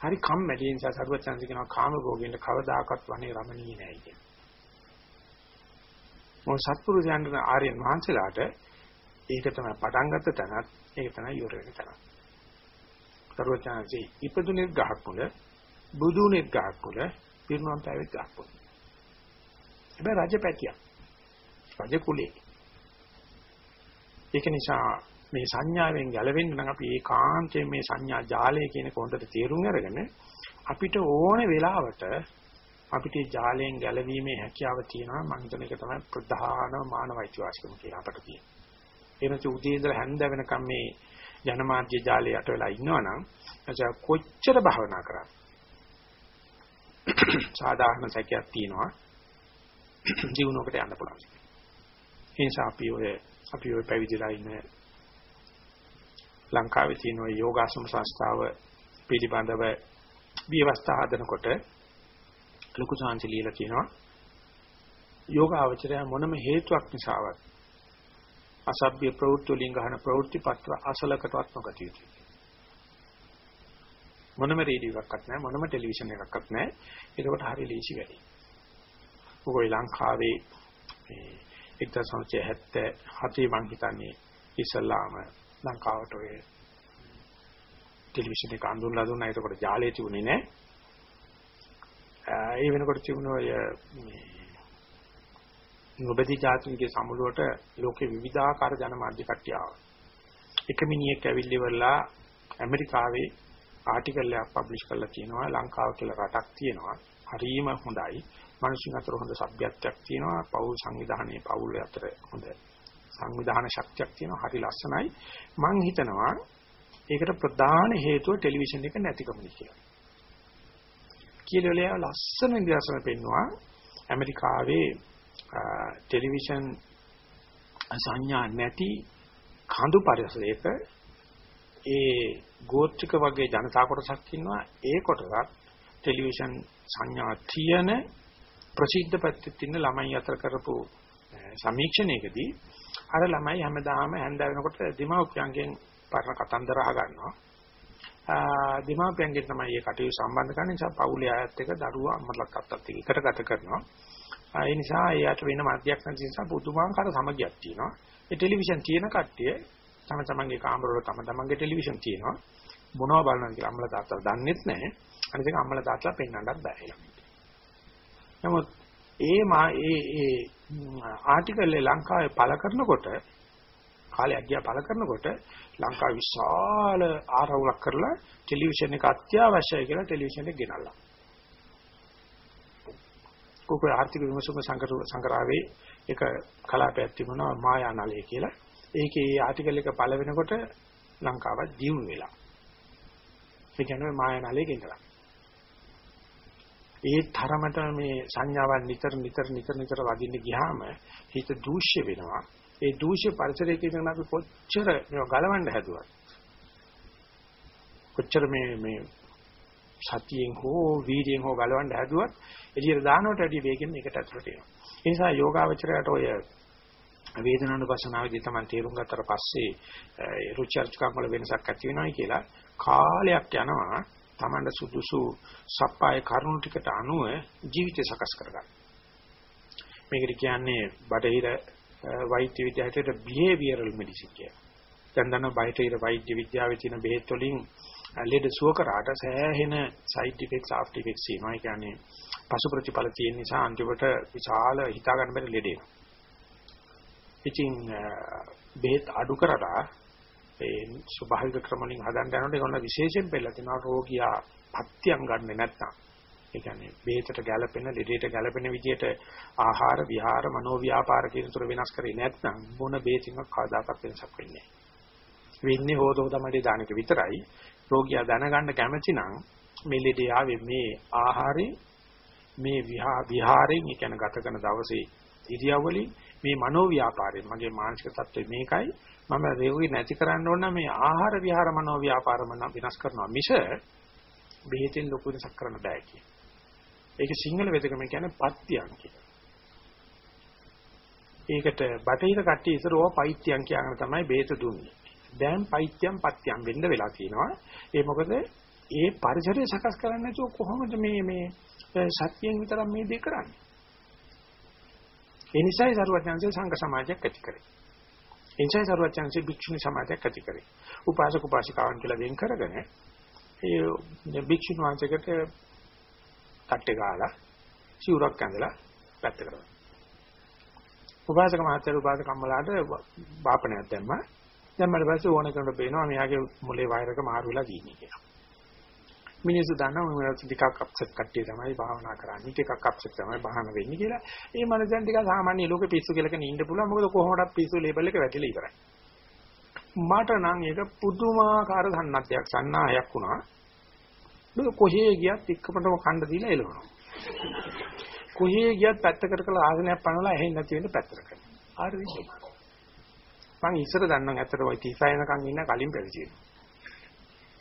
හරි කම්මැලි ඒ නිසා සරුවචන්සි කියනවා කාම භෝගින්ද කවදාකවත් වනේ රමණීය නෑ කියන. මොන සත්පුරුෂයන් ආර්යයන් වහන්සේලාට ඒක තමයි පටන් ගත්ත තැනත් ඒක තමයි ඉවර වෙන තැනත්. සරුවචන්සි ඉපදුනේ ගහක් මුල බුදුනේ ගහක් මුල පිරුණම් පැවිදි ගහක් මුල. හැබැයි රජ පැටියක්. රජ කුලේ ඒක නිසා මේ සංඥාවෙන් ගැලවෙන්න නම් අපි ඒකාන්තයෙන් මේ සංඥා ජාලය කියන කොන්දට තේරුම් අරගෙන අපිට ඕන වෙලාවට අපිට ජාලයෙන් ගැලවීමේ හැකියාව තියෙනවා මම හිතන එක තමයි ප්‍රධානම මානවයිති වාසිකම කියලා අපට තියෙනවා. එනච උදේ ඉඳලා හැන්ද වෙනකම් මේ ජනමාධ්‍ය ජාලයට වෙලා ඉන්නවනම් එචා කොච්චර භවනා කරා සාධාරණ සැකයක් තියෙනවා. ජීවුණකට යන්න පුළුවන්. ඒ නිසා අපි ඔය අපි ඔය පැවිදිලා ඉන්න ලංකාවේ තියෙන ඔය යෝගාශ්‍රම සංස්ථාව පිළිබඳව විවස්ථා හදනකොට ලොකු සාංශ ලියලා කියනවා යෝගාවචරය මොනම හේතුවක් නිසාවත් අසභ්‍ය ප්‍රවෘත්ති වලින් ගන්න ප්‍රවෘත්ති පත්‍ර අසලකටවත් නොගත යුතුයි. මොනම රේඩියෝ එකක්වත් නැහැ මොනම ටෙලිවිෂන් එකක්වත් නැහැ. ඒකට හරි ලීසි වැඩි. ඔය ලංකාවේ මේ 1977 මං හිතන්නේ ඉස්ලාම ලංකාවට ඔය ටෙලිවිෂන් එක අඳුන්ලා දුන්නා ඒකට ජාලේ තිබුණේ නැහැ. ඒ වෙනකොට තිබුණ ඔය මේ නොබදී ජාතින්ගේ සමුළුවට ලෝකේ විවිධාකාර ජනමාධ්‍ය කට්ටිය ආවා. එක මිනිහෙක් ඇවිල්ලි වෙලා ඇමරිකාවේ ආටිකල් එකක් පබ්ලිෂ් කරලා තියෙනවා ලංකාව කියලා රටක් තියෙනවා. හරිම හොඳයි. මිනිසුන් අතර හොඳ සભ્યත්වයක් තියෙනවා. පෞල් සංවිධානයේ පෞල් අතර හොඳ සංවිධාන ශක්තියක් තියෙනවා. හරි ලස්සනයි. මම හිතනවා ඒකට ප්‍රධාන හේතුව ටෙලිවිෂන් එක නැතිකම කියලා. කියලා ලස්සන නිදර්ශන පෙන්නවා ඇමරිකාවේ ටෙලිවිෂන් සංඥා නැති කඳු පරිසරයක ඒ ගෝත්‍රික වගේ ජනතා කොටසක් ඉන්නවා ඒ කොටසක් ටෙලිවිෂන් සංඥා තියෙන ප්‍රසිද්ධ පැත්තේ ඉන්න ළමයි අතර කරපු සමීක්ෂණයකදී අර ළමයි හැමදාම හැන්ද වෙනකොට දෙමව්පියන්ගෙන් පරණ කතන්දර අහගන්නවා. දෙමව්පියන්ගෙන් තමයි මේ කටයුතු සම්බන්ධ කරන්නේ නිසා පවුලේ අයත් එක්ක දරුවා අම්මලත් අත්තත් එක්ක එකට ගත කරනවා. ඒ නිසා එයාට වෙන මධ්‍යයක් නැති නිසා පුදුමාකාර සමගියක් තියෙනවා. ඒ ටෙලිවිෂන් තියෙන කට්ටිය තම තමන්ගේ කාමරවල තම තමන්ගේ ටෙලිවිෂන් තියෙනවා. මොනවද බලනවද කියලා අම්මලා තාත්තලා දන්නෙත් නැහැ. අනිත් එක අම්මලා තාත්තලා පෙන්වන්නත් බෑ. නමුත් ඒ මා ඒ ඒ ආටිකල් එක ලංකාවේ පළ කරනකොට කාලේ අධ්‍යා පළ කරනකොට ලංකාව විශාල ආරවුලක් කරලා ටෙලිවිෂන් එක අත්‍යවශ්‍යයි කියලා ටෙලිවිෂන් එක ගෙනල්ලා. කෝකෝ ආර්ථික විමසුම සංග්‍රහයේ එක කලාපයක් තිබුණා මායානලය කියලා. ඒකේ ආටිකල් එක පළ වෙනකොට ලංකාව දියුණු වෙලා. ඒ කියන්නේ මායානලයේ ගෙනලා. ඒ තරමට මේ සංඥාවන් නිතර නිතර නිතර නිතර වදින්න ගියාම හිත දූෂ්‍ය වෙනවා. ඒ දූෂ්‍ය පරිසරයක ඉඳන් අපි කොච්චර මේව ගලවන්න හැදුවත් කොච්චර මේ මේ සතියෙන් හෝ වීර්යයෙන් හෝ ගලවන්න හැදුවත් එළියට දානකොට වැඩි වේගෙන් මේකට ඇතුළට එනවා. ඒ නිසා යෝගාවචරයට ඔය වේදනානුපස්සනාවේදී තමයි තේරුම් ගත්තට පස්සේ රුචර්චකම් වල වෙනසක් ඇති වෙනවයි කියලා කාලයක් යනවා Tamanda සුදුසු සප්පාය කරුණු ටිකට අනුව ජීවිතය සකස් කරගන්න. මේකට කියන්නේ බටහිර වෛද්‍ය විද්‍යාවට behavioral medicine කියලා. දැන් දන්නවා බටහිර වෛද්‍ය විද්‍යාවේ තියෙන බෙහෙත් වලින් ලෙඩ සුව කරාට සෑහෙන side effects after effects එනවා. ඒ කියන්නේ පසු ප්‍රතිඵල තියෙන නිසා අන්තිමට විශාල හිතා ගන්න බැරි ලෙඩ එනවා. ඉතින් බෙහෙත් අඩු කරලා ඒ ස්වභාවික ක්‍රම වලින් හදන්න යනකොට ඒගොල්ලෝ විශේෂයෙන් පෙළලා තිනවා රෝගියා පත්‍යම් ගන්නෙ නැත්නම් ඒ කියන්නේ බේතට ගැළපෙන ලෙඩේට ගැළපෙන විදිහට ආහාර විහාර මනෝ ව්‍යාපාර කියන තුර වෙනස් කරේ නැත්නම් මොන බේතින්වත් කවදාකවත් වෙනසක් වෙන්නේ නැහැ. වෙන්නේ හොදෝදමඩේ දානක විතරයි. රෝගියා දැනගන්න කැමති නම් මේ ලෙඩේ ආවේ මේ ආහාරේ මේ විහාරයෙන් ඒ කියන්නේ ගත කරන දවසේ ඉරියව්වලින් මේ මනෝ ව්‍යාපාරයෙන් මගේ මානසික තත්ත්වය මේකයි මම රෝගී නැති කරන්න ඕන මේ ආහාර විහාර මනෝ ව්‍යාපාරම විනාශ කරනවා මිස බෙහෙතෙන් ලොකු වෙනසක් කරන්න බෑ කියන. ඒක සිංහල වෙදකම කියන්නේ පත්‍යං කියලා. ඒකට බටහිර කට්ටිය ඉස්සරව පෛත්‍යං කියනකට තමයි බෙහෙත දුන්නේ. දැන් පෛත්‍යං පත්‍යං වෙන්න වෙලා තියෙනවා. ඒ මොකද ඒ පරිසරය සකස් කරන්නේ නැතුව කොහොමද මේ මේ සත්‍යයෙන් විතරක් මේ දේ කරන්නේ? ඒ නිසායි සරුවඥාන්සේ සංඝ සමාජයක් ඇති කරේ. ඒ නිසායි සරුවඥාන්සේ භික්ෂුණී සමාජයක් ඇති කරේ. උපාසක උපාසිකාවන් කියලා වෙන් කරගෙන ඒ භික්ෂුණී වංශයකට තට්ටේ ගාලා සිවුරක් ඇඳලා පැත්ත කරනවා. උපාසක මහත්තයා උපාසක කම්මලාට බාපණයක් දැම්මා. දැම්මට පස්සේ ඕන කෙනෙකුට පේනවා මෙයාගේ මොලේ වෛරක මාරු වෙලා තියෙන්නේ කියලා. මිනිස්සු දන්නවා මම ටිකක් අප්සෙට් කට්ටිය තමයි භාවනා කරන්නේ ටිකක් අප්සෙට් තමයි භාවනා වෙන්නේ කියලා. ඒ මනසෙන් ටික සාමාන්‍ය ලෝකෙ පිස්සු කියලාගෙන ඉන්න පුළුවන්. මොකද කොහොමඩක් පිස්සු ලේබල් එක වැටිලා ඉවරයි. මට නම් ඒක පුදුමාකාර සම්නත්යක් සන්නාහයක් වුණා. මොකද කොහේ ගියත් එක්කමටම කණ්ඩ දීලා එළවනවා. කොහේ ගියත් පැත්තකට කළ ආසනයක් පනවලා ඇහෙන්නේ නැති වෙන්න පැත්තකට කරනවා. හරි. මම ඉස්සර දන්නම් ඇත්තට ওই 35 යනකම් ඉන්න කලින් පැවිදි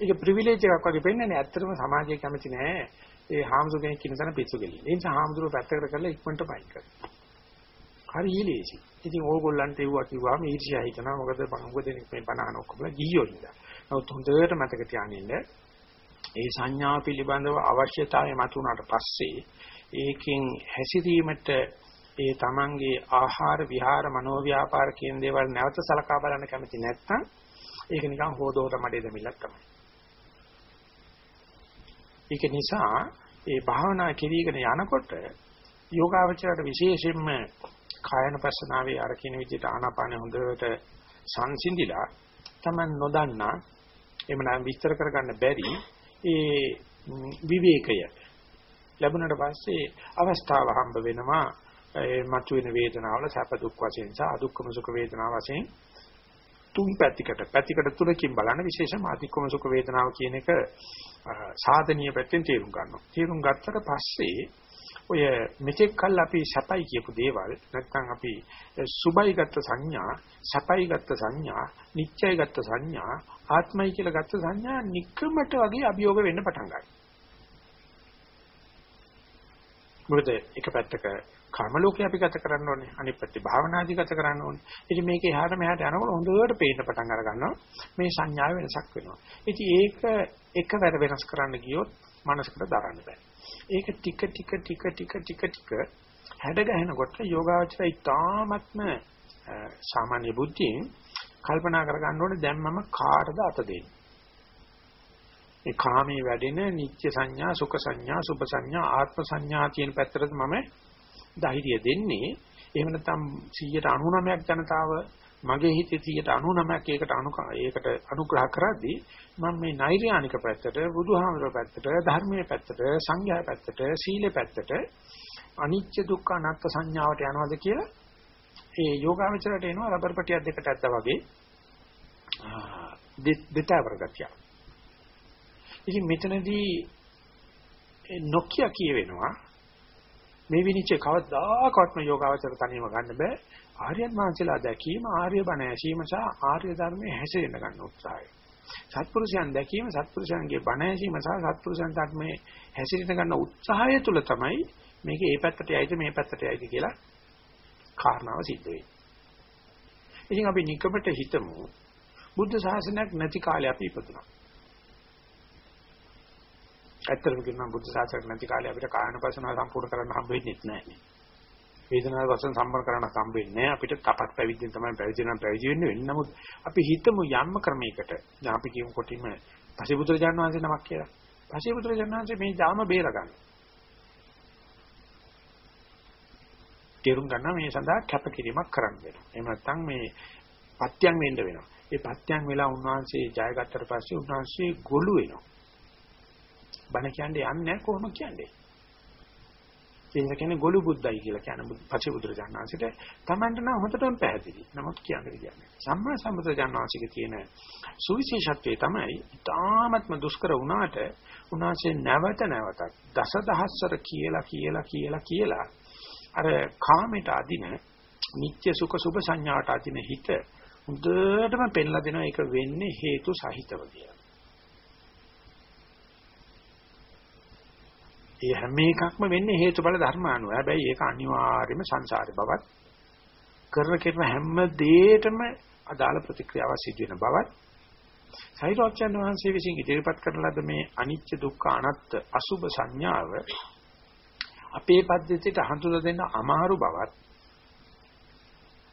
ඒක ප්‍රිවිලේජ් එකක් වගේ පෙන්වන්නේ ඇත්තටම සමාජයේ කැමති නෑ ඒ හාමුදුරුවෝ කෙනෙක් ඉන්න තැන පිස්සු ගෙලින්න. ඒ නිසා හාමුදුරුවෝ පැත්තකට කරලා ඉක්මනට පයින් කරනවා. හරි ඊලේසි. ඉතින් ඕගොල්ලන්ට ඒවා කිව්වම ඊර්ෂ්‍යා හිතනවා මොකද මොකද මේ බනහන ඔක්කොම ගියෝ ඉඳලා. නමුත් හොඳට මතක තියාගන්න ඒ සංඥා පිළිබඳව අවශ්‍යතාවය මතුණාට පස්සේ ඒකෙන් හැසිරීමට ඒ තමන්ගේ ආහාර විහාර මනෝව්‍යාපාර කියන දේවල් නැවත සලකා බලන්න කැමති නැත්නම් ඒක නිකන් හොදෝට මඩේ දෙමිලක් තමයි. ඒක නිසා ඒ භාවනා කිරීගෙන යනකොට යෝගාවචරයට විශේෂයෙන්ම කායන පස්සනාවේ අර කියන විදිහට ආනාපාන හොඳට සංසිඳිලා තමන් නොදන්නා එහෙම නම් විස්තර කරගන්න බැරි ඒ විවේකය ලැබුණාට පස්සේ අවස්ථාව හම්බ වෙනවා. ඒ මතුවෙන වේදනාවල සැප දුක් වශයෙන් සහ අදුක්කම සුඛ වේදනාව වශයෙන් තුන් පැතිකට පැතිකට තුනකින් බලන විශේෂම අධික්කම සුඛ වේදනාව කියන එක සාධනීය පැත්තෙන් තේරුම් ගන්නවා. තේරුම් ගත්තට පස්සේ ඔය මෙතෙක් කල් අපි සැපයි කියපු දේවල් නැත්නම් අපි සුබයි ගත්ත සංඥා, සැපයි ගත්ත සංඥා, නිත්‍යයි ගත්ත සංඥා, ආත්මයි කියලා ගත්ත සංඥා නික්කමට වගේ අභියෝග වෙන්න පටන් ගන්නවා. මොකද එක පැත්තක කර්ම ලෝකේ අපි ගත කරන්න ඕනේ. අනිත් පැත්තේ භාවනාදි ගත කරන්න ඕනේ. ඉතින් මේක එහාට මෙහාට යනකොට හොඳට පේන්න පටන් අර ගන්නවා. මේ සංඥාවේ වෙනසක් වෙනවා. ඉතින් ඒක එකවර වෙනස් කරන්න ගියොත් මනසකට දරන්න බෑ. ඒක ටික ටික ටික ටික ටික ටික හැඩ ගැහෙනකොට යෝගාවචරය ඉතාමත්ම සාමාන්‍ය බුද්ධියෙන් කල්පනා කරගන්න ඕනේ දැන් මම කාටද අත දෙන්නේ? ඒ කාමයේ වැඩෙන නිත්‍ය සංඥා සුඛ සංඥා සුභ සංඥා ආත්ම සංඥා කියන පැත්තට මම ධෛර්යය දෙන්නේ එහෙම නැත්නම් 199ක් ජනතාව මගේ හිතේ 199ක් ඒකට අනු ඒකට අනුග්‍රහ කරද්දී මම මේ නෛර්යානික පැත්තට බුදුහාමර පැත්තට ධර්මයේ පැත්තට සංඝයා පැත්තට සීලේ පැත්තට අනිත්‍ය දුක්ඛ අනාත්ම සංඥාවට යනවාද කියලා ඒ යෝගාවචරයට එනවා රබර් පටියක් දෙකට ඇද්දා වගේ දෙතවර ගතිය. ඉතින් මෙතනදී නොකිය කියවෙනවා මේ විනිශ්චය කවදාකවත්ම යෝගාවචර තනියම ගන්න බෑ. ආර්යයන් වහන්සේලා දැකීම ආර්ය බණ ඇසීම සහ ආර්ය ධර්මයේ හැසිරෙන්න ගන්න උත්සාහය. සත්පුරුෂයන් දැකීම සත්පුරුෂයන්ගේ බණ ඇසීම සහ සත්පුරුෂයන් ධර්මයේ හැසිරෙන්න ගන්න උත්සාහය තුල තමයි මේක ඒ පැත්තට යයිද මේ පැත්තට යයිද කියලා කාරණාව සිද්ධ වෙන්නේ. ඉතින් අපි නිකමට හිතමු බුද්ධ ශාසනයක් නැති කාලේ අපි ඉපදුනා. ඇත්තටම කියනවා බුද්ධ ශාසනයක් නැති කාලේ අපිට කායනපසනාව සම්පූර්ණ කරන්න හම්බ වෙන්නේ නැහැ. වේදනාව වශයෙන් සම්බන්ධ කරන්න හම්බ වෙන්නේ නැහැ. අපිට තපත් පැවිද්දෙන් තමයි පැවිදි නම් පැවිදි වෙන්න වෙන්නේ. නමුත් අපි හිතමු යම්ම ක්‍රමයකට දැන් අපි කියමු කොටිම පසිපුත්‍රයන් වහන්සේ නමක් කියලා. පසිපුත්‍රයන් වහන්සේ මේ ජාම බේරගන්න. තේරුම් ගන්න මේ සඳහා කැපකිරීමක් කරන්න වෙනවා. එහෙම නැත්නම් මේ පත්‍යං වෙන්න වෙනවා. ඒ පත්‍යං වෙලා උන්වහන්සේ ජයගත්තට පස්සේ උන්වහන්සේ ගොළු වෙනවා. බණ කියන්නේ යන්නේ කොහොම කියන්නේ? ඒක කියන්නේ ගොළු බුද්දයි කියලා කියන පස්සේ බුදුරජාණන්සේට තමන්ට නම් හොතටම පැහැදිලි. නමුත් කියන්නේ කියන්නේ. සම්මා සම්බුදුරජාණන්සේගේ තියෙන සුවිශේෂත්වය තමයි ඊ타ත්ම දුෂ්කර වුණාට උන්වහන්සේ නැවත නැවතත් දසදහස්වර කියලා කියලා කියලා කියලා අර කාමයට අදින නිත්‍ය සුඛ සුභ සංඥාට අදින හිත හොඳටම පෙන්ලා දෙනවා ඒක වෙන්නේ හේතු සහිතව කියලා. ඒ හැම එකක්ම වෙන්නේ හේතුඵල ධර්මානුව. හැබැයි ඒක අනිවාර්යයෙන්ම සංසාරේ බවත් කරන කෙරෙන හැම දෙයකටම අදාළ ප්‍රතික්‍රියාවක් සිදු වෙන බවත් සෛරෝච්චන් වහන්සේ විසින් ඉදිරිපත් කරන ලද මේ අනිත්‍ය දුක්ඛ අනාත්ත අසුභ සංඥාව අපේ පද්ධතියට හඳුනලා දෙන්න අමාරු බවත්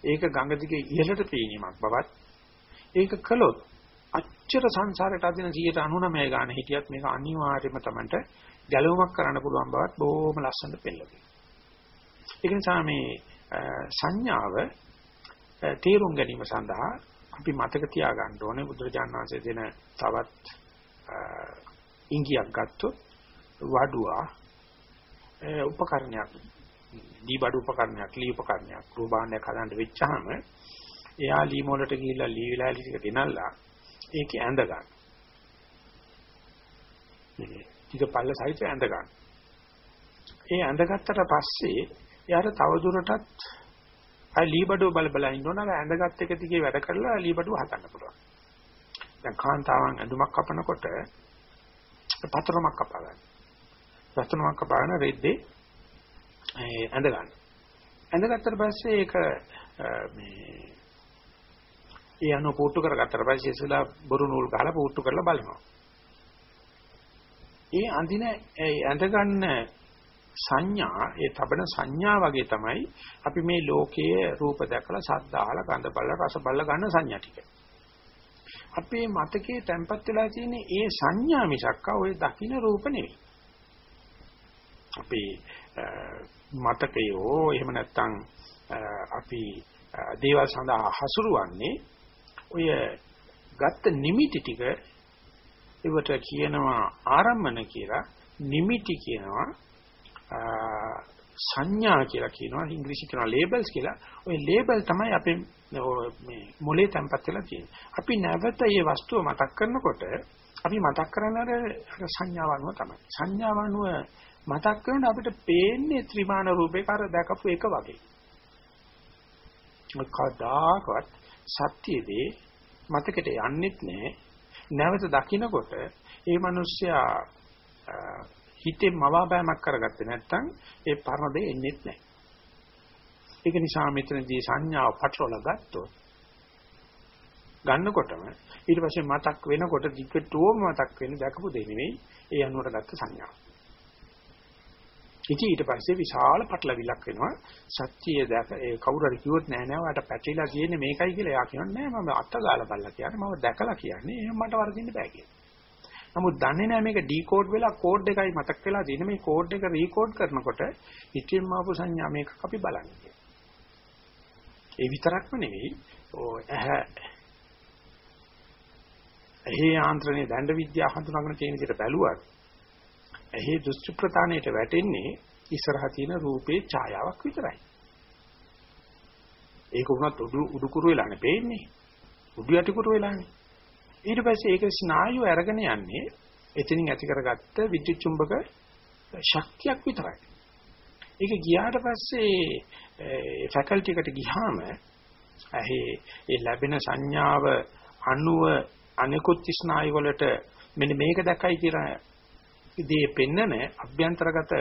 ඒක ගඟ දිගේ ඉහළට පීනීමක් බවත් ඒක කළොත් අච්චර සංසාරයට අදින 99 ගාන හිටියත් මේක අනිවාර්යයෙන්ම Tamanට ගැලවුමක් කරන්න පුළුවන් බවත් බොහොම ලස්සනට පෙන්නනවා. ඒක නිසා මේ සංඥාව තේරුම් ගැනීම සඳහා අපි මතක තියාගන්න ඕනේ බුදුරජාණන් වහන්සේ දෙන තවත් ඉංගියක් ගත්තොත් වඩුවා උපකරණයක් දී බඩු උපකරණයක් ලී උපකරණයක් රූපාණ්ඩයක් හදන්න වෙච්චාම එයා ලී මොලට ගිහිල්ලා ලී විලාලි ටික ගෙනල්ලා ඒකේ ඇඳ ගන්න. මේ ටික පල්ල සහිත ඇඳ ගන්න. ඒ ඇඳගත්තට පස්සේ එයාට තවදුරටත් අය ලීබඩුව බල බල ඉන්න ඕන ඇඳගත් එක දිගේ වැඩ කරලා ලීබඩුව හදන්න පුළුවන්. දැන් කාන්තාවන් ඇඳුමක් කපනකොට පතරමක් කපා ගන්න. පතරමක් කපාගෙන රෙද්දේ ඇඳ ගන්න. ඇඳගත්තට පස්සේ ඒක මේ ඒ අනු පුට්ටු කරගත්තට පස්සේ ඉස්සලා බොරු නූල් ගහලා පුට්ටු කරලා බලනවා. ඒ අඳින ඇඳ ගන්න සංඥා ඒ තබන සංඥා වගේ තමයි අපි මේ ලෝකයේ රූප දැකලා ශබ්ද අහලා ගඳ බලලා රස බලලා ගන්න සංඥා ටික. අපේ මතකයේ තැම්පත් වෙලා තියෙන ඒ සංඥා මිසක්ක ওই දකින්න රූප නෙවෙයි. අපේ මතකයෝ එහෙම නැත්නම් අපි දේවල් සඳහා හසුරුවන්නේ ඔය ගත්ත නිමිති ටික ඒවට කියනවා ආරම්මන කියලා. නිමිති කියනවා සංඥා කියලා කියනවා ඉංග්‍රීසි කියනවා ලේබල්ස් කියලා. ওই ලේබල් තමයි අපේ මේ මොලේ තැම්පත් වෙලා තියෙන්නේ. අපි නැවත මේ වස්තුව මතක් කරනකොට අපි මතක් කරන්නේ අර සංඥාව අනුව තමයි. සංඥාව අනුව මතක් කරනකොට අපිට පේන්නේ ත්‍රිමාන රූපේක අර දැකපු එක වගේ. කවදාකවත් සත්‍යයේදී මතකෙට යන්නෙත් නෑ නැවත දකින්නකොට ඒ මිනිස්සයා හිතේ මවාපෑමක් කරගත්තේ නැත්නම් ඒ පරණ දෙය එන්නේත් නැහැ. ඒක නිසා මෙතනදී සංඥාව පටලවලා ගත්තොත් ගන්නකොටම ඊට පස්සේ මතක් වෙනකොට දිගටම මතක් වෙන්නේ දැකපු දෙ නෙවෙයි ඒ අනුවට ගත්ත සංඥාව. ඉතින් ඊට පස්සේ විශාල පටලවිලක් වෙනවා සත්‍යය දැක ඒ කවුරු හරි කිව්වොත් නෑ නෑ ඔයාලට පැටලිලා තියෙන්නේ මේකයි කියලා එයා කියනවා නෑ මම අත්ත ගාලා බලලා කියන්නේ මම දැකලා කියන්නේ එහෙනම් මට වරදින්න බෑ කියලා. නමුත් දන්නේ නෑ මේක ඩිකෝඩ් වෙලා කෝඩ් එකයි මතක් වෙලා තියෙන මේ කෝඩ් එක රීකෝඩ් කරනකොට ඉතින් ආපු සංඥා මේක අපි බලන්නේ. ඒ විතරක්ම නෙවෙයි ඔය ඇහැ එහි ආන්ත්‍රණයේ දණ්ඩ විද්‍යාව හඳුනාගෙන තියෙන විදිහට බැලුවත් එහි දෘෂ්ටි ප්‍රතාණයට වැටෙන්නේ ඉස්සරහා තියෙන රූපේ ඡායාවක් විතරයි. ඒක වුණත් උඩු උඩුකුරු වෙලානේ පේන්නේ. උඩු යටිකුරු වෙලානේ. ඊට පස්සේ ඒක ස්නායු අරගෙන යන්නේ එතනින් ඇති කරගත්ත විද්‍යුත් චුම්බක ශක්තියක් විතරයි. ඒක ගියාට පස්සේ ෆැකල්ටි එකට ගියාම ඇහි ඒ ලැබෙන සංඥාව අණුව අනිකුත් ස්නායු වලට මෙන්න මේක දැක්කයි කියලා දේ පෙන්නන අභ්‍යන්තරගත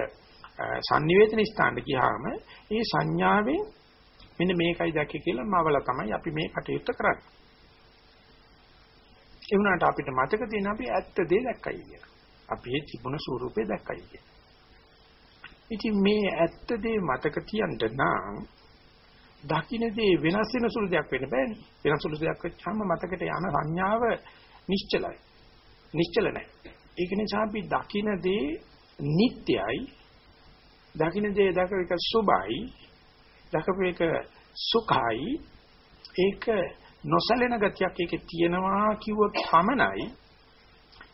sannivedana ස්ථානට ගියාම ඒ සංඥාවෙන් මෙන්න මේකයි දැක්කේ කියලා මවල තමයි අපි මේ කටයුත්ත කරන්නේ. ඒ වුණාට අපිට මතක තියෙන අපි ඇත්ත දේ දැක්කයි කියලා. අපි ඒ තිබුණ ස්වරූපේ දැක්කයි කියලා. ඉතින් මේ ඇත්ත දේ මතක තියන්න නම් දකින්න දේ වෙනස් වෙන සුළු දෙයක් වෙන්න බෑනේ. වෙනස් සුළු දෙයක් වෙච්චාම මතකට යන සංඥාව නිශ්චලයි. නිශ්චල නැහැ. ඒක නිසා අපි දකින දේ නිට්ටයයි දකින දේ දක එක සුභයි දකපු එක සුඛයි. ඒක නොසැලෙන ගතියක් ඒකේ තියෙනවා කිව්වොත් පමණයි.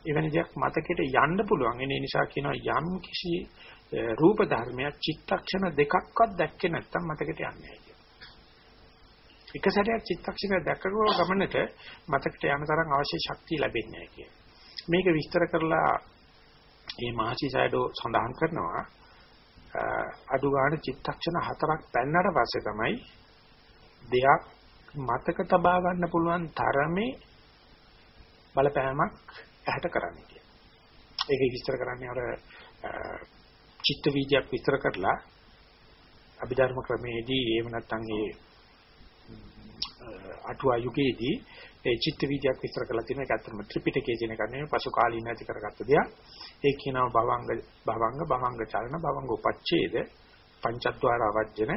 එවැනි දෙයක් මතකෙට යන්න පුළුවන්. ඒ නිසා කියනවා යම් කිසි රූප ධර්මයක් චිත්තක්ෂණ දෙකක්වත් දැක්කේ නැත්තම් මතකෙට යන්නේ නැහැ එක සැරයක් චිත්තක්ෂණ දැකගොව ගමනට මතකයට යන තරම් අවශ්‍ය ශක්තිය ලැබෙන්නේ නැහැ කියන්නේ මේක විස්තර කරලා මේ මහසි සයඩෝ සඳහන් කරනවා අඩු ගන්න චිත්තක්ෂණ හතරක් පැන්නට පස්සේ තමයි දෙයක් මතක තබා ගන්න පුළුවන් තරමේ බලපෑමක් ඇහැට කරන්නේ කියලා. ඒක විස්තර කරන්නේ අර චිත්ත වීජයක් විස්තර කරලා අභිධර්ම ක්‍රමයේදී එහෙම නැත්නම් ඒ අටුවා යුගයේදී ඒ චිත්ත වීදියක් විස්තර කරලා තියෙනවා. ඒක ඇත්තටම ත්‍රිපිටකයේ තියෙන එකක් නෙවෙයි පසු කාලීන ඇති කරගත්ත දෙයක්. ඒ කියනවා භවංග භවංග භවංග චලන භවංග උපච්ඡේද පංචද්වාර අවජ්ජන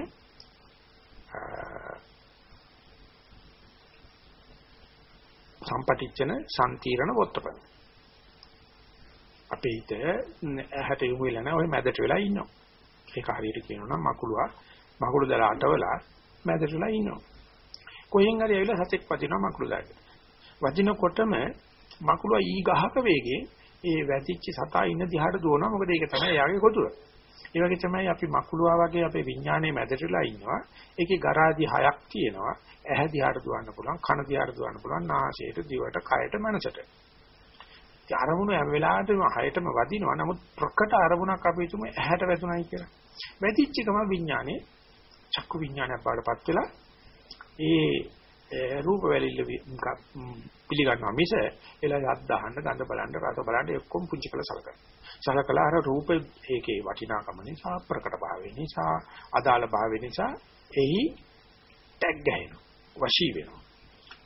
සම්පටිච්චන සම්තිරණ වොත්තපන. අපේ හිත ඇහැට යොමු වෙලා නැහැ. ඔය මැදට වෙලා ඉන්නවා. ඒක හරියට කියනවා නම් මකුලුවා මකුළු දාලා අටවලා මැදට වෙලා ඉන්නවා. කොහෙන් හරි ඇවිල්ලා සතෙක් වදිනවා මකුළු දාට. වදිනකොටම මකුළුවා ඊ ගහක වේගයෙන් ඒ වැදිච්ච සතා ඉන්න දිහාට දුවනවා. මොකද ඒක තමයි එයාගේ කොටුව. ඒ වගේ තමයි අපි මකුළුවා වගේ අපේ විඥානයේ මැදටලා ඉන්නවා. ඒකේ ගරාදි හයක් තියෙනවා. ඇහැ දිහාට දුවන්න පුළුවන්, කන දිහාට දුවන්න පුළුවන්, නාසයට, දිවට, කයට, මනසට. ඒ අරමුණ හැම වෙලාවෙම හයටම වදිනවා. නමුත් ප්‍රකට අරමුණක් අපි හිතමු ඇහැට වැදුනයි කියලා. වැදිච්ච ගම විඥානේ චක්කු විඥානයක් බාඩපත් වෙලා ඒ රූප වැලිල්ල පිළිගන්නවා මිස එලා යත් දහන්න ගඳ බලන්න රස බලන්න ඔක්කොම පුංචි කළ සලකනවා. සලකලා අර රූප ඒකේ වටිනාකම නිසා ප්‍රකට භාවය නිසා අදාළ භාවය නිසා එහි ටැග් ගහනවා. වශී වෙනවා.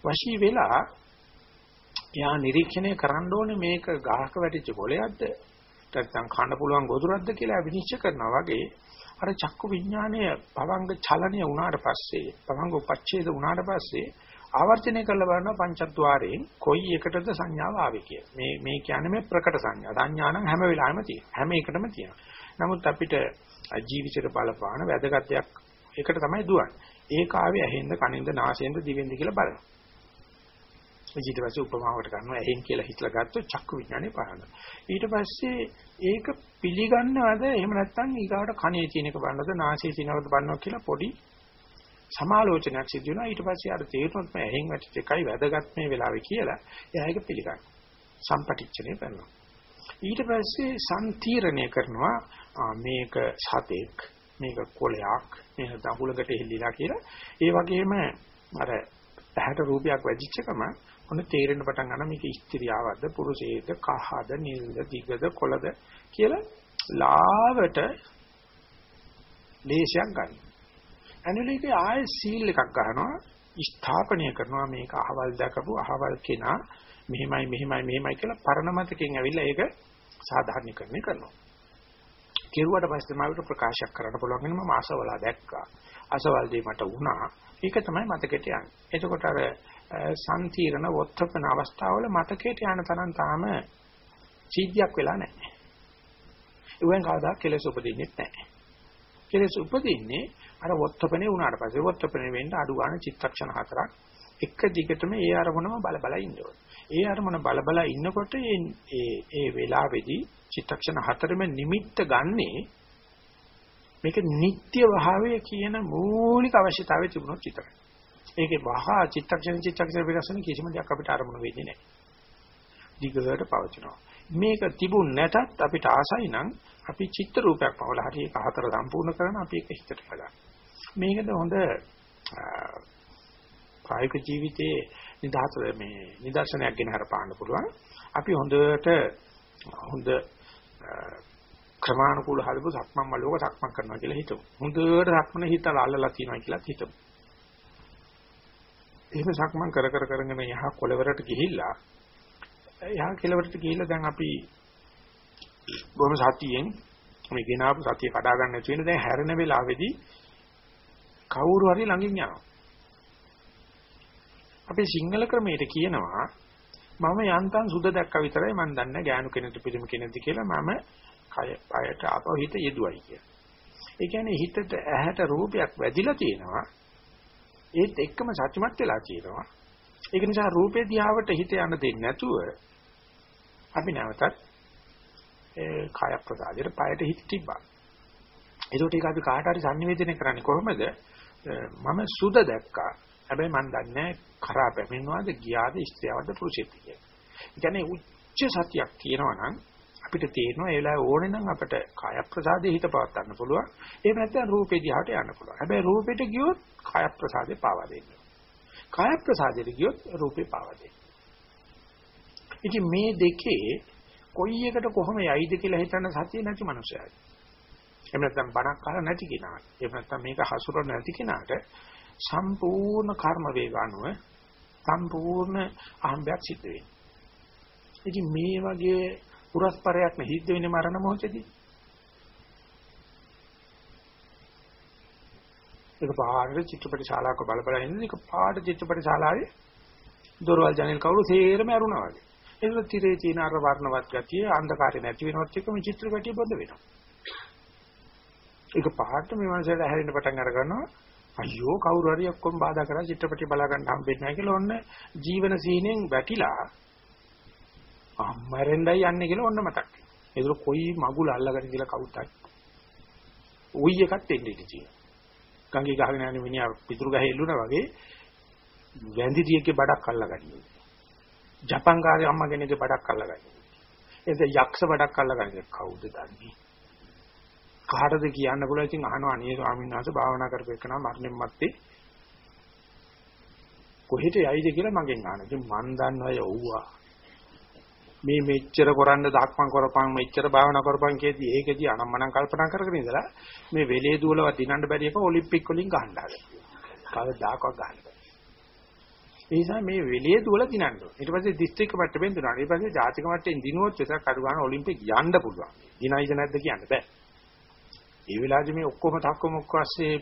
වශී වෙලා එයා නිරීක්ෂණය කරන්න ඕනේ මේක ගහක වැටිච්ච කොළයක්ද නැත්නම් කන්න පුළුවන් ගොදුරක්ද කියලා විනිශ්චය කරනවා වගේ අර චක්කු විඥානය පවංග චලනය වුණාට පස්සේ පවංග උපච්ඡේද වුණාට පස්සේ ආවර්ජනය කරලා බලනවා පංචද්වාරයෙන් කොයි එකටද සංඥාව ආවේ කියලා. මේ මේ කියන්නේ මේ ප්‍රකට සංඥා. සංඥා නම් හැම වෙලාවෙම තියෙනවා. හැම එකටම තියෙනවා. නමුත් අපිට ජීවිතේට බලපාන වැදගත් දෙයක් එකට තමයි දුවන්නේ. ඒක ආවේ ඇහෙන්ද කනින්ද නාසයෙන්ද දිවෙන්ද කියලා බලනවා. ඊට පස්සේ උපමාවකට ගන්නවා ඇහෙන් කියලා හිතලා ගත්තොත් චක්කු විඥානේ පහළ. ඊට පස්සේ ඒක පිළිගන්නවද එහෙම නැත්නම් ඊගාවට කනේ තියෙන එක බලනවද නාසයේ තියෙනවද බලනවා කියලා පොඩි සමාලෝචනයක් සිදු වෙනවා. ඊට පස්සේ අර තේරුනොත් මේ ඇහෙන් වැටිච්ච එකයි වැදගත් මේ වෙලාවේ කියලා එයා ඒක පිළිගන්නවා. සම්පටිච්චනේ කරනවා. ඊට පස්සේ සම්තිරණය කරනවා මේක සතෙක් මේක කොලයක් මේක දහුලකට හෙල්ලිලා කියලා. ඒ වගේම අර ඇහැට රූපයක් වැදිච්ච ගම ඔන්න තේරෙන්න පටන් ගන්න මේක ස්ත්‍රියවද්ද පුරුෂයේද කහද නිල්ද දිගද කොළද කියලා ලාවට ලේසියක් ගන්න. ඇනුලිකේ ආයේ සීල් එකක් ගන්නවා ස්ථාපනය කරනවා මේක අහවල් දැකපු අහවල් කෙනා මෙහෙමයි මෙහෙමයි මෙහෙමයි කියලා පරණ මතකයෙන් ඇවිල්ලා ඒක සාධාරණීකරණය කරනවා. කෙරුවට පස්සේ මාවිත ප්‍රකාශයක් කරන්න පුළුවන් වෙන මම අසවලා දැක්කා. අසවල් දෙය මට වුණා. ඒක තමයි මතකෙට යන්නේ. එතකොට අර සම්තිරණ වොත්තපන අවස්ථාවල මතකයට යන තරම් තාම සිද්ධියක් වෙලා නැහැ. ඒවෙන් කවදා කෙලෙස් උපදින්නේ නැහැ. කෙලෙස් උපදින්නේ අර වොත්තපනේ වුණාට පස්සේ වොත්තපනේ වෙන්න අඩු ගන්න චිත්තක්ෂණ හතරක් එක දිගටම ඒ අරමුණම බල බල ඉන්න ඒ අරමුණ බල බල ඉන්නකොට ඒ ඒ වෙලාවේදී චිත්තක්ෂණ හතරෙම නිමිත්ත ගන්නේ මේක නිට්ටය භාවය කියන මූලික අවශ්‍යතාවය තිබුණොත් විතරයි. ඒකේ වහා චිත්තක්ෂණ චිත්තක්ෂණ විරසන කිසිම දෙයක් අපිට අරමුණු වෙන්නේ නැහැ. දිගට පවතිනවා. මේක තිබුණ නැතත් අපිට ආසයි නම් අපි චිත්ත රූපයක් පවල හරි ඒක හතර සම්පූර්ණ කරන අපි ඒක හිතට ගන්න. මේකද හොඳ ප්‍රායෝගික ජීවිතයේ නිදහස මේ නිදර්ශනයක් ගෙන හරපාන්න පුළුවන්. අපි හොඳට හොඳ ක්‍රමානුකූල හදපු සක්මන් මලෝක සක්මන් කරනවා කියලා හිතමු. හොඳට සක්මන හිතලා අල්ලලා තියනවා කියලා හිතමු. එහෙම සක්මන් කර කර කරගෙන මේ යහ කොළවරට ගිහිල්ලා යහ කෙළවරට ගිහිල්ලා දැන් අපි බොහොම සතියෙන් මේ ගෙනාවු සතිය කඩා ගන්න නැති වෙන දැන් හැරෙන වෙලාවේදී කවුරු හරි ළඟින් යනවා. අපි සිංහල ක්‍රමයට කියනවා මම යන්තම් සුද දැක්ක විතරයි මම දන්නේ ගෑනු කෙනෙක්ද පිරිමි කෙනෙක්ද කියලා මම කය පයට ආපහු හිත යෙදුවයි කියලා. ඒ කියන්නේ හිතට ඇහැට රූපයක් වැදිලා තියෙනවා ඒත් එක්කම සත්‍යමත් වෙලා කියනවා. ඒක නිසා රූපේ දිහාවට හිත යන්න දෙන්නේ නැතුව අපි නැවතත් ඒ කාය ප්‍රසාදයට පයට හිත තිබ්බා. ඒකට ඒක අපි කාට හරි sannivedana කරන්නේ කොහොමද? මම සුද දැක්කා. හැබැයි මම දන්නේ කරා පැමිණුවාද ගියාද ස්ත්‍රියවද පුරුෂයෙක්ද කියලා. ඒ කියන්නේ උච්ච සතියක් තියෙනවා නම් අපිට තේරෙනවා ඒ වෙලාවේ ඕනේ නම් අපිට කාය ප්‍රසාදේ හිත පවත් ගන්න පුළුවන්. එහෙම නැත්නම් රූපේ දිහාට යන්න පුළුවන්. හැබැයි රූපෙට ගියොත් කාය ප්‍රසාදේ පාවා දෙන්න. කාය ප්‍රසාදෙට ගියොත් රූපේ පාවා දෙන්න. ඉතින් මේ දෙකේ කොයි එකට කොහොම යයිද කියලා හිතන සතිය නැති මනුස්සයයි. එහෙම නැත්නම් බණක් අහලා නැති කෙනාට. එහෙම නැත්නම් මේක හසුරන නැති කෙනාට සම්පූර්ණ කර්ම වේග අනුව සම්පූර්ණ අහඹයක් සිද්ධ වෙනවා. ඉතින් මේ වගේ පුරස්පරයක් නෙහිද්ද වෙන්නේ මරණ මොහොතේදී. ඒක පාඩේ චිත්‍රපට ශාලාවක බල බල ඉන්නේ ඒක පාඩ චිත්‍රපට ශාලාවේ දොරවල් ජනෙල් කවුරු සේරම අරුණා වගේ. ඒක තිරේ තියෙන අර වර්ණවත් ගතිය අන්ධකාරය නැති වෙනවත් එක්ක මේ චිත්‍රපටිය බොඳ වෙනවා. ඒක පාඩට මේ මනසට හැරෙන්න පටන් අර ගන්නවා. අයියෝ කවුරු හරි ඔක්කොම බාධා කරලා චිත්‍රපටිය බලා ගන්න හම්බෙන්නේ නැහැ කියලා ඔන්න ජීවන සීනෙන් වැටිලා අම්මරෙන්ඩයි යන්නේ කියලා ඔන්න මතක් වෙනවා. ඒකල කොයි මගුල අල්ලගෙන කියලා කවුත් හරි. උයි එකක් දෙන්නේ ඉතින්. ගංගේ ගහගෙන යන මිනිහා පිටුරු ගහේ එල්ලුණා වගේ වැඳිටියගේ බඩක් අල්ලගන්නේ. ජපන් කාර්ය අම්මා කෙනෙක්ගේ බඩක් අල්ලගන්නේ. එතන යක්ෂ බඩක් අල්ලගන්නේ කවුද දන්නේ? කාටද කියන්න පුළුවන් ඉතින් අහනවා අනේ ස්වාමීන් වහන්සේ භාවනා කරපෙන්නා මරණයන් මැත්තේ කොහෙට යයිද කියලා මගෙන් අහන. ඉතින් මන් දන්නවය ඔව්වා. මේ මෙච්චර කරන්න දක්මන් කරපන් මෙච්චර භාවනා කරපන් කියදී ඒකදී අනම්මනම් කල්පනා කරගෙන ඉඳලා මේ වෙලේ දුවලව දිනන්න බැරි එක ඔලිම්පික් වලින් ගහන්න හදලා. කවදාකවත් ගහන්න බෑ. ඒ නිසා මේ වෙලේ දුවල දිනන්න ඕනේ. ඊට පස්සේ දිස්ත්‍රික්ක මට්ටමින් දිනනවා. ඊට පස්සේ ජාතික මට්ටමින් දිනුවොත් විතරක් අඩු ගන්න ඔලිම්පික් යන්න පුළුවන්. දිනයිද නැද්ද කියන්න බෑ. ඒ වෙලාවේදී මේ ඔක්කොම තක්කම ඔක්කොස්සේ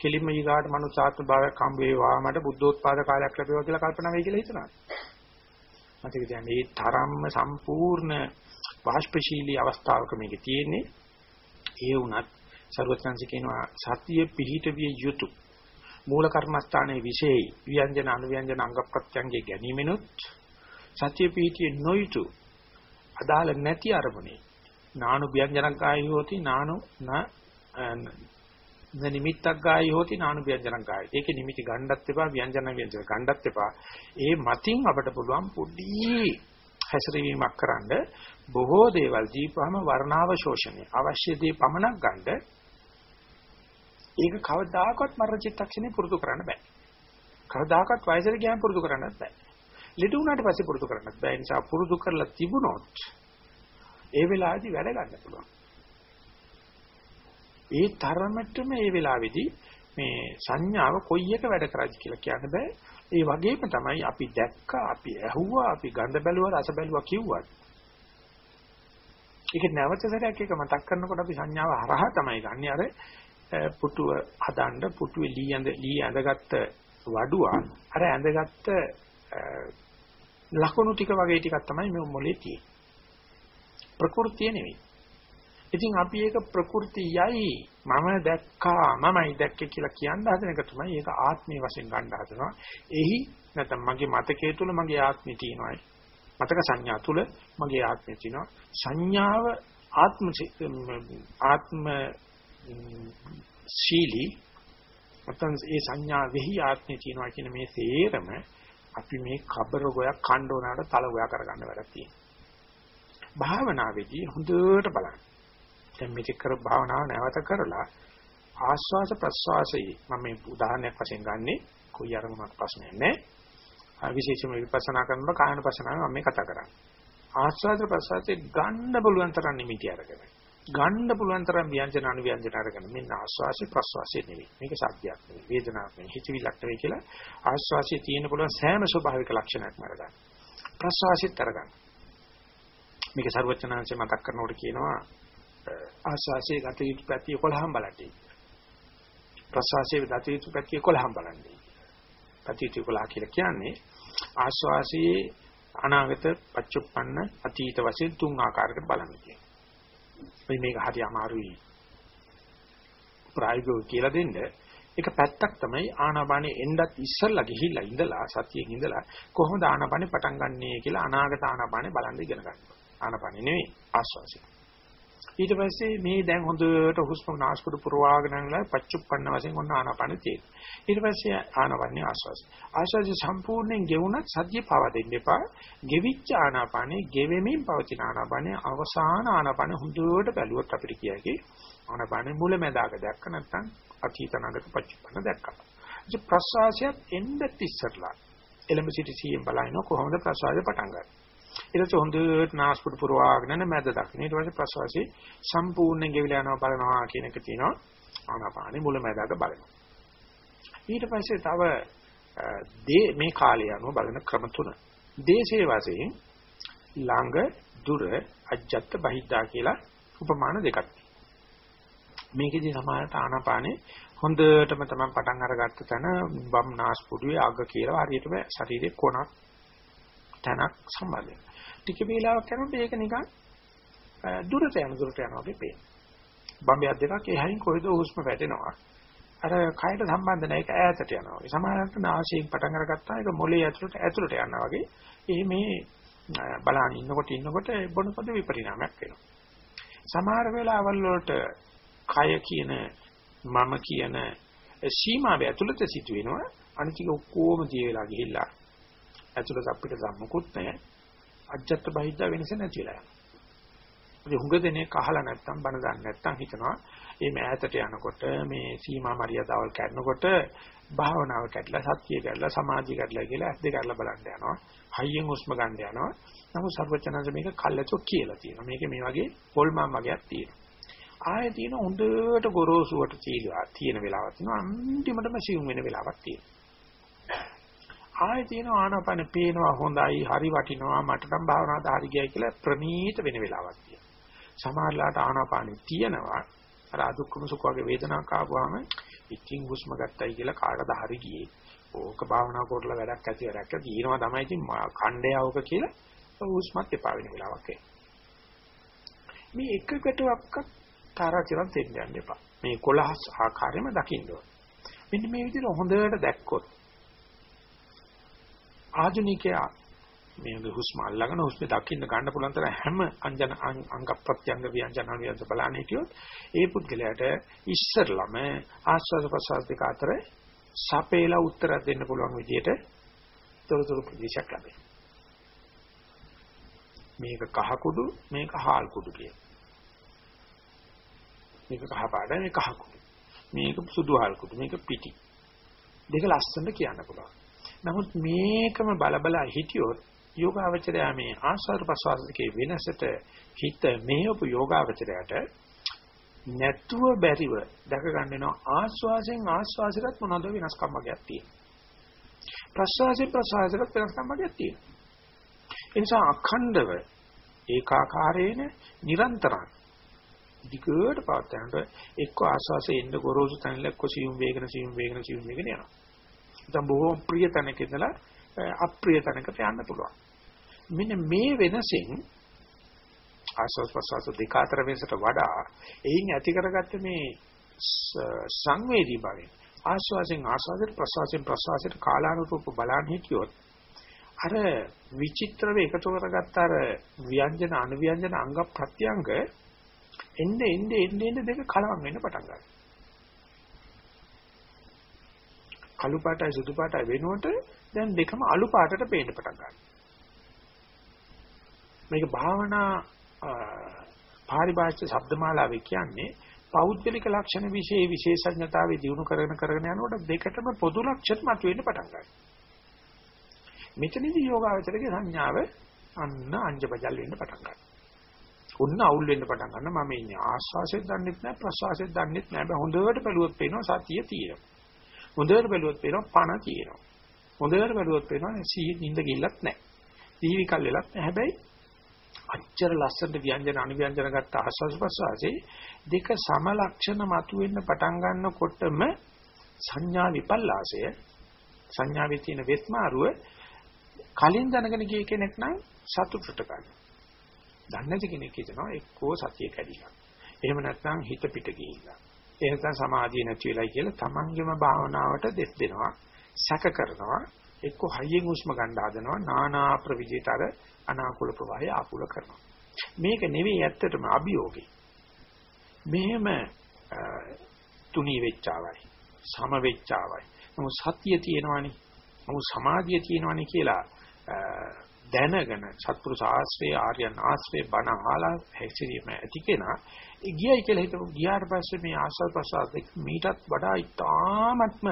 කෙලින්ම ඊගාට මනුසාත්ම භාවයක් හම්බ වේවා මට බුද්ධෝත්පාද කාලයක් ලැබේවා කියලා කල්පනා වෙයි කියලා හිතනවා. මට කියන්නේ මේ තරම්ම සම්පූර්ණ වාෂ්පශීලී අවස්ථාවක මේක තියෙන්නේ. ඒ වුණත් ਸਰවඥාන්සේ කියනවා සතිය පිහිට විය යුතු. මූල කර්මස්ථානයේ විශේෂයි. ව්‍යංජන අනුව්‍යංජන අංග ප්‍රත්‍යංගයේ ගැනීමෙනුත් සතිය පිහිටියේ නොයුතු. අදාළ නැති අරමුණේ නානු ව්‍යංජනක් ආයි හොති නානු න නිමිත්තක් ගායි හොති නානු ව්‍යංජනක් ගායි. ඒකේ නිමිති ගණ්ඩත් එපා ව්‍යංජන ව්‍යංජන ගණ්ඩත් එපා. ඒ මතින් අපට පුළුවන් පොඩි හැසිරීමක් කරන්න බොහෝ දේවල් දීපහම වර්ණාව ශෝෂණය අවශ්‍ය දේ පමණක් ගන්න ඒක කවදාකවත් මරණ චිත්තක්ෂණේ පුරුදු කරන්න බෑ. කවදාකවත් වයසට ගියාම පුරුදු කරන්නත් බෑ. ලෙඩ වුණාට පස්සේ පුරුදු කරන්නත් බෑ. ඒ නිසා පුරුදු කරලා තිබුණොත් ඒ වෙලාවේදී වැඩ ගන්න පුළුවන්. ඒ තරමටම මේ වෙලාවේදී මේ සංඥාව කොයි එක වැඩ කරාද කියලා කියන්න බෑ. ඒ වගේම තමයි අපි දැක්කා, අපි ඇහුවා, අපි ගඳ බැලුවා, රස බැලුවා කිව්වත්. ඒක නැවත සැරයක් එක මතක් කරනකොට අපි සංඥාව හරහා තමයි ගන්නෙ අර පුටුව හදන්න පුටුවේ ලී ඇඳ ලී ඇඳගත්ත වඩුවා අර ඇඳගත්ත ලකුණු ටික වගේ ටිකක් තමයි මේ මොලේ තියෙන්නේ. ප්‍රകൃතිය නෙවෙයි. ඉතින් අපි ඒක ප්‍රകൃතියයි මම දැක්කා මමයි දැක්කේ කියලා කියන්න හදන එක තමයි ඒක ආත්මීය වශයෙන් ගන්න හදනවා. එහි නැත්නම් මගේ මතකයේ තුල මගේ ආත්මය තියෙනවායි. මතක සංඥා තුල මගේ ආත්මය තියෙනවා. සංඥාව ආත්ම ආත්ම ශීලී නැත්නම් ඒ සංඥා වෙහි ආත්මය තියෙනවා කියන මේ තේරම අපි මේ කබර ගොයක් කණ්ඩ උනාට තල ගොයා කරගන්න වැඩක් තියෙනවා. භාවනාවේදී හොඳට බලන්න. දැන් මේක කර භාවනාව නැවත කරලා ආස්වාස ප්‍රස්වාසයේ මම මේ උදාහරණයක් වශයෙන් ගන්නෙ කොයි අරමුණක් ප්‍රශ්නයක් නැහැ. විශේෂයෙන්ම විපස්සනා කරනකොට කායන පස්සනාව මම මේ කතා කරන්නේ. ආස්වාද ප්‍රස්වාසයේ ගන්න බලුවන් තරම් නිමිටි අරගෙන. ගන්න පුළුවන් තරම් ව්‍යංජන අනුව්‍යංජන අරගෙන මෙන්න ආස්වාසිය ප්‍රස්වාසිය නෙවෙයි. මේක සත්‍යයක් නෙවෙයි. වේදනාවක් නෙවෙයි. හිතවිලක් නෙවෙයි කියලා ආස්වාසිය තියෙන පුළුවන් සෑම ස්වභාවික ලක්ෂණයක්ම අරගන්න. ප්‍රස්වාසියත් අරගන්න. මේක ਸਰවචනාංශය මතක් කරනකොට කියනවා ආස්වාසිය ගත යුතු පැති 11න් බලන්න. ප්‍රස්වාසිය ගත යුතු පැති 11න් බලන්න. පැති 11 කියලා කියන්නේ ආස්වාසියේ අනාගත පච්චුප්පන්න අතීත වශයෙන් තුන් ආකාරයකට බලන්න කියනවා. මේ මේක හරි අමාරුයි ප්‍රායෝගිකව කියලා දෙන්න එක පැත්තක් තමයි ආනාපානෙ එන්නත් ඉස්සල්ලා ගිහිල්ලා ඉඳලා සතියෙන් ඉඳලා කොහොමද ආනාපානෙ පටන් ගන්නෙ කියලා අනාගත ආනාපානෙ බලන් ඉගෙන ගන්න. ආනාපානෙ නෙවෙයි ආස්වාසිය. ඊට පස්සේ මේ දැන් හොඳට හුස්ම නාස්පුඩු පුරවාගෙන යනලා පච්චුප්පන්න වශයෙන් ඔන්න ආනාපානෙ තියෙන. ඊට පස්සේ ආනාපානෙ ආස්වාසිය. ආස්වාසිය සම්පූර්ණයෙන් ගෙවුණත් සතිය පාව දෙන්න එපා. ගෙවිච්ච ආනාපානෙ ගෙවෙමින් පවතින ආනාපානෙ අවසාන ආනාපානෙ හොඳට බැලුවොත් අපිට කියකි ආනාපානෙ මුල මැදාක දැක්ක නැත්නම් අතීත නාගත පච්චුප්පන්න දැක්කා. ඉතින් ප්‍රසවාසයත් එන්න තිස්සරලා එලඹ සිටි සියෙන් බලන කොහොමද ප්‍රසවාසය පටන් ගන්නේ. ඊට පස්සේ හොඳට නාස්පුඩු පුරවාගෙන යන මැද දක්න. ඊට පස්සේ ප්‍රසවාසී සම්පූර්ණයෙන් ගෙවිලා යනවා බලනවා කියන එක තියෙනවා. ආනාපානෙ මුල මැදක බලනවා. ඊට පස්සේ තව දේ මේ කාලය අනුව බලන ක්‍රම තුන. දේශේ වශයෙන් ළඟ දුර අජත්ත බහිද්දා කියලා උපමාන දෙකක් මේකෙදි සමානට ආනාපානේ හොඳටම තමයි පටන් අරගත්ත තැන වම් නාස්පුඩුවේ අග කියලා හරියටම ශරීරේ කොනක් තැනක් සම්බන්ධයි. ටික වේලාවක් යනකොට ඒක නිකන් දුරට යන දුරට යනවා වගේ පේනවා. බම්බයක් දෙකක් එහයින් කොහෙද හුස්ම වැටෙනවා. අර කයට සම්බන්ධ නැහැ ඒක ඈතට යනවා. සමහරවිට නාසයෙන් පටන් අරගත්තා ඒක මොළේ ඇතුළට ඇතුළට යනවා වගේ. ඒ මේ බලන්න ඉන්නකොට ඉන්නකොට බොනපද විපරිණාමයක් වෙනවා. සමහර වෙලාවල් වලට කය කියන මම කියන සීමාව ඇතුළත සිදුවෙනවා. අනිත් එක ඔක්කොම දිය වෙලා ගිහිල්ලා ඇතුළත අපිට සම්මුකුත් නැහැ. අජත්ත බහිද්දා වෙනස නැති වෙලා යනවා. ඉතින් හුඟ දෙනෙක් අහලා නැත්තම් බන දන්නේ නැත්තම් හිතනවා මේ මෑතට යනකොට මේ සීමා මරියදාවල් කැඩනකොට භාවනාව කැඩලා සත්‍ය කැඩලා සමාධිය කැඩලා කියලා ඇස් දෙක අරලා බලන්න යනවා. හයියෙන් හුස්ම ගන්න යනවා. නමුත් සර්වචනංශ මේක කල්ැතෝ කියලා තියෙනවා. මේක මේ වගේ පොල්මම් වගේක් තියෙනවා. ආයෙ තියෙන හොඳට ගොරෝසුවට තීලා තියෙන වෙලාවක් තියෙනවා. අන්තිමටම සිවුම් වෙන වෙලාවක් තියෙනවා. ආයෙ තියෙන ආනාපාන පේනවා හොඳයි හරි වටිනවා මට නම් භාවනාවට හරි ගියයි කියලා ප්‍රනීත වෙන වෙලාවක් තියෙනවා. සමහරලාට ආනාපානෙ තියෙනවා අර අදුක්කම සුඛ වගේ වේදනාවක් ආවම ඉතින් හුස්ම ගත්තයි කියලා කාටද හරි ගියේ. ඕක භාවනා කරලා වැඩක් ඇති වැඩක් තියෙනවා තමයි ඉතින් ඛණ්ඩයවක කියලා හුස්මත් එපා වෙන වෙලාවක් මේ එකකටවත් තාරාතිරම් දෙන්න යන්න එපා. මේ 11 ආකාරයෙන්ම දකින්න ඕන. මෙන්න මේ විදිහට හොඳට දැක්කොත් ආධුනිකයා මේ හුස්ම අල්ලගෙන හුස්ම දකින්න ගන්න පුළුවන් තරම් හැම අංජන අංග ප්‍රත්‍යංග ව්‍යංජන ව්‍යංජන බලන්න හිටියොත් ඒ පුද්ගලයාට ඉස්සරළම ආස්වාද ප්‍රසාර දෙක අතර සපේලා උත්තර දෙන්න පුළුවන් විදිහට තොරතුරු ප්‍රදේශයක් ලැබේ. මේක කහ කුඩු මේක හාල් කුඩු කියන. මේක කහ පාටයි මේක කහ කුඩු. මේක සුදු හාල් කුඩු මේක පිටි. දෙක ලස්සනට කියන්න පුළුවන්. නමුත් මේකම බලබලා හිටියොත් යෝගාවචරය මේ ආස්වාද ප්‍රසවාස දෙකේ වෙනසට හිත මෙහෙවපු යෝගාවචරයට නැතුව බැරිව දැක ගන්නවා ආස්වාසෙන් ආස්වාසයට මොනවද වෙනස්කම් වර්ගයක් තියෙනවා ප්‍රසවාසයෙන් ප්‍රසවාසයට වෙනස්කම් වර්ගයක් තියෙනවා. ඒ නිසා අඛණ්ඩව ඒකාකාරේන නිරන්තරං දිගට පවත්වනකොට එක්ක ආස්වාසයේ එන්න ගොරෝසු තැනල එක්ක සියුම් වේගන සියුම් වේගන සියුම් වේගන යනවා. දැන් බොහෝ ප්‍රිය තැනක ඉඳලා අප්‍රිය තැනකට යන්න පුළුවන්. මෙන්න මේ වෙනසෙන් ආස්වාද ප්‍රසවාස දෙක අතර වෙනසට වඩා එයින් ඇති කරගත්ත මේ සංවේදී භාවය ආස්වාසෙන් ආස්වාදයට ප්‍රසවාසයෙන් ප්‍රසවාසයට කාලානුරූප බලන්න හිටියොත් අර විචිත්‍රව එකතු කරගත්ත අර ව්‍යංජන අනුව්‍යංජන අංග ප්‍රත්‍යංග එන්නේ එන්නේ එන්නේ දෙක කලවම් වෙන්න පටන් ගන්නවා. කළු පාටයි සුදු පාටයි වෙනුවට දැන් දෙකම අලු පාටට පේන්න පටන් ගන්නවා. මේක භාවනා පාරිභාෂික ශබ්දමාලාවේ කියන්නේ පෞද්ගලික ලක්ෂණ વિશે විශේෂඥතාවය දිනු කරගෙන කරගෙන යනකොට දෙකටම පොදු ලක්ෂණ මතුවෙන්න පටන් ගන්නවා. මෙතනදී යෝගාවචරයේ සංඥාව අන්න අංජබජල් වෙන්න පටන් ගන්නවා. උන්න අවුල් වෙන්න පටන් ගන්නවා මම ඉන්නේ ආස්වාසෙත් දන්නෙත් නැහැ ප්‍රසවාසෙත් දන්නෙත් නැහැ. හොඳට බැලුවොත් පේනවා සතිය තියෙනවා. හොඳට බැලුවොත් පේනවා පණ තියෙනවා. හොඳට බැලුවොත් පේනවා සීහි නිින්ද ගිල්ලත් නැහැ. සීහි කල් වෙලත් නැහැ. හැබැයි අච්චර ලස්සනට ව්‍යංජන අනුව්‍යංජන ගත්ත ආස්වාස් ප්‍රසවාසයේ දෙක සම ලක්ෂණ මතුවෙන්න පටන් ගන්නකොටම සංඥා විපල්ලාසය සංඥාවේ තියෙන වෙත්මාරුව කලින් දැනගෙන ගිය කෙනෙක් නම් සතුටට ගන්න. දන්නේ නැති කෙනෙක් හිතනවා එක්කෝ සතිය කැඩිලා. එහෙම නැත්නම් හිත පිට ගිහිල්ලා. ඒ නැත්නම් සමාධිය නැති වෙලයි කියලා තමන්ගේම භාවනාවට දෙස් දෙනවා සැක කරනවා එක්ක හයියෙන් හුස්ම ගන්න හදනවා නානා ප්‍රවිජිත අර අනාකූල ප්‍රවාහය ආකූල කරනවා. මේක නෙවෙයි ඇත්තටම අභියෝගේ මෙහෙම තුනී වෙච්චාවයි සම වෙච්චාවයි. නමුත් සතිය තියෙනවනේ. නමුත් සමාධිය තියෙනවනේ කියලා දැනගෙන සත්පුරුෂ ආශ්‍රේ ආර්යයන් ආශ්‍රේ බණ අහලා හැසිරීම ඇති කෙනා ගියයි කියලා හිතමු. ගියාට පස්සේ මේ ආසල් ප්‍රසාද මීටත් වඩා ඉතාමත්ම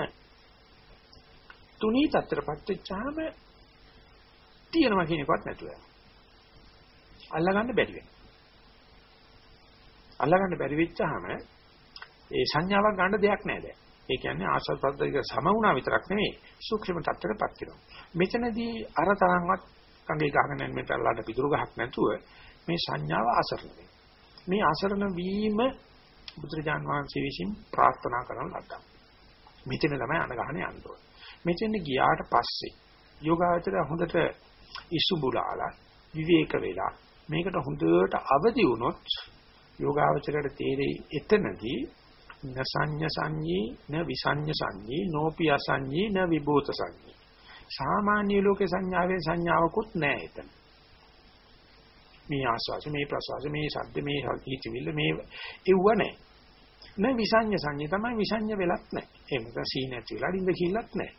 තුනී තත්ත්වයටපත් වෙච්චාම තියෙනවා කියන එකවත් නැතුව අල්ලගන්න බැරි වෙනවා. අල්ලගන්න බැරි වෙච්චාම ඒ සංඥාවක් ගන්න දෙයක් නැහැ දැන්. ඒ කියන්නේ ආසල් ප්‍රද්දික සම වුණා විතරක් නෙවෙයි සූක්ෂම තත්ත්වයටපත් වෙනවා. මෙතනදී අර තරම්වත් කංගේ ගහගෙන යන මෙතනලාට පිටුරු ගහක් නැතුව මේ සංඥාව අසරණ මේ අසරණ වීම බුදුරජාන් වහන්සේ විසින් ප්‍රාර්ථනා කරන ලද්දා. මෙතන තමයි අනගහන යන්න ඕනේ. මෙතෙන් ගියාට පස්සේ යෝගාචරය හොඳට ඉසුබුලාලා විවේක වෙලා මේකට හොඳට අවදි වුණොත් යෝගාචරයට තේරෙයි එතනදී නසඤ්ඤ සංඤී න විසඤ්ඤ සංඤී නෝපි අසඤ්ඤී න විභූත සංඤී සාමාන්‍ය ලෝකේ සංඥාවේ සංඥාවකුත් නැහැ එතන මේ ආස්වාස මේ ප්‍රසවාස මේ ශබ්ද මේ හිතවිල්ල මේ එව්ව නැහැ. නැ විසඤ්ඤ සංඤ්ඤ තමයි විසඤ්ඤ වෙලක් නැහැ. ඒ මොකද සීන ඇති වෙලා ඩින්ද කිල්ලක් නැහැ.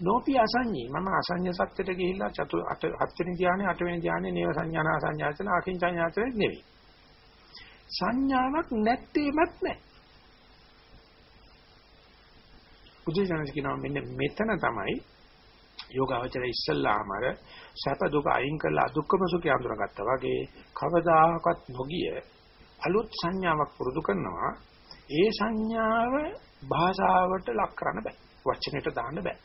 නෝපි අසඤ්ඤී මම අසඤ්ඤ සත්‍යයට ගිහිල්ලා චතු අට හත්වෙනි ධානයේ අටවෙනි ධානයේ නේව සංඥානා සංඥාචන අකින් සංඥාචන නෙවෙයි. සංඥාවක් නැත්තේමත් නැහැ. බුදුසසුන කියනවා මෙන්න මෙතන තමයි යෝගාවචරය ඉස්සල්ලාම අර සැප දුක අයින් කරලා අදුක්කම සුඛය අඳුරගත්තා වගේ කවදාකවත් නොගිය අලුත් සංඥාවක් පුරුදු කරනවා. ඒ සංඥාව භාෂාවට ලක් කරන්න බෑ. වචනෙට දාන්න බෑ.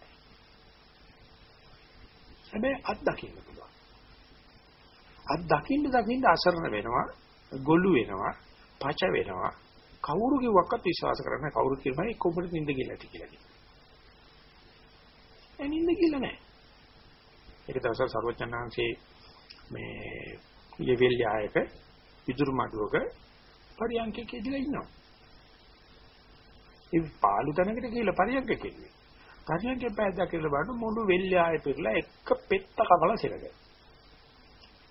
හැබැයි අත් දකින්න පුළුවන්. අත් දකින්න දකින්න අසරණ වෙනවා ගොළු වෙනවා පච වෙනවා. කවුරු කිව්වක්වත් විශ්වාස කරන්නේ කවුරු කියනවා එක්ක ඔබට නිින්ද කියලා ඇති? කියලා. නිින්ද කියලා නෑ. ඒක දවසක් සර්වඥාන්සේ මේ යෙවිල් යායක විදුරු මඩුවක පරියන්කේ කෙදිලා ඉන්නවා. ඒ පාළු තැනකට ගිහලා පරියන්කේ කෙල්ලේ. පරියන්කේ පෑද්දා කියලා බලන මුළු වෙල් යාය පිරලා එක පෙත්ත කවල සිරගෙන.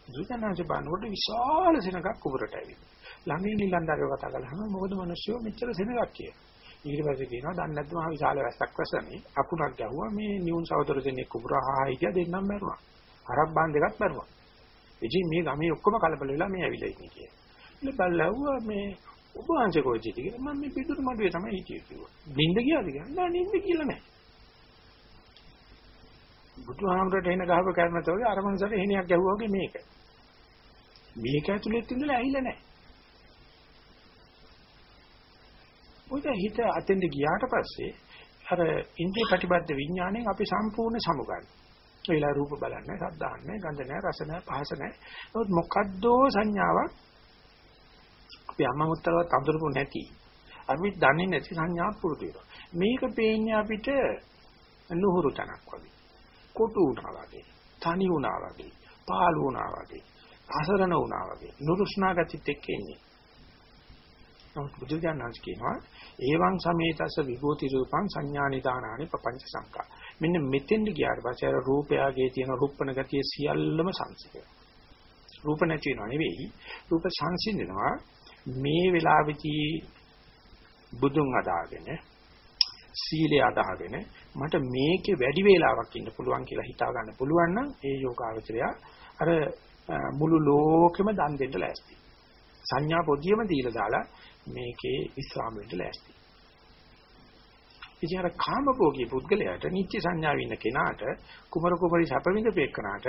දුකනාසේ බානකොට විශාල සෙනඟක් කුබරට ඇවිත්. ළඟින් නිලන්දාරයව කතා කළාම මොකද මිනිස්සු මෙච්චර සෙනඟක් කියලා. ඊට පස්සේ කියනවා දන්නේ නැද්ද මහ විශාල වැස්සක් වැසනේ අකුණක් ගැහුවා. මේ නියුන් සහෝදර දෙන්නෙක් කුඹරහා හිටියා දෙන්නම් මැරුවා. හරක් බාන් දෙකක් මැරුවා. ඉතින් මේ ගමේ ඔක්කොම කලබල වෙලා මේ ඇවිල්ලා ඉන්නේ කියලා. ඉතින් බල්ලවුවා මේ ඔබ වහන්සේ කොහෙද කියලා? මම මේ පිටුරු මඩුවේ තමයි හිටියේ කිව්වා. නිින්ද ගියාද? කියලා නෑ නිින්ද කියලා නෑ. බුදුහාමරට එන ගහක කර්මතෝගේ අර මනසට එහෙණියක් ගැහුවා වගේ මේක. මේක ඇතුළෙත් ඉඳලා ඇහිලා නෑ. ඔය හිත අතෙන්ද ගියාට පස්සේ අර ඉන්ද්‍රිය ප්‍රතිබද්ධ විඥාණයෙන් අපි සම්පූර්ණ සමුගන්න. ඒලා රූප බලන්නේ, ශබ්ද අහන්නේ, ගන්ධ නැහැ, රස නැහැ, පහස නැහැ. නමුත් මොකද්දෝ සංඥාවක් අපි අම්මමුත්තලවත් අඳුරපු නැති. අපි දන්නේ නැති සංඥාවක් පුරුදු වෙනවා. මේක පේන්නේ අපිට නුහුරු තනක් වගේ. කොටු වුණා වගේ, තනි වුණා වගේ, පාළු වුණා වගේ, අසරණ වුණා වගේ, නුරුස්නා ගතිත් එක්ක එන්නේ. නමුත් බුදුජානනාංශ කියනවා ඒවං සමේතස විභූති රූපං සංඥානිදානානි පపంచ සංකා. මෙන්න මෙතෙන්ද ගියාට පස්සේ අර රූපයාගේ තියෙන රුප්පණ ගතිය සියල්ලම සංසිඳනවා. රූප නැති වෙනව නෙවෙයි රූප සංසිඳනවා මේ වෙලාවෙදී බුදුන් අදාගෙන සීලය අදාගෙන මට මේකේ වැඩි වේලාවක් ඉන්න පුළුවන් කියලා හිතා ගන්න පුළුවන් නම් ඒ යෝගාවචරය අර මුළු ලෝකෙම දන් දෙන්න ලෑස්ති. සංඥා පොදියම දීලා දාලා මේකේ විස්රාම වෙන්න ලෑස්ති. ඉතින් අර කාමභෝගී පුද්ගලයාට නිත්‍ය සංඥාව ඉන්න කෙනාට කුමර කුමරි සැප විඳපේකනාට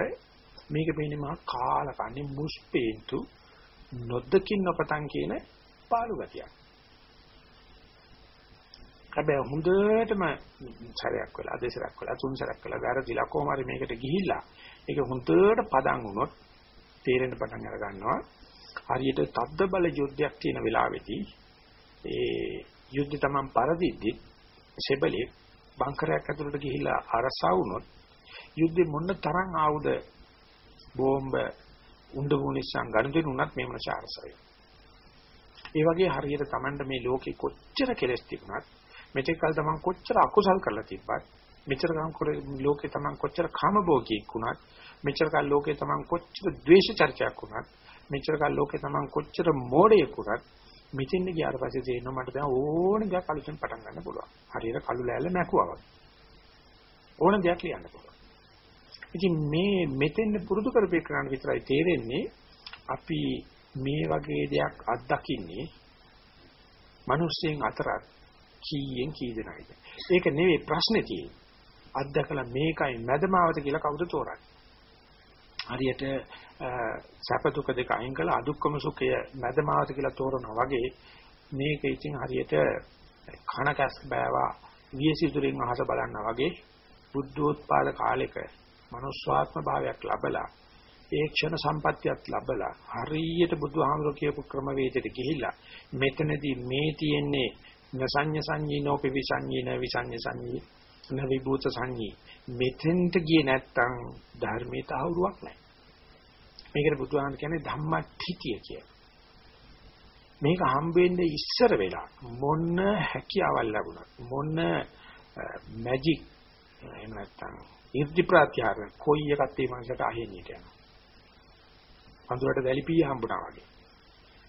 මේක පේන්නේ මහා කාලකන්නේ මුස්පේන්තු නොදකින් නොපතන් කියන පාළු ගතියක්. හැබැයි හොඳටම සැරයක් වෙලා දෙසරක් වෙලා තුන් සැරයක් වෙලා වැරදිලා කොහොම හරි මේකට ගිහිල්ලා ඒක හොඳට පදන් වුණොත් තේරෙන්න පටන් අර ගන්නවා හරියට තද්ද බල යුද්ධයක් තියෙන වෙලාවේදී ඒ යුද්ධ තමන් පරදිද්දි සෙබලේ බංකරයක් ඇතුළට ගිහිල්ලා අරසා වුණොත් යුද්ධේ මොන තරම් ආයුධ බෝම්බ උණ්ඩ වුණිසං ගනුදෙනු උනත් මේ මනස අරසයි. ඒ වගේ හරියට තමන්ට මේ ලෝකේ කොච්චර කෙලස් තිබුණත් මෙතෙක් කල තමන් කොච්චර අකුසල් කරලා තිබ්බත් මෙච්චර කම් ලෝකේ තමන් කොච්චර කාමභෝගීක් වුණත් මෙච්චර කල් ලෝකේ තමන් කොච්චර ද්වේෂ චර්චාවක් වුණත් මෙච්චර කල් ලෝකේ තමන් කොච්චර මෝඩයෙක් වුණත් මෙතෙන් ගියාට පස්සේ තේරෙනවා මට දැන් ඕන දෙයක් අලුතෙන් පටන් ගන්න පුළුවන්. හරියට කළු ලෑල්ල මැකුවා වගේ. ඕන දෙයක් ලියන්න පුළුවන්. ඉතින් මේ මෙතෙන් පුරුදු කරපේ කරන්න විතරයි තේරෙන්නේ අපි මේ වගේ දෙයක් අත්දකින්නේ මිනිස්සෙන් අතරත් කීයෙන් කී දෙනායිද. ඒක නෙවෙයි ප්‍රශ්නේ තියෙන්නේ. අත්දකලා මේකයි මැදමාවත කියලා කවුද තෝරන්නේ? හරියට සැප දුක දෙක අයින් කළා අදුක්කම සුඛය මැදමාවත කියලා තෝරනවා වගේ මේක ඉතින් හරියට කන කැස් බෑවා වියසිතුරින් අහස බලනවා වගේ බුද්ධෝත්පාද කාලෙක මනුස්වාත්ම භාවයක් ලැබලා ඒ ක්ෂණ සම්පත්තියත් ලැබලා හරියට බුදුහාමුදුරුවෝ කියපු ක්‍රමවේදයට ගිහිල්ලා මෙතනදී මේ තියෙන්නේ නසඤ්ඤ සංඤීනෝ පිවිසඤ්ඤීන විසඤ්ඤ සංඤී නවිභූත සංඤී මෙතෙන්ට ගියේ නැත්තම් ධර්මයේ තහවුරුවක් නැහැ මේකට බුදුහාම කියන්නේ ධම්මටිතිය කියලා. මේක හම්බෙන්නේ ඉස්සර වෙලා මොන හැකියාවල් ලැබුණත් මොන මැජික් එහෙම නැත්නම් ඉර්ධි ප්‍රත්‍යාර කොයි එකත් මේ මනසට අහෙන්නට යනවා. අඳුරට වැලිපිය හම්බුණා වගේ.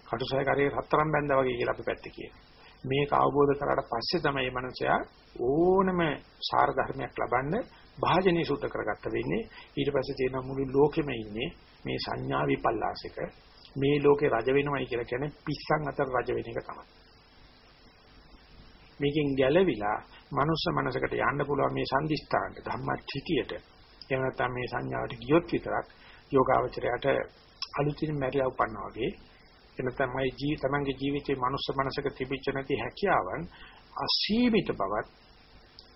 කටුසය කරේ රත්තරන් බැඳා වගේ කියලා අපි පැත්තේ කියනවා. මේක අවබෝධ කරාට පස්සේ තමයි මේ මනුස්සයා ඕනම සාර ධර්මයක් ලබන්න භාජනීය සුද්ධ කරගත්ත වෙන්නේ. ඊට පස්සේ තියෙන මුළු ලෝකෙම ඉන්නේ මේ සංඥා විපල්ලාසික මේ ලෝකේ රජ වෙනවයි කියලා කියන්නේ පිස්සන් අතර රජ වෙන එක තමයි. මේකෙන් ගැලවිලා මනුස්ස මනසකට යන්න පුළුවන් මේ සංදිස්ථානට ධම්මචිතියට එහෙම නැත්නම් මේ සංඥාවට ගියොත් විතරක් යෝගාවචරයට අලුතින් මැරිලා උපන්නා වගේ එනතම මේ ජී තමන්ගේ ජීවිතේ මනුස්ස මනසක තිබිච්ච නැති හැකියාවන් අසීමිත බවත්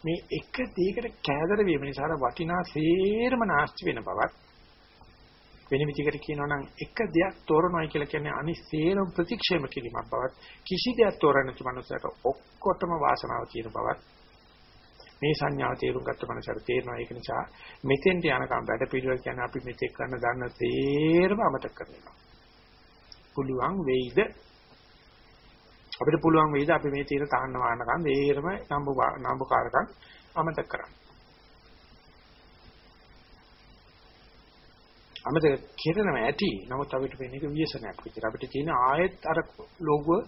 මේ එක දෙයකට කෑදර වීම නිසා වටිනා සේරම නැස්ති වෙන බවත් වෙන විදිහකට කියනවා නම් එක දෙයක් තෝරනවායි කියලා කියන්නේ අනිත් සේරම ප්‍රතික්ෂේප කිරීමක් බවත් කිසි දෙයක් තෝරන්නේ නැති මනුස්සයට ඔක්කොටම වාසනාව තියෙන බවත් මේ සංඥාව තේරුම් ගත්ත මනසට තේරෙනවා ඒක නිසා මෙතෙන්ට යනකම් වැඩ පිළිවෙල කියන්නේ අපි මෙතෙක් කරන දන්න තේරම අමතක කරනවා. පුළුවන් වෙයිද අපිට පුළුවන් වෙයිද අපි මේ තියෙන තහන්න වානකම් තේරම නම්බු නම්බුකාරකම් අමතක කරන්න. අමතක කෙරෙනවා ඇති. නමුත් අපිට වෙන එක ව්‍යසනයක් විතර. අපිට තියෙන ආයෙත් අර ලෝගුව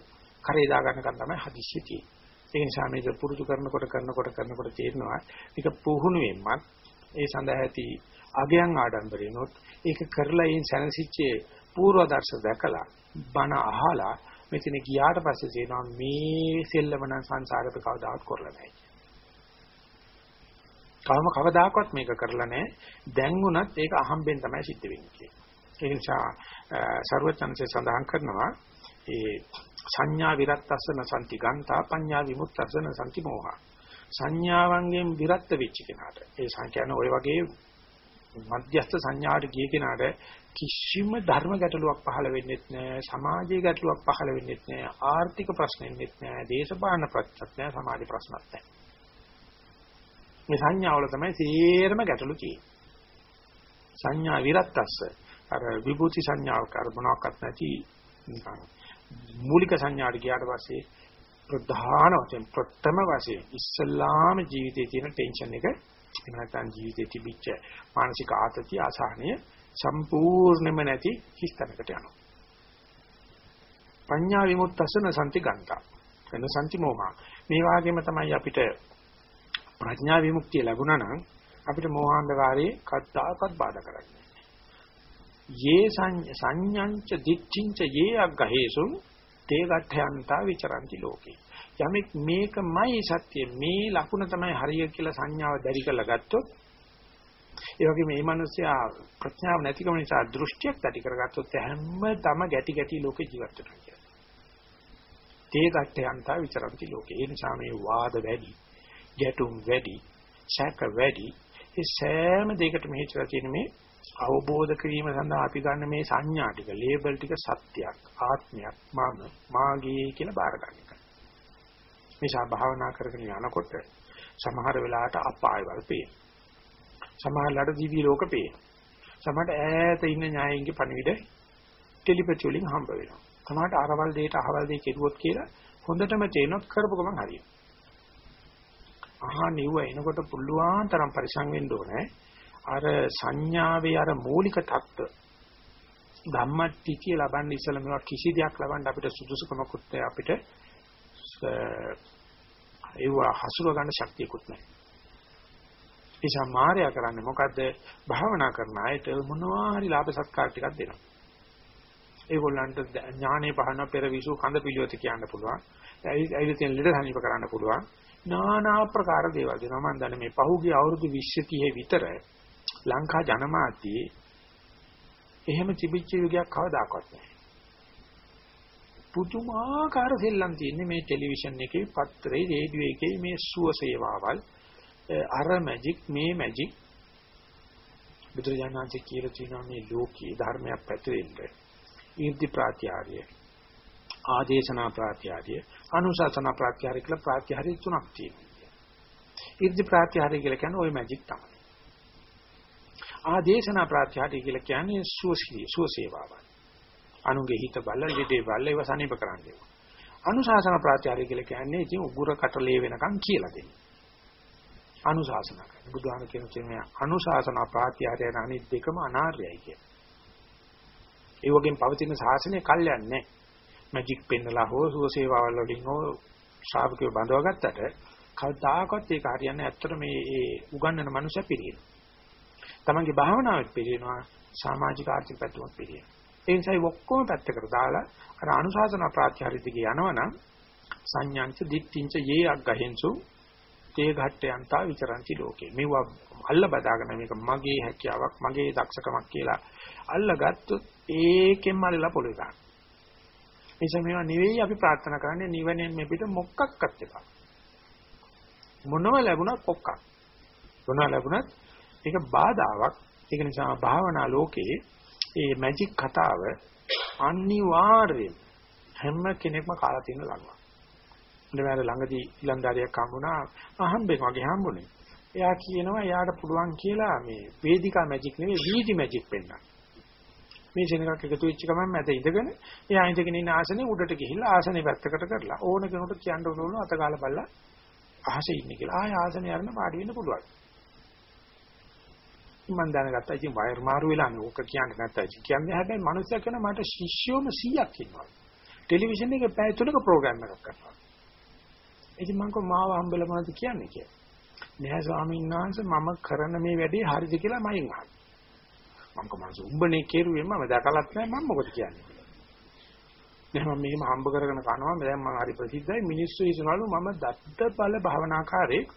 කරේ දා ගන්නකම් තමයි හදිස්සිය තියෙන්නේ. ඒ නිසා මේක පුරුදු කරනකොට කරනකොට කරනකොට තේරෙනවා මේක පුහුණුවෙන්මත් ඒ සඳහා ඇති අගයන් ආඩම්බරිනොත් ඒක කරලා ඉන් සැනසීච්චේ පූර්වදර්ශ දැකලා බණ අහලා මෙතන ගියාට පස්සේ තේනවා මේ සෙල්ලම නම් සංසාරේ කවදාවත් කරලා නැහැ. කවම කවදාකවත් මේක කරලා නැහැ. දැන් උනත් ඒක අහම්බෙන් තමයි සිද්ධ වෙන්නේ. ඒ නිසා ਸਰවචන්සේ සඳහන් කරනවා ඒ සංඥා විරත්තස්සන සම්ති ගන්තා පඤ්ඤා විමුක්තස්සන සම්ති මෝහා සංඥාවන්ගෙන් විරත්ත වෙච්ච කෙනාට ඒ සංඛ්‍යාන ඔය වගේ මධ්‍යස්ථ සංඥාට ගිය කෙනාට කිසිම ධර්ම ගැටලුවක් පහළ වෙන්නේ නැහැ සමාජීය ගැටලුවක් පහළ වෙන්නේ නැහැ ආර්ථික ප්‍රශ්න වෙන්නේ නැහැ දේශපාලන ප්‍රශ්නත් නැහැ සමාජ ප්‍රශ්නත් නැහැ මේ සංඥාවල තමයි සේරම ගැටලු තියෙන්නේ. සංඥා විරත්තස්ස. අර විභූති සංඥාව කර මොනවාක්වත් නැති නිකන් මූලික සංඥාට ගියාට පස්සේ ප්‍රධාන වශයෙන් ප්‍රථම වශයෙන් ඉස්සල්ලාම ජීවිතයේ තියෙන ටෙන්ෂන් එක එහෙම නැත්නම් ජීවිතේ තිබිච්ච මානසික ආතතිය අසහනය සම්පූර්ණයෙන්ම නැති හිස්තැනකට යනවා. පඤ්ඤා විමුක්තසන සම්ති ගන්තා. එන සම්ති මොහා. මේ වාගේම තමයි අපිට ප්‍රඥා විමුක්තිය ලැබුණා නම් අපිට මෝහාන්ධකාරයේ කද්දාකත් බාධා කරන්නේ. යේ සංඤංච දිච්ඡින්ච යේ අග්ගහේසුන් තේ ගඨයන්තා විචරಂತಿ ලෝකේ යමෙක් මේකමයි සත්‍ය මේ ලකුණ තමයි හරිය කියලා සංඥාව දැරි කරලා ගත්තොත් ඒ වගේ මේ මිනිස්සයා ප්‍රඥාව නැතිකම නිසා දෘෂ්ටියක් ඇති කරගත්තොත් හැම තම ගැටි ගැටි ලෝකේ ජීවත් වෙනවා කියලා. තේ ගඨයන්තා විචරಂತಿ ලෝකේ ඒ නිසා මේ වාද වැඩි, ගැටුම් වැඩි, ශාක වැඩි ඒ සෑම දෙයකටම හේතුව තියෙන මේ අවබෝධ කිරීම සඳහා අපි ගන්න මේ සංඥා ටික ලේබල් ටික සත්‍යයක් ආත්මයක් මම මාගේ කියලා බාර ගන්න එක. නිසා භාවනා කරගෙන යනකොට සමහර වෙලාවට අපායවල පේන. සමහරලාට දිවි ලෝක පේන. සමහරට ඈත ඉන්න ඥායයෙන්ගේ පණිවිඩ ටෙලිපති වලින් හම්බ වෙනවා. සමහරට අරවල් දෙයට අහවල් දෙය කෙරුවොත් කියලා හොඳටම තේනොත් කරපු ගමන් හරියන. අහා නිව එනකොට පුළුවන් තරම් පරිසං වෙන්න ඕනේ. අර සංඥාවේ අර මූලික தত্ত্ব ධම්මට්ටි කියලා ලබන්න ඉස්සෙල්ලා මේවා කිසි දෙයක් ලබන්න අපිට සුදුසුකමක් උත්තේ අපිට ඒව හසුර ගන්න ශක්තියකුත් නැහැ. එيشා මායя කරන්නේ මොකද්ද? භාවනා කරන අයට මොනවා හරි ලාභ සත්කාර ටිකක් දෙනවා. ඒගොල්ලන්ට ඥානෙ පහන පෙර විසු කඳ පිළිවෙත කියන්න පුළුවන්. ඇයි තියෙන ලෙඩ සනීප කරන්න පුළුවන්. নানা ආකාර දේවල් දෙනවා. මම දන්නේ මේ පහුගිය අවුරුදු 20 30 විතර ලංකා ජනමාධ්‍යයේ එහෙම තිබිච්ච යුගයක් කවදාකවත් නැහැ. පුදුමාකාර සෙල්ලම් තියෙන්නේ මේ ටෙලිවිෂන් එකේ, පත්‍රේ, රේඩියෝ එකේ මේ සුව සේවාවල් අර මැජික් මේ මැජික් බුදුරජාණන්සේ කියලා තියෙනවා මේ ලෝකී ධර්මයක් පැතිරෙන්න. ඊර්ති ප්‍රත්‍යාරය, ආදේශනා ප්‍රත්‍යාරය, අනුශාසනා ප්‍රත්‍යාරය කියලා ප්‍රත්‍යාරය තුනක් තියෙනවා. ඊර්ති ප්‍රත්‍යාරය කියලා කියන්නේ ওই මැජික් තමයි. ආදේශනා ප්‍රත්‍යාටි කියලා කියන්නේ සුවසී සුවසේවාවයි. අනුගේ හිත බල ලිඩේ බල ඒව සනීප කරන්නේ. අනුශාසන ප්‍රත්‍යාරය කියලා කියන්නේ ඉතින් උගුර කටලේ වෙනකන් කියලා දෙන්නේ. අනුශාසන කරන්නේ. බුදුහාම කියන තේමය අනුශාසන ප්‍රත්‍යාරය අනිත් දෙකම අනාර්යයි කියන. ඒ වගේම පවතින ශාසනය කල්යන්නේ මැජික් පෙන්නලා හෝ සුවසේවාවල් වලින් හෝ ශ්‍රාවකයෝ බඳවා ගත්තට කවදාකවත් ඒක හරියන්නේ ඇත්තට මේ ඒ උගන්වන මනුස්සය පිළිගන්නේ. තමන්ගේ භාවනාවත් පිළිවෙනවා සමාජික ආර්ථික පැතුමක් පිළිවෙනවා. ඒ නිසා ඔක්කොම පැත්තකට දාලා අර අනුශාසන ප්‍රාත්‍යහාරය දිගේ යනවනම් සංඥාංච දිට්ඨිංච යේ අග්ගහෙන්සු තේ ඝට්ටයන්තා විචරಂತಿ ලෝකේ. මේවා අල්ල බදාගෙන මේක මගේ හැකියාවක් මගේ දක්ෂකමක් කියලා අල්ලගත්තොත් ඒකෙන්ම අල්ලලා පොළේ දාන්න. නිසා මේවා නෙවෙයි අපි ප්‍රාර්ථනා කරන්නේ නිවනෙන් මේ පිට මොකක්වත් එපා. මොනව ලැබුණත් කොක්කක්. මොනව ලැබුණත් ඒක බාධාවක්. ඒක නිසා භාවනා ලෝකේ මේ මැජික් කතාව අනිවාර්යයෙන් හැම කෙනෙක්ම කාලා තියෙන ලඟුවක්. ඉන්නවල ළඟදී ඉලන්දාරියක් හම්බුණා අහම්බෙන් වගේ හම්බුනේ. එයා කියනවා එයාට පුළුවන් කියලා මේ වේදිකා මැජික් නෙවෙයි වීදි මැජික් වෙන්න. මේ සෙනඟක් එකතු වෙච්ච ගමන් මැද ඉඳගෙන එයා ඉඳගෙන ඉන්න ආසනේ උඩට ගිහිල්ලා ආසනේ පැත්තකට කරලා ඕන කෙනෙකුට කියන්න ඕන අතගාලා බලලා අහසේ ඉන්නේ කියලා. ආය ආසනේ අරන පාඩි වෙන්න පුළුවන්. මම දැනගත්තා ඉතින් වයර් මාරු වෙලා නේ ඕක කියන්න නැත්තයි. කියන්නේ හැබැයි මිනිස්සු කියන මට ශිෂ්‍යෝම 100ක් ඉන්නවා. ටෙලිවිෂන් එකේ පැය තුනක ප්‍රෝග්‍රෑම් එකක් කරනවා. ඉතින් මම කෝ මාව හම්බෙලා මොනවද කියන්නේ කියලා. නෑ ස්වාමීන් වහන්සේ මම කරන මේ වැඩේ හරිද කියලා මයින් අහනවා. මම කෝ මං උඹනේ කෙරුවේ මම දැකලත් නෑ මම මොකද කියන්නේ. නෑ මම මේම හම්බ කරගෙන කනවා දැන් මම හරි ප්‍රසිද්ධයි මිනිස්සු හිතනවලු මම දත්ත බල භාවනාකාරයෙක්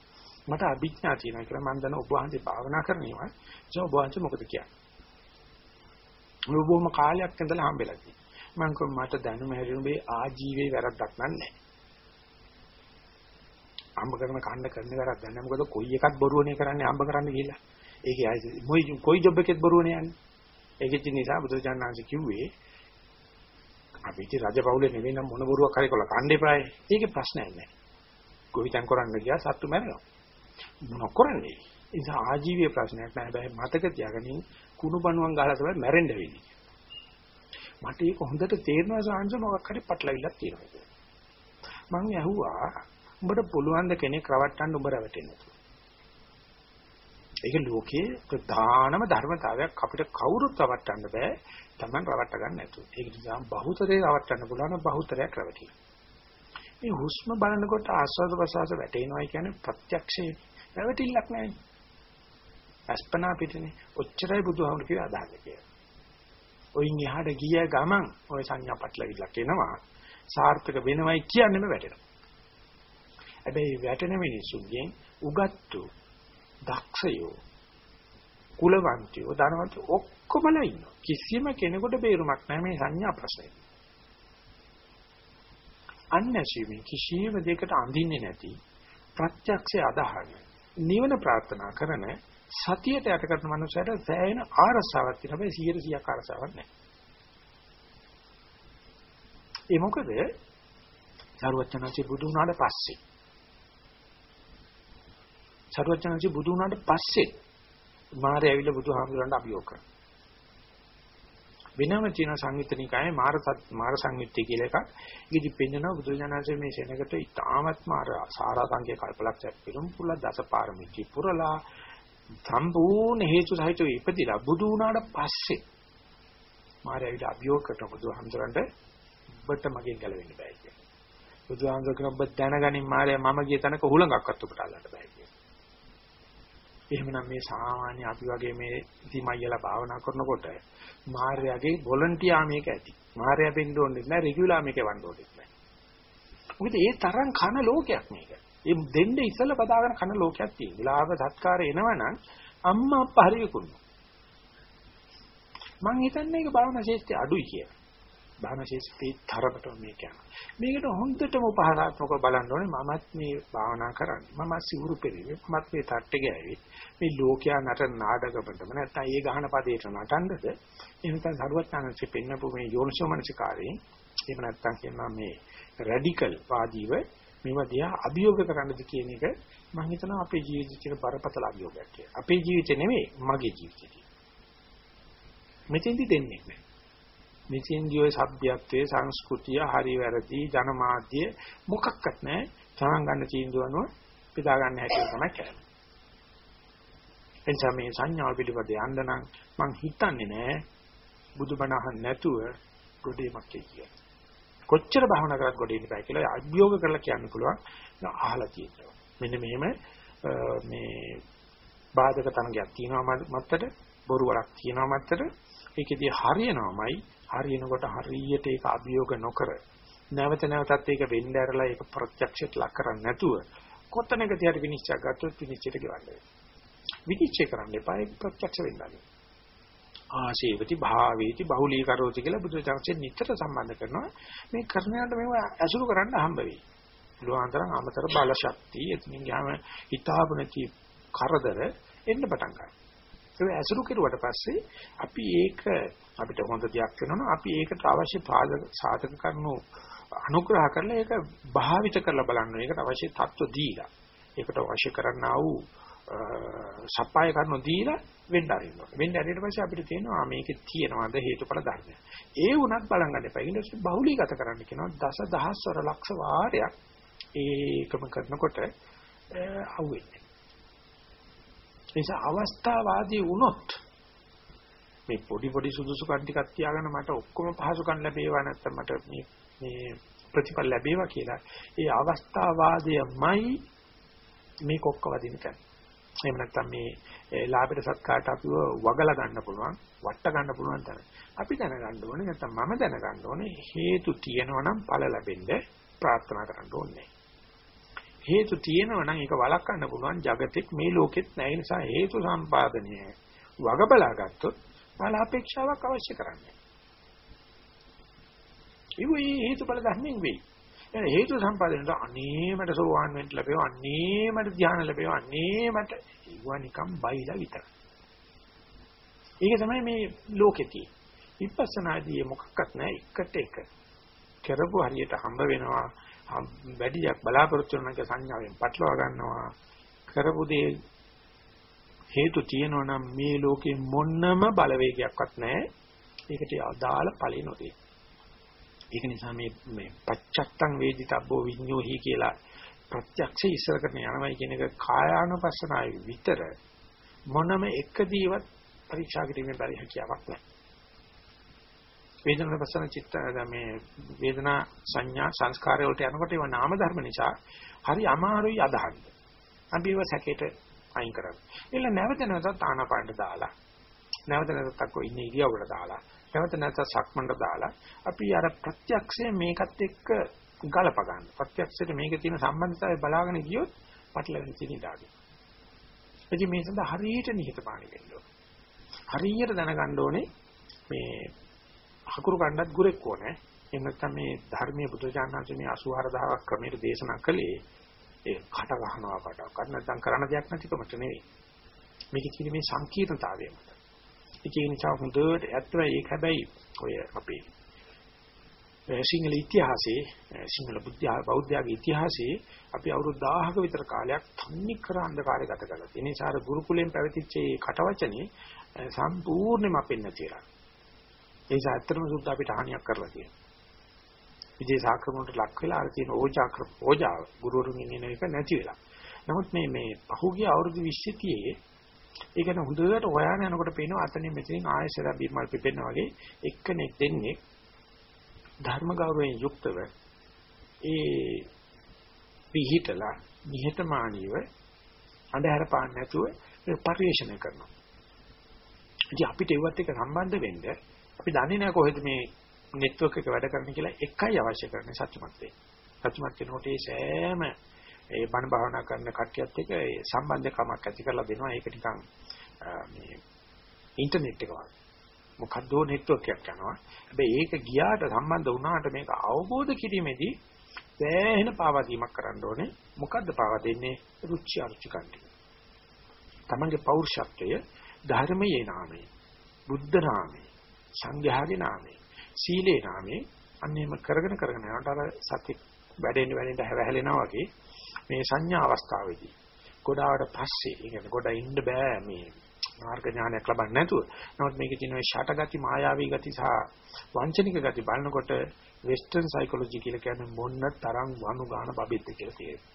මට අභිඥා තියෙනවා කියලා මම දන්න ඔබ වහන්සේ භාවනා කරනවා. ඒ ඔබ වහන්සේ මොකද කියන්නේ? ඔබ බොහොම කාලයක් ඉඳලා හම්බෙලා තියෙනවා. මම කව මට දැනුම හැරුණේ ආජීවයේ වැරද්දක් නෑ අම්බ කරන කන්න කරන වැරද්දක් නෑ මොකද කොයි එකක් බොරුවනේ කරන්නේ අම්බ කරන්න ගිහිල්ලා. ඒකේ ආයි මොයි කොයි ජොබ් එකෙත් බොරුවනේ යන්නේ. ඒකෙත් නිසා බුදුරජාණන් කිව්වේ අපි ඉති රජපෞලේ නෙවෙයි නම් මොන බොරුවක් හරි කළා කන්න එපායි. ඒකේ ප්‍රශ්නයක් නෑ කොවිතැන් කරන්න ගියා සත්තු මැරෙනවා. මොන කරන්නේ? ඒ නිසා ආජීවීය ප්‍රශ්නයක් නෑ. හැබැයි මතක තියාගනින් කුණු බණුවන් ගහලා තමයි මැරෙන්න වෙන්නේ. මට ඒක හොඳට තේරෙනවා සාංශ මොකක් හරි පටලවිල්ලක් තියෙනවා කියලා. මම ඇහුවා උඹට පුළුවන් ද කෙනෙක් රවට්ටන්න උඹ රැවටෙන්න. ඒක ලෝකයේ ප්‍රධානම ධර්මතාවයක් අපිට කවුරුත් රවට්ටන්න බෑ. Taman රවට්ට ගන්න නැතුව. ඒක නිසා බහුතරේ රවට්ටන්න පුළුවන් බහුතරයක් රැවටිලා. මේ හුස්ම බලනකොට ආස්වාද ප්‍රසවාස වැටෙනවා කියන්නේ ප්‍රත්‍යක්ෂේ නැවතිල්ලක් නැහැ. අස්පනා පිටනේ. ඔච්චරයි බුදුහාමුදුරු කියලා අදහන්නේ කියලා. ඔයින් එහාට ගිය ගමන් ওই සංඥා පටලවිලක් එනවා. සාර්ථක වෙනවයි කියන්නේම වැටෙනවා. හැබැයි වැටෙන මිනිසුන්ගෙන් උගත්තු දක්ෂයෝ කුලවන්තයෝ ධනවන්තයෝ ඔක්කොමලා ඉන්නවා. කිසිම කෙනෙකුට බේරුමක් නැහැ මේ සංඥා ප්‍රශ්නේ. අන්නැසීමේ කිසියම් දෙයකට අඳින්නේ නැති ප්‍රත්‍යක්ෂය අදහන නිවන ප්‍රාර්ථනා කරන සතියට යට කරන මනුස්සයට සෑහෙන ආරසාවක් තියෙනවා හැබැයි 100ක් ආරසාවක් නැහැ. ඒ මොකද? සරුවචනන්සේ බුදු වුණාට පස්සේ සරුවචනන්සේ බුදු වුණාට පස්සේ මාරේ ඇවිල්ලා බුදුහාමුදුරන්ට අභියෝග කරා. වෙනම තියෙන සංයුත්තනිකායේ මාර මාර සංයුත්තේ කියලා එකක්. ඉදි පෙන්නනවා බුදුජානනාංශයේ මේ සෙනගට ඉතාමත්ම අර සාරාංශයේ කල්පලක්ෂයක් පිරුම් පුල දසපාරමිතී පුරලා සම්පූර්ණ හේතු සහිතව ඉපදිලා බුදු වුණාට පස්සේ මාරයවිල අභියෝග කරන බුදුහාමුදුරන්ට ඔබට මගෙන් ගැලවෙන්න බෑ කියලා. බුදුහාමුදුර කියන ඔබ දැනගනින් මාරය මම ගිය තැනක හුලඟක්වත් ඔබට අල්ලන්න බෑ කියලා. එහෙමනම් මේ සාමාන්‍ය අපි වගේ මේ ඉතිමයියලා භාවනා කරනකොට මාර්යාගේ වොලන්ටියා මේක ඇති. මාර්යා වෙන්න ඕනේ නැහැ රෙගියුලාර් මේක වන්න ඕනේ නැහැ. මොකද ඒ තරම් කන ලෝකයක් මේක. ඒ දෙන්න ඉස්සලා පදාගෙන කන ලෝකයක් තියෙනවා. ලාභ සත්කාර එනවනම් අම්මා අප්පා හරි විකුණනවා. මං හිතන්නේ මේක භාවනා ශේෂ්ත්‍ය අඩුයි කියලා. භාවනා ශේෂ්ත්‍රයේ තරමට මේක යනවා. මේකට හොඳටම උපහාරාත්මකව බලන්න ඕනේ මමත් මේ භාවනා කරන්නේ. මම සිවුරු පෙරේ මමත් මේ තට්ටේ ගෑවි. මේ ලෝකයා නටන නාටකපතම නැත්තම් ඒ ගහන පදේට නටන්නද එහෙම නැත්නම් සරුවත්නාංශෙ පෙන්නපු මේ යෝනිසෝමනසිකාරයෙන් එහෙම නැත්නම් කියනවා මේ රැඩිකල් වාදීව මේව දිහා අභියෝග කරන්නද කියන එක මම හිතනවා අපේ ජීවිතේ බරපතල අභියෝගයක් කියලා. අපේ ජීවිතේ නෙමෙයි මගේ ජීවිතේ. මෙතෙන්දි දෙන්නේ නැහැ. මෙතෙන්දි ඔය සભ્યත්වයේ සංස්කෘතිය හරි වැරදි ජනමාධ්‍ය මොකක්වත් නැහැ. තරංග ගන්න තීන්දුව අනුව පිටා ගන්න හැටි තමයි කරන්නේ. එනිසා මේ සංඥාව පිළිබඳ යන්න නම් මං හිතන්නේ නෑ බුදුබණ අහන්න නැතුව ගොඩේමක් කිය. කොච්චර භවනා කරත් ගොඩේ ඉන්න බෑ කියලා අභියෝග කරලා කියන්න පුළුවන්. අහලා තියෙනවා. මෙන්න මෙහෙම මේ බාධක තරංගයක් තියෙනවා මත්තට බොරු වලක් තියෙනවා මත්තට ඒකෙදී හරියනවමයි හරියනකොට හරියට ඒක අභියෝග නොකර නැවත නැවතත් ඒක වෙන්න ඇරලා ඒක ප්‍රත්‍යක්ෂයට ලක් කරන්නේ නැතුව කොතනකදී හරි විනිශ්චය ගත්තොත් විනිශ්චයට ගෙවන්නේ. විනිශ්චය කරන්න එපා ඒක ප්‍රත්‍යක්ෂ වෙන්නන්නේ. ආශේවති භාවේති බහුලී කරෝති කියලා බුදුචාර්ය නිතර සම්බන්ධ කරනවා මේ කරණයට මේව අසුරු කරන්න හම්බ වෙයි. පුළුවන්තරම් අමතර බල ශක්තිය එතනින් ගියාම හිතාපු නැති කරදර එන්න පටන් ගන්නවා. ඒක ඇසුරු කෙරුවට පස්සේ අපි ඒක අපිට හොඳ දෙයක් වෙනවා අපි ඒකට අවශ්‍ය පාදක සාධක කරනු අනුග්‍රහ කරලා ඒක භාවිත කරලා බලන්න. ඒකට අවශ්‍ය තත්ත්ව දීලා. ඒකට අවශ්‍ය කරන්නා වූ සප්පාය කරනු දීලා වෙන්න අරිනවා. වෙන්න ඇරියට පස්සේ අපිට තේරෙනවා මේකේ තියෙනවද හේතුඵල ධර්මය. ඒ වුණත් බලන් ගන්න එපා. ඊට පස්සේ බහුලීගත කරන්න කියනවා දස දහස්වර ලක්ෂ වාරයක් ඒකම කරනකොට අහුවෙන්නේ. නිසා අවස්ථාවාදී වුණොත් මේ පොඩි පොඩි සුදුසුකම් ටිකක් තියාගෙන මට ඔක්කොම පහසුකම් ලැබේවා නැත්නම් මට මේ මේ ප්‍රතිඵල ලැබේවා කියලා ඒ අවස්ථාවාදයමයි මේ කොක්ක වදින තැන. එහෙම නැත්නම් මේ ලාභයට සත්කාරට අපිව වගලා ගන්න පුළුවන්, වට ගන්න පුළුවන් තැන. අපි දැනගන්න ඕනේ නැත්නම් මම දැනගන්න ඕනේ හේතු තියෙනවා නම් ඵල ලැබෙන්න ප්‍රාර්ථනා කරන්න ඕනේ. හේතු තියෙනවා නම් ඒක වළක්වන්න පුළුවන් జగතෙක් මේ ලෝකෙත් නැහැ. ඒ නිසා හේතු සම්පාදනය වග බලා ගත්තොත් ඵල අපේක්ෂාවක් අවශ්‍ය කරන්නේ. ඒ හේතුඵල ධර්මයෙන් වෙයි. එහෙනම් හේතු සම්පාදනයට අනේමට සෝවාන් වෙන්න ලැබෙව අනේමට ධ්‍යාන ලැබෙව අනේමට ඒවා නිකම් බයිලා විතර. ඒක තමයි මේ ලෝකෙදී. විපස්සනාදී මොකක්වත් නැහැ එකට එක. කරපු හරියට හම්බ වෙනවා වැඩියක් බලාපොරොත්තු වෙන එක සංඥාවෙන් පටලවා ගන්නවා. කරපු දේ හේතු තියෙනවා නම් මේ ලෝකේ මොන්නම බලවේගයක්වත් නැහැ. ඒකට අදාළ ඵලෙ නොදේ ඒක නිසා මේ මේ පච්චත්තං වේදිතබ්බෝ විඤ්ඤෝහි කියලා ප්‍රත්‍යක්ෂ ඉස්සර කරන යනවයි කියන එක කායානුපස්සනාවේ විතර මොනම එකදීවත් පරීක්ෂා කිරීමේ බැරි හැකියාවක් නැහැ. වේදනා පස්සන චිත්ත මේ වේදනා සංඥා සංස්කාර වලට යනකොට ඒවා නාම ධර්ම නිසා හරි අමාරුයි අදහන්න. අපි ඒවා සැකේට අයින් කරමු. එළ නැවත නැවතත් ආනාපානට දාලා නැවත නැවතත් අක්කෝ ඉන්නේ ඉරියව්වට දාලා නැවත නැවතත් සක්මන්ට දාලා අපි අර ප්‍රත්‍යක්ෂය මේකත් එක්ක ගලප ගන්න. ප්‍රත්‍යක්ෂයට මේකේ තියෙන සම්බන්ධතාවය බලාගෙන ගියොත් පටලැවෙන තියෙන ඉඩාඩු. එදි මේ සඳහා හරියට නිහතමානී වෙන්න ඕනේ. හරියට දැනගන්න ඕනේ මේ හකුරු ගන්නත් ගුරෙක් ඕනේ. එහෙම නැත්නම් මේ ධර්මයේ බුදුචානන්සේ මේ 84000ක් ක්‍රමයට දේශනා කළේ ඒ කට ගහනවා කටක් නැත්නම් කරන්න දෙයක් නැතිකමට නෙවෙයි. මේක කියන්නේ මේ සංකීර්ණතාවය මත. ඒ නිසා හොඳට ඇත්තම ඒක හැබැයි ඔය අපේ සිංහල ඉතිහාසයේ සිංහල බුද්ධ බෞද්ධයාගේ ඉතිහාසයේ අපි අවුරුදු 1000ක විතර කාලයක් තන්නේ කර අන්ධකාරය ගත කළා. ඒ නිසා අර ගුරුකුලෙන් පැවතිච්ච මේ කටවචනේ සම්පූර්ණයෙන්ම අපෙන් නැතිලා. ඒ නිසා ඇත්තටම සුද්ධ අපිට හානියක් කරලා තියෙනවා. විදේශ ආක්‍රමණයට ලක් වෙලා අර තියෙන ඕජා ඕජාව ගුරුවරුන් ඉන්න එක නැති වෙලා. නමුත් මේ මේ පහුගිය අවුරුදු 20 තියේ ඒක න හොඳට හොයාගෙන යනකොට පේනවා අතනින් මෙතනින් ආයෙසර බීමල් පිපෙනා වගේ එක්කෙනෙක් දෙන්නේ ධර්ම ගෞරවයෙන් යුක්තව ඒ පිහිටලා නිහතමානීව අඳුර පාන්න නැතුව පරිශ්‍රණය කරනවා. ඉතින් අපිට ඒවත් එක්ක සම්බන්ධ වෙන්න අපි දන්නේ නැහැ කොහෙද මේ නෙට්වර්ක් එක වැඩ කරන්නේ කියලා එකයි අවශ්‍ය කරන්නේ සත්‍යමත් වෙන්න. සත්‍යමත් වෙනකොට ඒ සෑම ඒ බණ භාවනා කරන කට්ටියත් එක්ක සම්බන්ධකමක් ඇති කරලා දෙනවා. ඒක නිකන් මේ ඉන්ටර්නෙට් එක වගේ. මොකද්ද නෙට්වර්ක් එකක් යනවා. හැබැයි ඒක ගියාට සම්බන්ධ වුණාට මේක අවබෝධ කිරීමේදී සෑහෙන පාවාදීමක් කරන්න ඕනේ. මොකද්ද පාවා දෙන්නේ? රුචි අරුචිකන් ටික. තමන්ගේ පෞරුෂත්වය ධර්මයේ නාමයෙන්, බුද්ධ නාමයෙන් සංඝයාගේ නාමයෙන් සීලේ නාමයෙන් අන්නේම කරගෙන කරගෙන යනකොට අර සති වැඩෙන්න වැඩෙන්න හැවහැලෙනවා වගේ මේ සංඥා අවස්ථාවේදී ගොඩාවට පස්සේ කියන්නේ ගොඩ ඉන්න බෑ මේ මාර්ග ඥානයක් ලබන්නේ නැතුව. නමුත් මේකේ තියෙන මේ ෂටගති මායාවී ගති සහ වංචනික ගති බලනකොට වෙස්ටර්න් සයිකොලොජි කියලා කියන්නේ මොන්න තරම් වනු ගාන බබෙද්ද කියලා තේරෙනවා.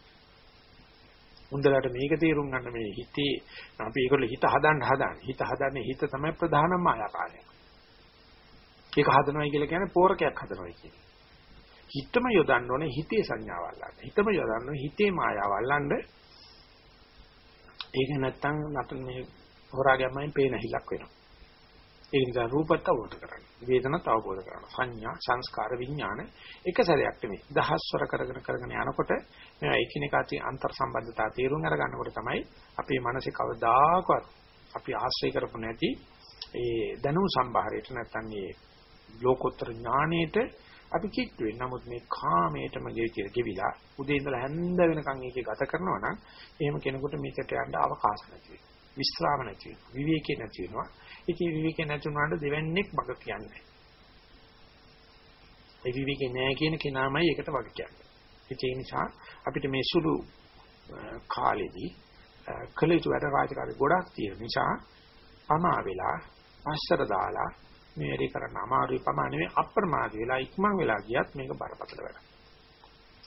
උන්දලට මේක තේරුම් ගන්න මේ හිතේ අපි ඒගොල්ලෝ හිත හදන්න හදන. හිත හදන්නේ හිත තමයි ප්‍රධානම මායාකාරය. ඒක හදනවයි කියලා කියන්නේ පෝරකයක් හදනවයි කියන්නේ. හිතම යොදන්න ඕනේ හිතේ සංඥාව අල්ලන්න. හිතම යොදන්න ඕනේ හිතේ මායාව අල්ලන්න. ඒක නැත්තම් නට මේ හොරාගැම්මෙන් පේන හිලක් වෙනවා. ඒ නිසා රූපත් අවබෝධ කරගන්න. වේදනත් අවබෝධ කරගන්න. සංඥා, සංස්කාර, විඥාන එක සැරයක් නෙමෙයි. දහස්වර කරගෙන කරගෙන යනකොට මේ එකිනෙක අතර අන්තර් සම්බන්ධතාව තේරුම් අරගන්නකොට තමයි අපේ මනසේ කවදාකවත් අපි ආශ්‍රය කරපු නැති ඒ දැනුම් සම්භාරයට නැත්තම් මේ ලෝකෝත්තර ඥාණයට අපි කිට්ටු වෙන්නේ. නමුත් මේ කාමයටම ගෙවිලා උදේ ඉඳලා හැන්ද වෙනකන් ඒකේ ගත කරනවා නම් එහෙම කෙනෙකුට මේකට යන්න අවකාශ නැති වෙනවා. විස්රාම නැති වෙනවා. විවේකේ නැති වෙනවා. ඉතින් විවේකේ නැති වුණාට දෙවන්නේක් මග කියන්නේ. ඒ විවේකේ නැහැ කියන කෙනාමයි ඒකට වග කියන්නේ. ඒ නිසා අපිට මේ සුළු කාලෙදී කළ යුතු වැඩ රාජකාරි ගොඩක් තියෙන නිසා අමා වෙලා පස්සට දාලා මේ වැඩේ කරන්න අමාරුයි පමණ නෙවෙයි අප්‍රමාද වෙලා ඉක්මන් වෙලා ගියත් මේක බරපතල වැඩක්.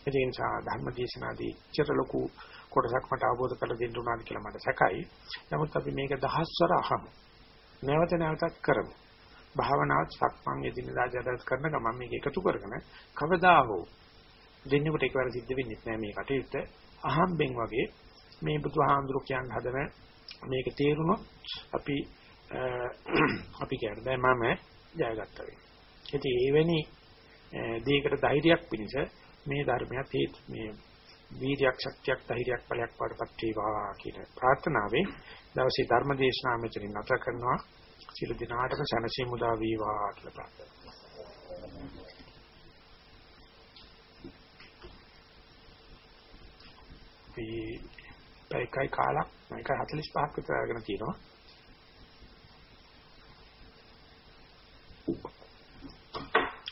ඒ නිසා ධර්මදේශනාදී චතර ලොකු කොටසක් මට අවබෝධ කරලා දෙන්න උනාද කියලා මට සැකයි. නමුත් අපි මේක දහස්වර අහමු. නැවත නැවතත් කරමු. භාවනාවත් සක්මන් එදිනදා ජඩත් කරන ගමන් මේක එකතු කරගෙන කවදා හෝ දෙන්නෙකුට එකවර සිද්ධ වෙන්නේ නැහැ මේ කටයුත්ත. අහම්බෙන් වගේ මේ බුදුහාඳුරු කියන්න හදන මේක තේරුණොත් අපි අපි කියන්නේ මම ජයගත්තා වෙනවා. ඉතින් එවැනි දෙයකට ධෛර්යයක් පිණිස මේ ධර්මයක් හේතු මේ වීර්යයක් ශක්තියක් ධෛර්යයක් බලයක් වඩපත් වේවා කියන ප්‍රාර්ථනාවෙන් දවසේ ධර්ම දේශනාව මෙතනින් නැත කරනවා. සියලු දිනාටම සැනසීම උදා වේවා කියලා ප්‍රාර්ථනා අපි පැයකයි කාලක් මේක 45ක් විතර අරගෙන තියෙනවා.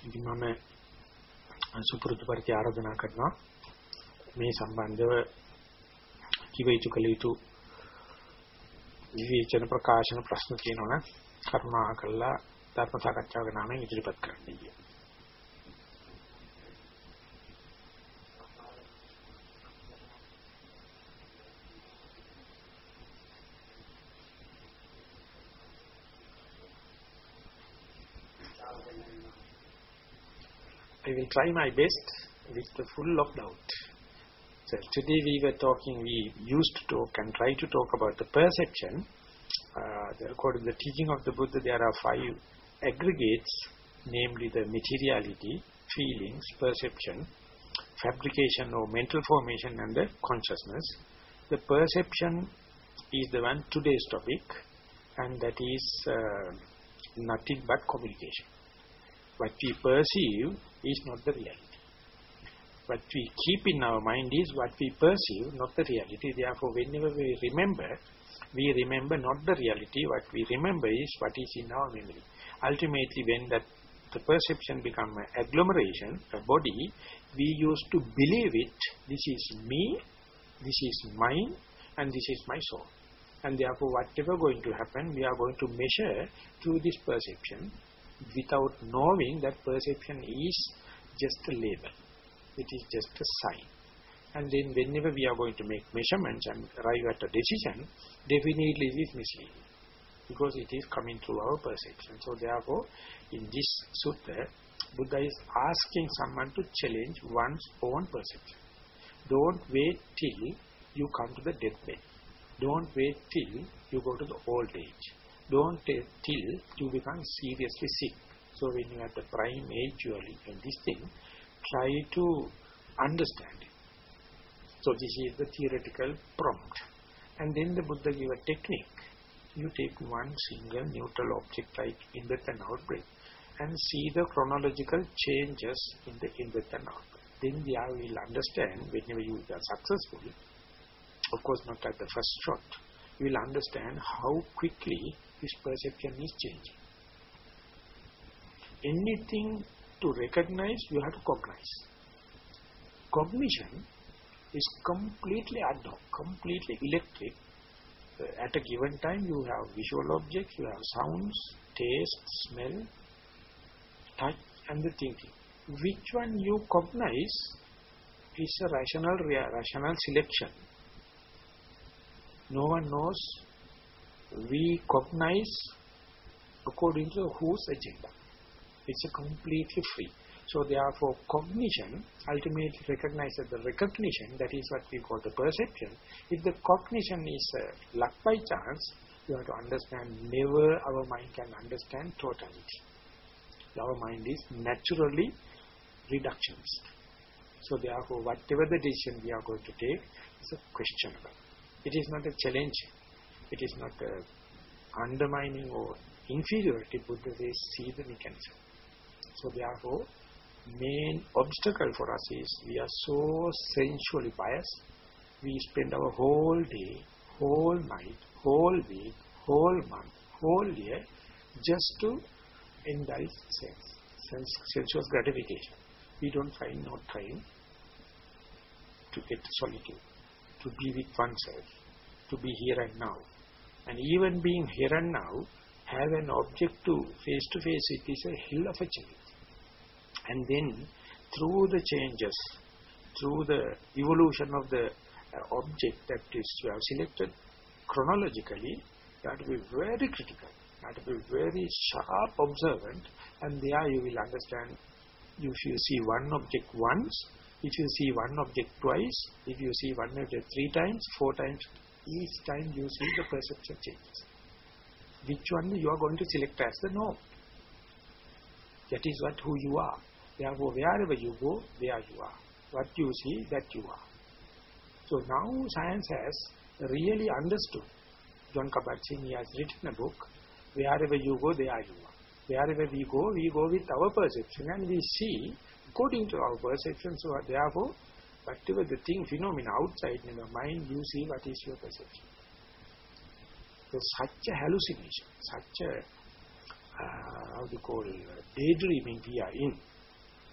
ඉතින් මම සුපුරුදු පරිදි ආරාධනා කරනවා මේ සම්බන්ධව කිව යුතු කළ යුතු විවේචන ප්‍රකාශන ප්‍රශ්න තියෙනවා කරුණා කළා ධර්ම සාකච්ඡාවක නාමයෙන් ඉදිරිපත් කරන්න කියලා. Try my best with the full of doubt. So today we were talking, we used to talk and try to talk about the perception. Uh, according to the teaching of the Buddha, there are five aggregates, namely the materiality, feelings, perception, fabrication or mental formation and the consciousness. The perception is the one today's topic and that is uh, nothing but communication. What we perceive is not the reality what we keep in our mind is what we perceive, not the reality. Therefore, whenever we remember, we remember not the reality. What we remember is what is in our memory. Ultimately, when that the perception become an agglomeration, a body, we used to believe it, this is me, this is mine, and this is my soul. And therefore, whatever going to happen, we are going to measure through this perception without knowing that perception is just a label it is just a sign. And then whenever we are going to make measurements and arrive at a decision, definitely it is misleading. Because it is coming through our perception. So therefore, in this sutta, Buddha is asking someone to challenge one's own perception. Don't wait till you come to the deathbed. Don't wait till you go to the old age. Don't wait till you become seriously sick. So when you are at the prime age, you are in this thing, try to understand it. So this is the theoretical prompt. And then the Buddha give a technique. You take one single neutral object like in-breath and out-breath and see the chronological changes in the in-breath and out-breath. Then you will understand whenever you are successful, of course not at the first shot, you will understand how quickly this perception is changing. Anything to recognize, you have to cognize. Cognition is completely ad hoc, completely electric. Uh, at a given time, you have visual objects, you have sounds, taste, smell, touch, and the thinking. Which one you cognize is a rational, rational selection. No one knows. We cognize according to whose agenda. It's a completely free. So therefore cognition ultimately recognizes the recognition, that is what we call the perception. If the cognition is uh, luck by chance, You have to understand, never our mind can understand totality. Our mind is naturally reductionist. So therefore, whatever the decision we are going to take is a questionable. It is not a challenge. It is not a undermining or inferiority. Buddha says, see the mechanism. So therefore, main obstacle for us is we are so sensually biased. We spend our whole day, whole night, whole week, whole month, whole year just to indulge sense, sense sensuous gratification. We don't find no time to get solitude, to be with oneself, to be here and now. And even being here and now, have an object to face to face, it is a hill of a change. And then through the changes, through the evolution of the uh, object that is you have selected, chronologically, have to be very critical, have to be very sharp observant, and there you will understand if you see one object once, if you see one object twice, if you see one object three times, four times, each time you see the perception changes. Which one you are going to select as the norm? That is what who you are. Therefore, wherever you go, there you are. What you see, that you are. So now science has really understood. John Kabat-Zinn has written a book, wherever you go, there you are. Wherever we go, we go with our perception and we see according to our perception. So therefore, whatever the thing, phenomena outside in your mind, you see what is your perception. So such a hallucination, such a, uh, how do you call it, daydreaming we are in,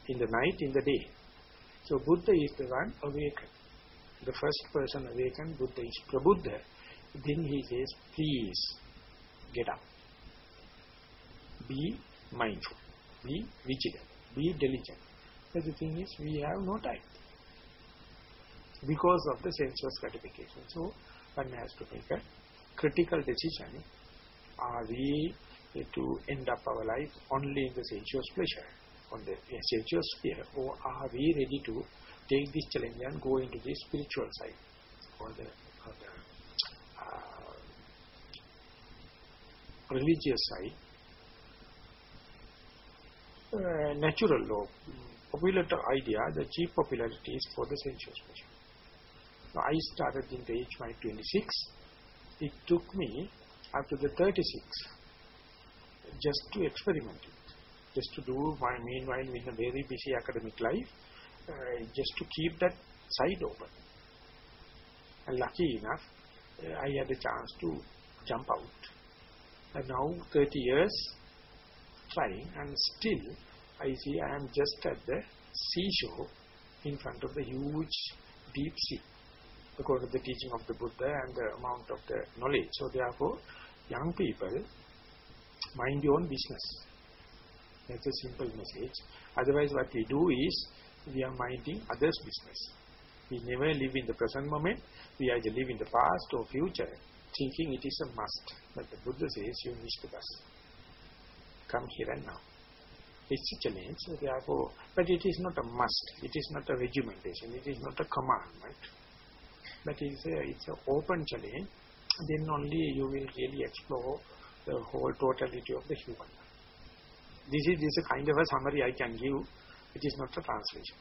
in the night, in the day. So Buddha is the one awakened. The first person awakened, Buddha is Prabuddha. Then he says, please get up. Be mindful. Be vigilant. Be diligent. But the thing is, we have no time. Because of the sensuous gratification. So, one has to make a critical decision. Are we to end up our life only in the sensuous pleasure, on the sensuous sphere, or are we ready to take this challenge and go into the spiritual side, or the, or the uh, religious side, uh, natural law, popular idea, the cheap popularity is for the sensuous pleasure. Now, I started in the age my 26. It took me up to the 36 just to experiment it, just to do my meanwhile in a very busy academic life, uh, just to keep that side open. And lucky enough, uh, I had a chance to jump out. And now 30 years trying and still I see I am just at the seashore in front of the huge deep sea because of the teaching of the Buddha and the amount of the knowledge. So therefore, young people, mind your own business. That's a simple message. Otherwise what we do is, we are minding others' business. We never live in the present moment. We either live in the past or future, thinking it is a must. But the Buddha says, you missed the bus. Come here and now. It's a challenge, therefore, but it is not a must. It is not a regimentation. It is not a commandment. But it's a, it's an open challenge. Then only you will really explore the whole totality of the human. This is, this is a kind of a summary I can give. It is not a translation.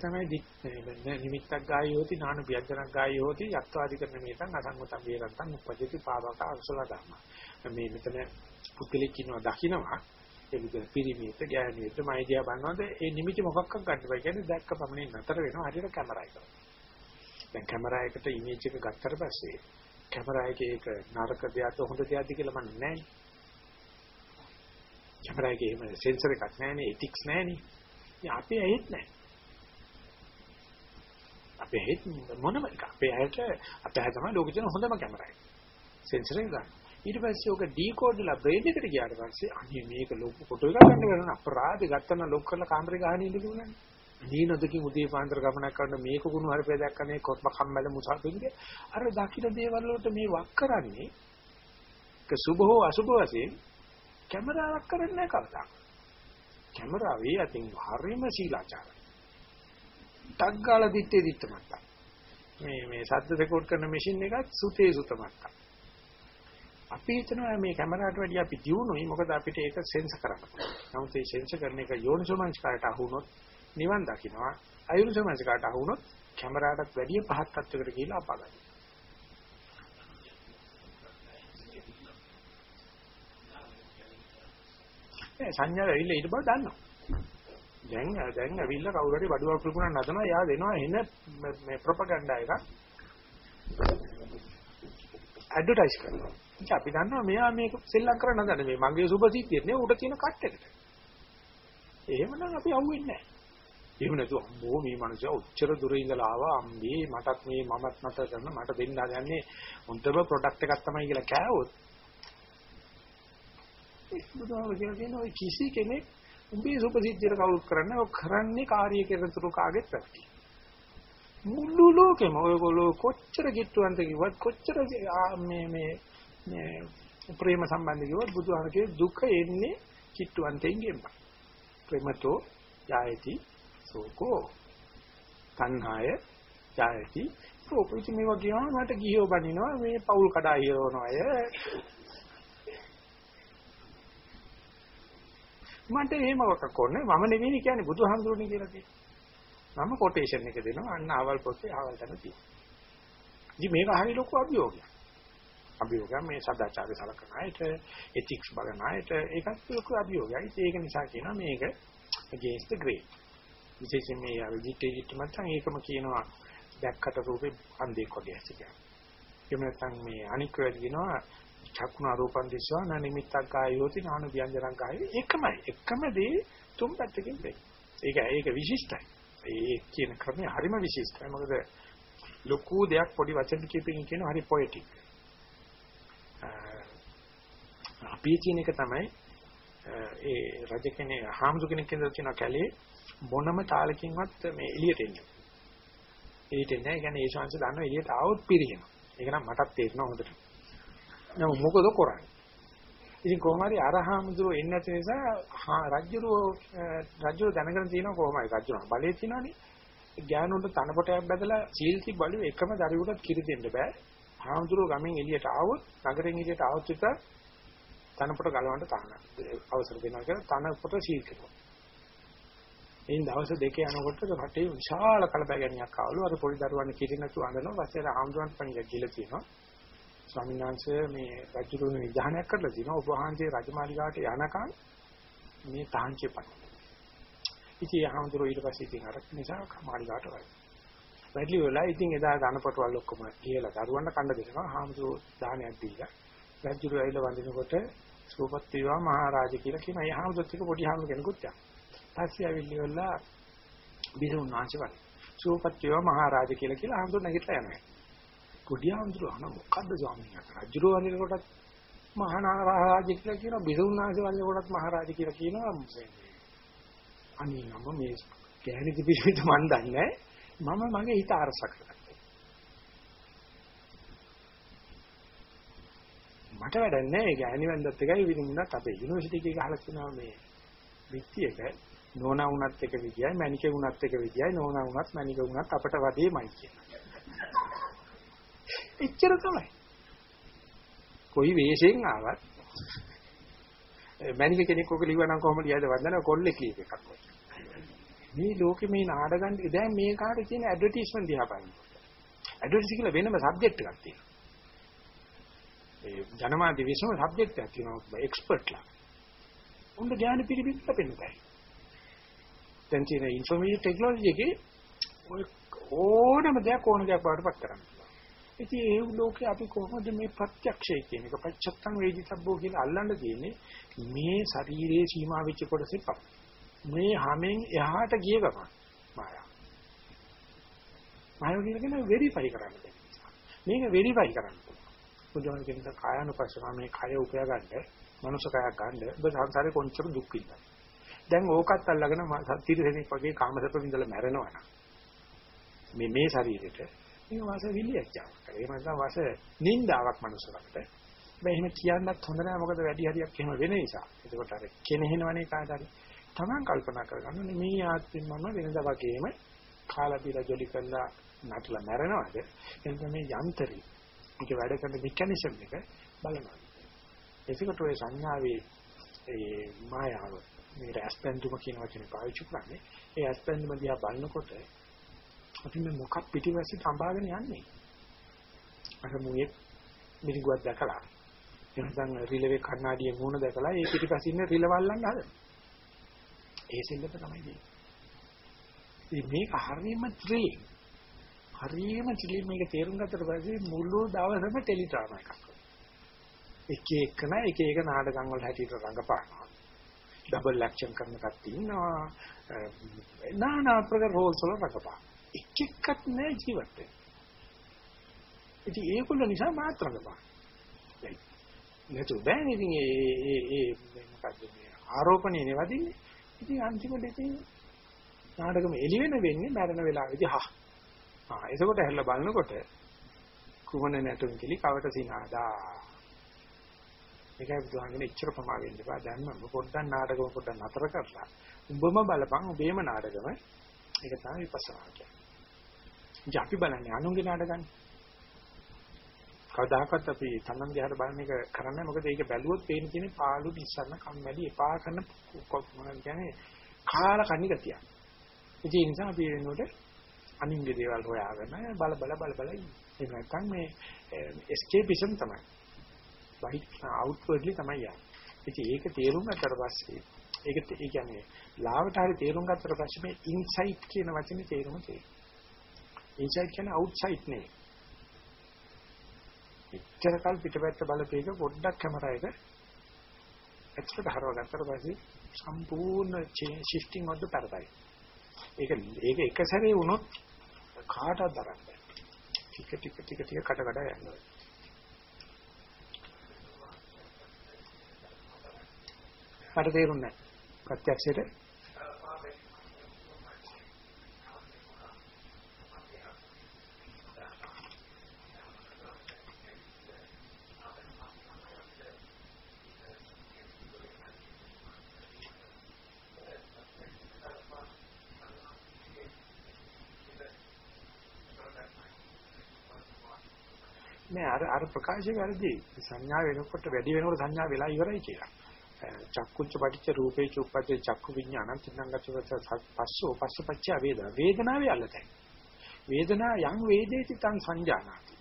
තමයි නිමිත්තක් ගායෝති නාන ව්‍යජනක් ගායෝති යත්වාදිකරණ මේතන් අසංගතම් වේරන්තං උපජිත පාවක අකුසල ධර්ම මේ මෙතන පුද්ගලෙක් ඉන්නවා දකින්නවා ඒ විදිහ පිරිමියට ගෑණියට මයිදියා බannවද ඒ නිමිති මොකක්වත් ගන්න බෑ කියන්නේ දැක්ක පමණින් නතර වෙනවා හරියට කැමරා එක. දැන් කැමරා එකට ඉමේජ් එක ගත්තට පස්සේ කැමරා එකේ ඒක නරක දෙයක්ද හොඳ දෙයක්ද කියලා මම නැහැ. කැමරා එකේ එහෙම සෙන්සර් එකක් නැහැ නේ එතික්ස් නැහැ නේ. ඉතින් අපේ ඇහෙත් නැහැ. අපේ හිත මොනම එක අපේ ඇයට අපේ ඇය තමයි ලෝකෙ තියෙන හොඳම කැමරා එක සෙන්සර් එක ගන්න. ඊට පස්සේ ඔක ඩීකෝඩ් වෙලා බ්‍රේන් එකට ගියාට පස්සේ අනේ මේක ලොකු ෆොටෝ එකක් ගන්න වෙන අපරාධ ගත්තම ලොක් කරලා කාමරේ ගහන ඉඳ කිව්වනේ දීනදකින් උදේ පාන්දර ගමනක් කරන මේක කුණු හරිපේ දැක්කනේ කොත්ම කම්මැල මුසාපින්ගේ අර දකින්න දේවල් වලට මේ වක් කරන්නේ ක සුභ හෝ අසුභ වශයෙන් කැමරාවක් කරන්නේ නැහැ කවදා. කැමරාවේ අතින් හරිම සීලාචාරයි. ටක් ගාලා දිත්තේ දිත්ත මට්ටම්. මේ මේ ශබ්ද රෙකෝඩ් කරන මැෂින් එකත් සුතේ සුත මට්ටම්. අපි හිතනවා මේ කැමරාවට වැඩිය අපි දියුණුයි මොකද අපිට ඒක සෙන්ස් කරන්න පුළුවන්. නමුත් මේ සෙන්ස් කරන එක යෝනිසෝමනස්කාරට අහු වුණොත් නිවන් දකින්නවා. අයෝනිසෝමනස්කාරට අහු වුණොත් කැමරාවටත් වැඩිය පහත් තත්වයකට ගිහිල්ලා අපාගන්නවා. ඒ සංඥා වෙවිලා ඊට බව දන්නවා. දැන් දැන් ඇවිල්ලා කවුරු හරි බඩුවක් පුරුණා නදනවා එයා දෙනවා එන මේ ප්‍රොපගන්ඩා එකක් ඇඩ්වර්ටයිස් කරනවා. ඉතින් අපි දන්නවා මෙයා මේක සෙල්ලම් කරන්න හදන මේ මගේ සුබ සිද්ධිය නේ උඩ තියෙන කට් එකට. එහෙමනම් අපි අහුවෙන්නේ නැහැ. එහෙම නැතුව අම්මෝ මේ මනුස්සයා උච්චර දුර ඉඳලා ආවා අම්බේ මටත් මේ මමත් නැත කරන මට දෙන්න හදන්නේ හොඳම ප්‍රොඩක්ට් එකක් තමයි කියලා කෑවොත් ඒ බුදුහාම කියන කිසි කෙනෙක් උඹේ සුපසිද්ධියට කවුරුත් කරන්නේ ඔය කරන්නේ කාර්ය කෙරෙතුරු කාගෙත් පැත්තේ. මුළු ලෝකෙම ඔයගොල්ලෝ කොච්චර කිට්ටුවන්ත කිව්වත් කොච්චර මේ මේ මේ ප්‍රේම සම්බන්ධ කිව්වත් බුදුහාමගේ දුක එන්නේ කිට්ටුවන්තෙන් ගෙම්බ. ප්‍රේමතෝ යායති සෝකෝ තණ්හාය යායති ප්‍රෝපිත මේ වගේ මට ගියෝ බනිනවා මේ පෞල් කඩා හිරවන අය මන්ට එහෙම වකක් ඕනේ මම නෙවෙයි කියන්නේ බුදුහාමුදුරනේ කියලා තියෙනවා මම කොටේෂන් එක දෙනවා. අන්න ආවල් පොතේ ආවල් තන තියෙනවා. ඉතින් මේක හරි ලොකු අභියෝගයක්. අභියෝගය මේ සදාචාරය සලකන අයට එතික්ස් බලන අයට. ඒකත් ලොකු අභියෝගයක්. ඒක නිසා කියනවා මේක against the grain. විශේෂයෙන් මේ විජිටේජිට මතන් ඒකම කියනවා දැක්කට රූපේ අන්දේක් වගේ ඇති කියලා එහෙම නැත්නම් මේ අනික් වෙලාවට කියනවා චක්කුණ රූපං දිස්වා න නිමිත්තක් කායෝති නානු ව්‍යංජනං කායෝ එකමයි එකම දේ තුන් පැත්තකින් වෙන්නේ. ඒක ඒක විශිෂ්ටයි. ඒ කියන ක්‍රමය හරිම විශිෂ්ටයි. මොකද ලොකු දෙයක් පොඩි වචන කිපින් කියන හරි පොයටික්. අපි කියන එක තමයි ඒ රජ කෙනේ හාමුදුර කෙනෙක් ඉඳලා තියෙන කැලේ මොනම තාලකින්වත් මේ එළියට එන්නේ. එළියට එන්නේ නැහැ. ඒ කියන්නේ ඒ ශාංශ දන්නවා එළියට ආවොත් පිරිනවා. ඒක නම් මටත් තේරෙනවා හොඳට. නම මොකද කරන්නේ? ඉතින් කොහොම හරි අරහාමුදුරුවෝ එන්නේ නැති නිසා රජුරෝ රජුරෝ දැනගෙන තියෙනවා කොහොමයි රජුරෝ බලේ තියෙනවනේ. ඥානුන්ට තනකොටයක් බදලා සීල්ති බලු එකම දරුවෙකුට කිරි දෙන්න බෑ. හාමුදුරුවෝ ගමෙන් එළියට ආවොත් නගරෙන් එළියට ආවොත් විතර තනපොට ගලවන්න තහන අවසර දෙනවා කියලා තනපොට සීල් කරනවා. එයින් දවස් දෙකේ යනකොට රටේ විශාල කලබගැනියක් ආවලු අර පොඩි දරුවන් කිරි නැතුව අඬනවා. පස්සේ හාමුදුරන්ට පණියක් ගිහලා තියෙනවා. ස්වාමීන් වහන්සේ මේ රජුරුවන විධානයක් කරලා තිනවා ඔබ වහන්සේ රජමාලිගාවට යනකම් මේ තාංචෙපත්. ඉතින් ආහඳුර ඊට පස්සේ ඉතින් අර නිසා මාලිගාවට වයි. වැඩි වෙලා ඉතින් එදා ධනපටවල් ඔක්කොම කියලා දරුවන්ට කන්න දෙනවා. ආහඳුර දානයක් දීලා රජුරු ඇවිල්ලා වඳිනකොට සූපත් වේවා මහරජා කියලා කියන ඒ ආහඳුරත් එක පොඩි ආහඳුර කෙනෙකුත් යා. පස්සේ ඇවිල්ලා බිසුන් වහන්සේ සූපත් වේවා මහරජා කියලා කියලා ආහඳුර නැගිටලා යනවා. පොඩි ආන්දර අහන මොකද්ද ස්වාමීන් වහන්සේ? රජුරෝ වඳින කොටත් මහානාරාජ කියලා කියනවා බිසුණාංශ වඳින කොටත් මහරජ කියලා කියනවා. අනේ නම මේ ගෑණි කිපිරිත මන් දන්නේ මම මගේ හිත අරස කරගත්තා මට වැඩක් නැහැ. ගෑණි වැන්දත් එකයි විදිහුණත් අපේ යුනිවර්සිටි එකේ ගහලා තියෙනවා මේ විත්තියක. නෝනා වුණත් එක විදියයි මැනිකේ වුණත් එක විදියයි නෝනා වුණත් මැනිකේ වුණත් අපට වදේමයි කියනවා එච්චර තමයි. කොයි වෙෂෙන් ආවත් මැනික කෙනෙක් ඔක ලිව්වනම් කොහොමද ලියද වන්දන කොල්ලෙක් ලියක එකක් වගේ. මේ ලෝකෙ මේ නාඩගම් දැන් මේ කාට තියෙන ඇඩ්වර්ටයිස්මන්ට් දිහා බලන්න. ඇඩ්වර්ටයිස් කියලා වෙනම සබ්ජෙක්ට් එකක් තියෙනවා. ඒ ජනමාධ්‍ය විශ්ව සබ්ජෙක්ට් එකක් තියෙනවා එක්ස්පර්ට්ලා. උන්ට ඥාන පිළිබිඹ ලැබෙන්නේ. දැන් තියෙන ඉන්ෆර්මේෂන් ටෙක්නොලොජි එකේ ඕනම දෙයක් ඕන දෙයක් වඩපත් කරන්න. ඉතින් ඒ ලෝකේ අපි කොහොමද මේ ප්‍රත්‍යක්ෂය කියන එක පච්චත්තං වේදිතබ්බෝ කියලා අල්ලන්න තියෙන්නේ මේ ශරීරයේ සීමා වෙච්ච කොටසේ පප. මේ හැමෙන් එහාට ගිය ගමන් මායාව. මායාව කියන වෙරිෆයි කරන්න බෑ. මේක වෙරිෆයි කරන්න. බුදුන් කියන කායानुපස්සන මේ කය උපයා ගන්න, මනුෂ්‍ය කයක් ගන්න ඔබ සංසාරේ කොච්චර දුක් විඳලා. දැන් ඕකත් අල්ලගෙන තිරසෙනෙක් වගේ කාමසප්ප විඳලා මැරෙනවා නම් මේ මේ ශරීරෙට මේ වාස විලියච්චාවක්. එහෙම නැත්නම් වාස නින්දාවක් මනුස්සකට. මේ එහෙම කියන්නත් හොඳ නෑ මොකද වැඩි හරියක් එහෙම වෙන නිසා. ඒකට අර කෙනෙහිනවනේ කාට හරි. Taman කල්පනා කරගන්න මේ ආත්මෙන් මම වෙනදා වගේම කාලා බීලා ජොලි කරලා නටලා මැරෙනවද? එතන මේ යන්ත්‍රي. ඒක වැඩ කරන මෙකැනිසම් එක බලනවා. ඒකට ඔය සංඥාවේ ඒ මායාව මේ රැස්පෙන්දුම කියන වචනේ පාවිච්චි කරන්නේ. ඒ රැස්පෙන්දුම දිහා බලනකොට අපි මේ මොකක් පිටිපස්සේ තඹාගෙන යන්නේ. අර මුයේ මිරිඟුවක් දැකලා එනසම් රිලෙවේ කණ්ණාඩියේ මූණ දැකලා ඒ පිටිපස්සින් ඉන්න රිලවල්ලන්න හදන. ඒ සිල්ලත තමයි තියෙන්නේ. මේක හරියම ත්‍රිලින්. හරියම ත්‍රිලින් මේක තේරුම් ගත්තට පස්සේ මුළු දවසම ටෙලිඩ්‍රාමා එකක්. එක එකන එක එක නාටකම් වල හැටියට රඟපානවා. ඩබල් ඇක්ෂන් කරන කට්ටිය ඉන්නවා. නානා ප්‍රකාර රෝල්ස් වල රඟපාන. එක එක්කත් නෑ ජීවත් වෙන්නේ. ඉතින් ඒගොල්ලෝ නිසා මාත් රඟපාන. නැතු බෑනේ ඉතින් ඒ ඒ ඒ මොකද්ද මේ ආරෝපණය නෙවදින්නේ. ඉතින් අන්තිමට ඉතින් නාටකම එළි වෙන වෙන්නේ මරණ වෙලාවේදී හා. ආ එතකොට හැල්ල බලනකොට කුමන නැටුම් කිලි කවට සිනාදා. ඒකයි බුදුහාමගෙන ඉච්චර ප්‍රමා වෙන්න එපා. දැන් මම පොඩ්ඩක් නාටකම පොඩ්ඩක් නතර කරලා උඹම බලපන් උඹේම නාටකම. ඒක තමයි විපස්සනා කියන්නේ. අපි බලන්නේ අනුන්ගේ නාටකන්නේ. කවදාකවත් අපි තමන් දිහාට බලන එක කරන්නේ මොකද ඒක බැලුවොත් පේන තියෙන්නේ පාළු නිස්සන්න කම්මැලි එපා කරන මොනවද කියන්නේ කාල කණි ගතිය. ඒ නිසා අපි වෙනකොට අනින්ගේ දේවල් හොයාගෙන බල බල බල බල ඉන්නේ. ඒ නැත්තම් මේ eh, escapeism තමයි. බයිට් අවුට්වර්ඩ්ලි තමයි යන්නේ. ඉතින් ඒක තේරුම් ගත්තට පස්සේ ඒක ඒ කියන්නේ ලාවට හරි තේරුම් ගත්තට පස්සේ මේ ඉන්සයිට් කියන වචනේ තේරුම තේරෙනවා. ඉන්සයිට් කියන්නේ අවුට්සයිඩ් නෙවෙයි. එච්චර කල් පිටපැත්ත බලපෑක පොඩ්ඩක් කැමරා එක ඇත්තට හරව ගත්තට පස්සේ සම්පූර්ණ ෂිෆ්ටිං of the paradigm. ඒක ඒක එක සැරේ වුණොත් කාටවත් දරන්න බෑ. ටික ටික ටික ටික කඩ කඩ යනවා. මට තේරුන්නේ නැහැ. ප්‍රත්‍යක්ෂයට නෑ අර අර ප්‍රකාශය වැරදි. සංඥා වෙනකොට වැඩි වෙනකොට සංඥා වෙලා ඉවරයි කියලා. චක්කුච්ච පටිච්ච රූපේ චුප්පච්ච චක්කු විඥාන තින්නංගච්ච පස්සෝ පස්සපච්ච වේදනා. වේදනාවේ අල්ලතයි. වේදනා යම් වේදේති තං සංජානාති.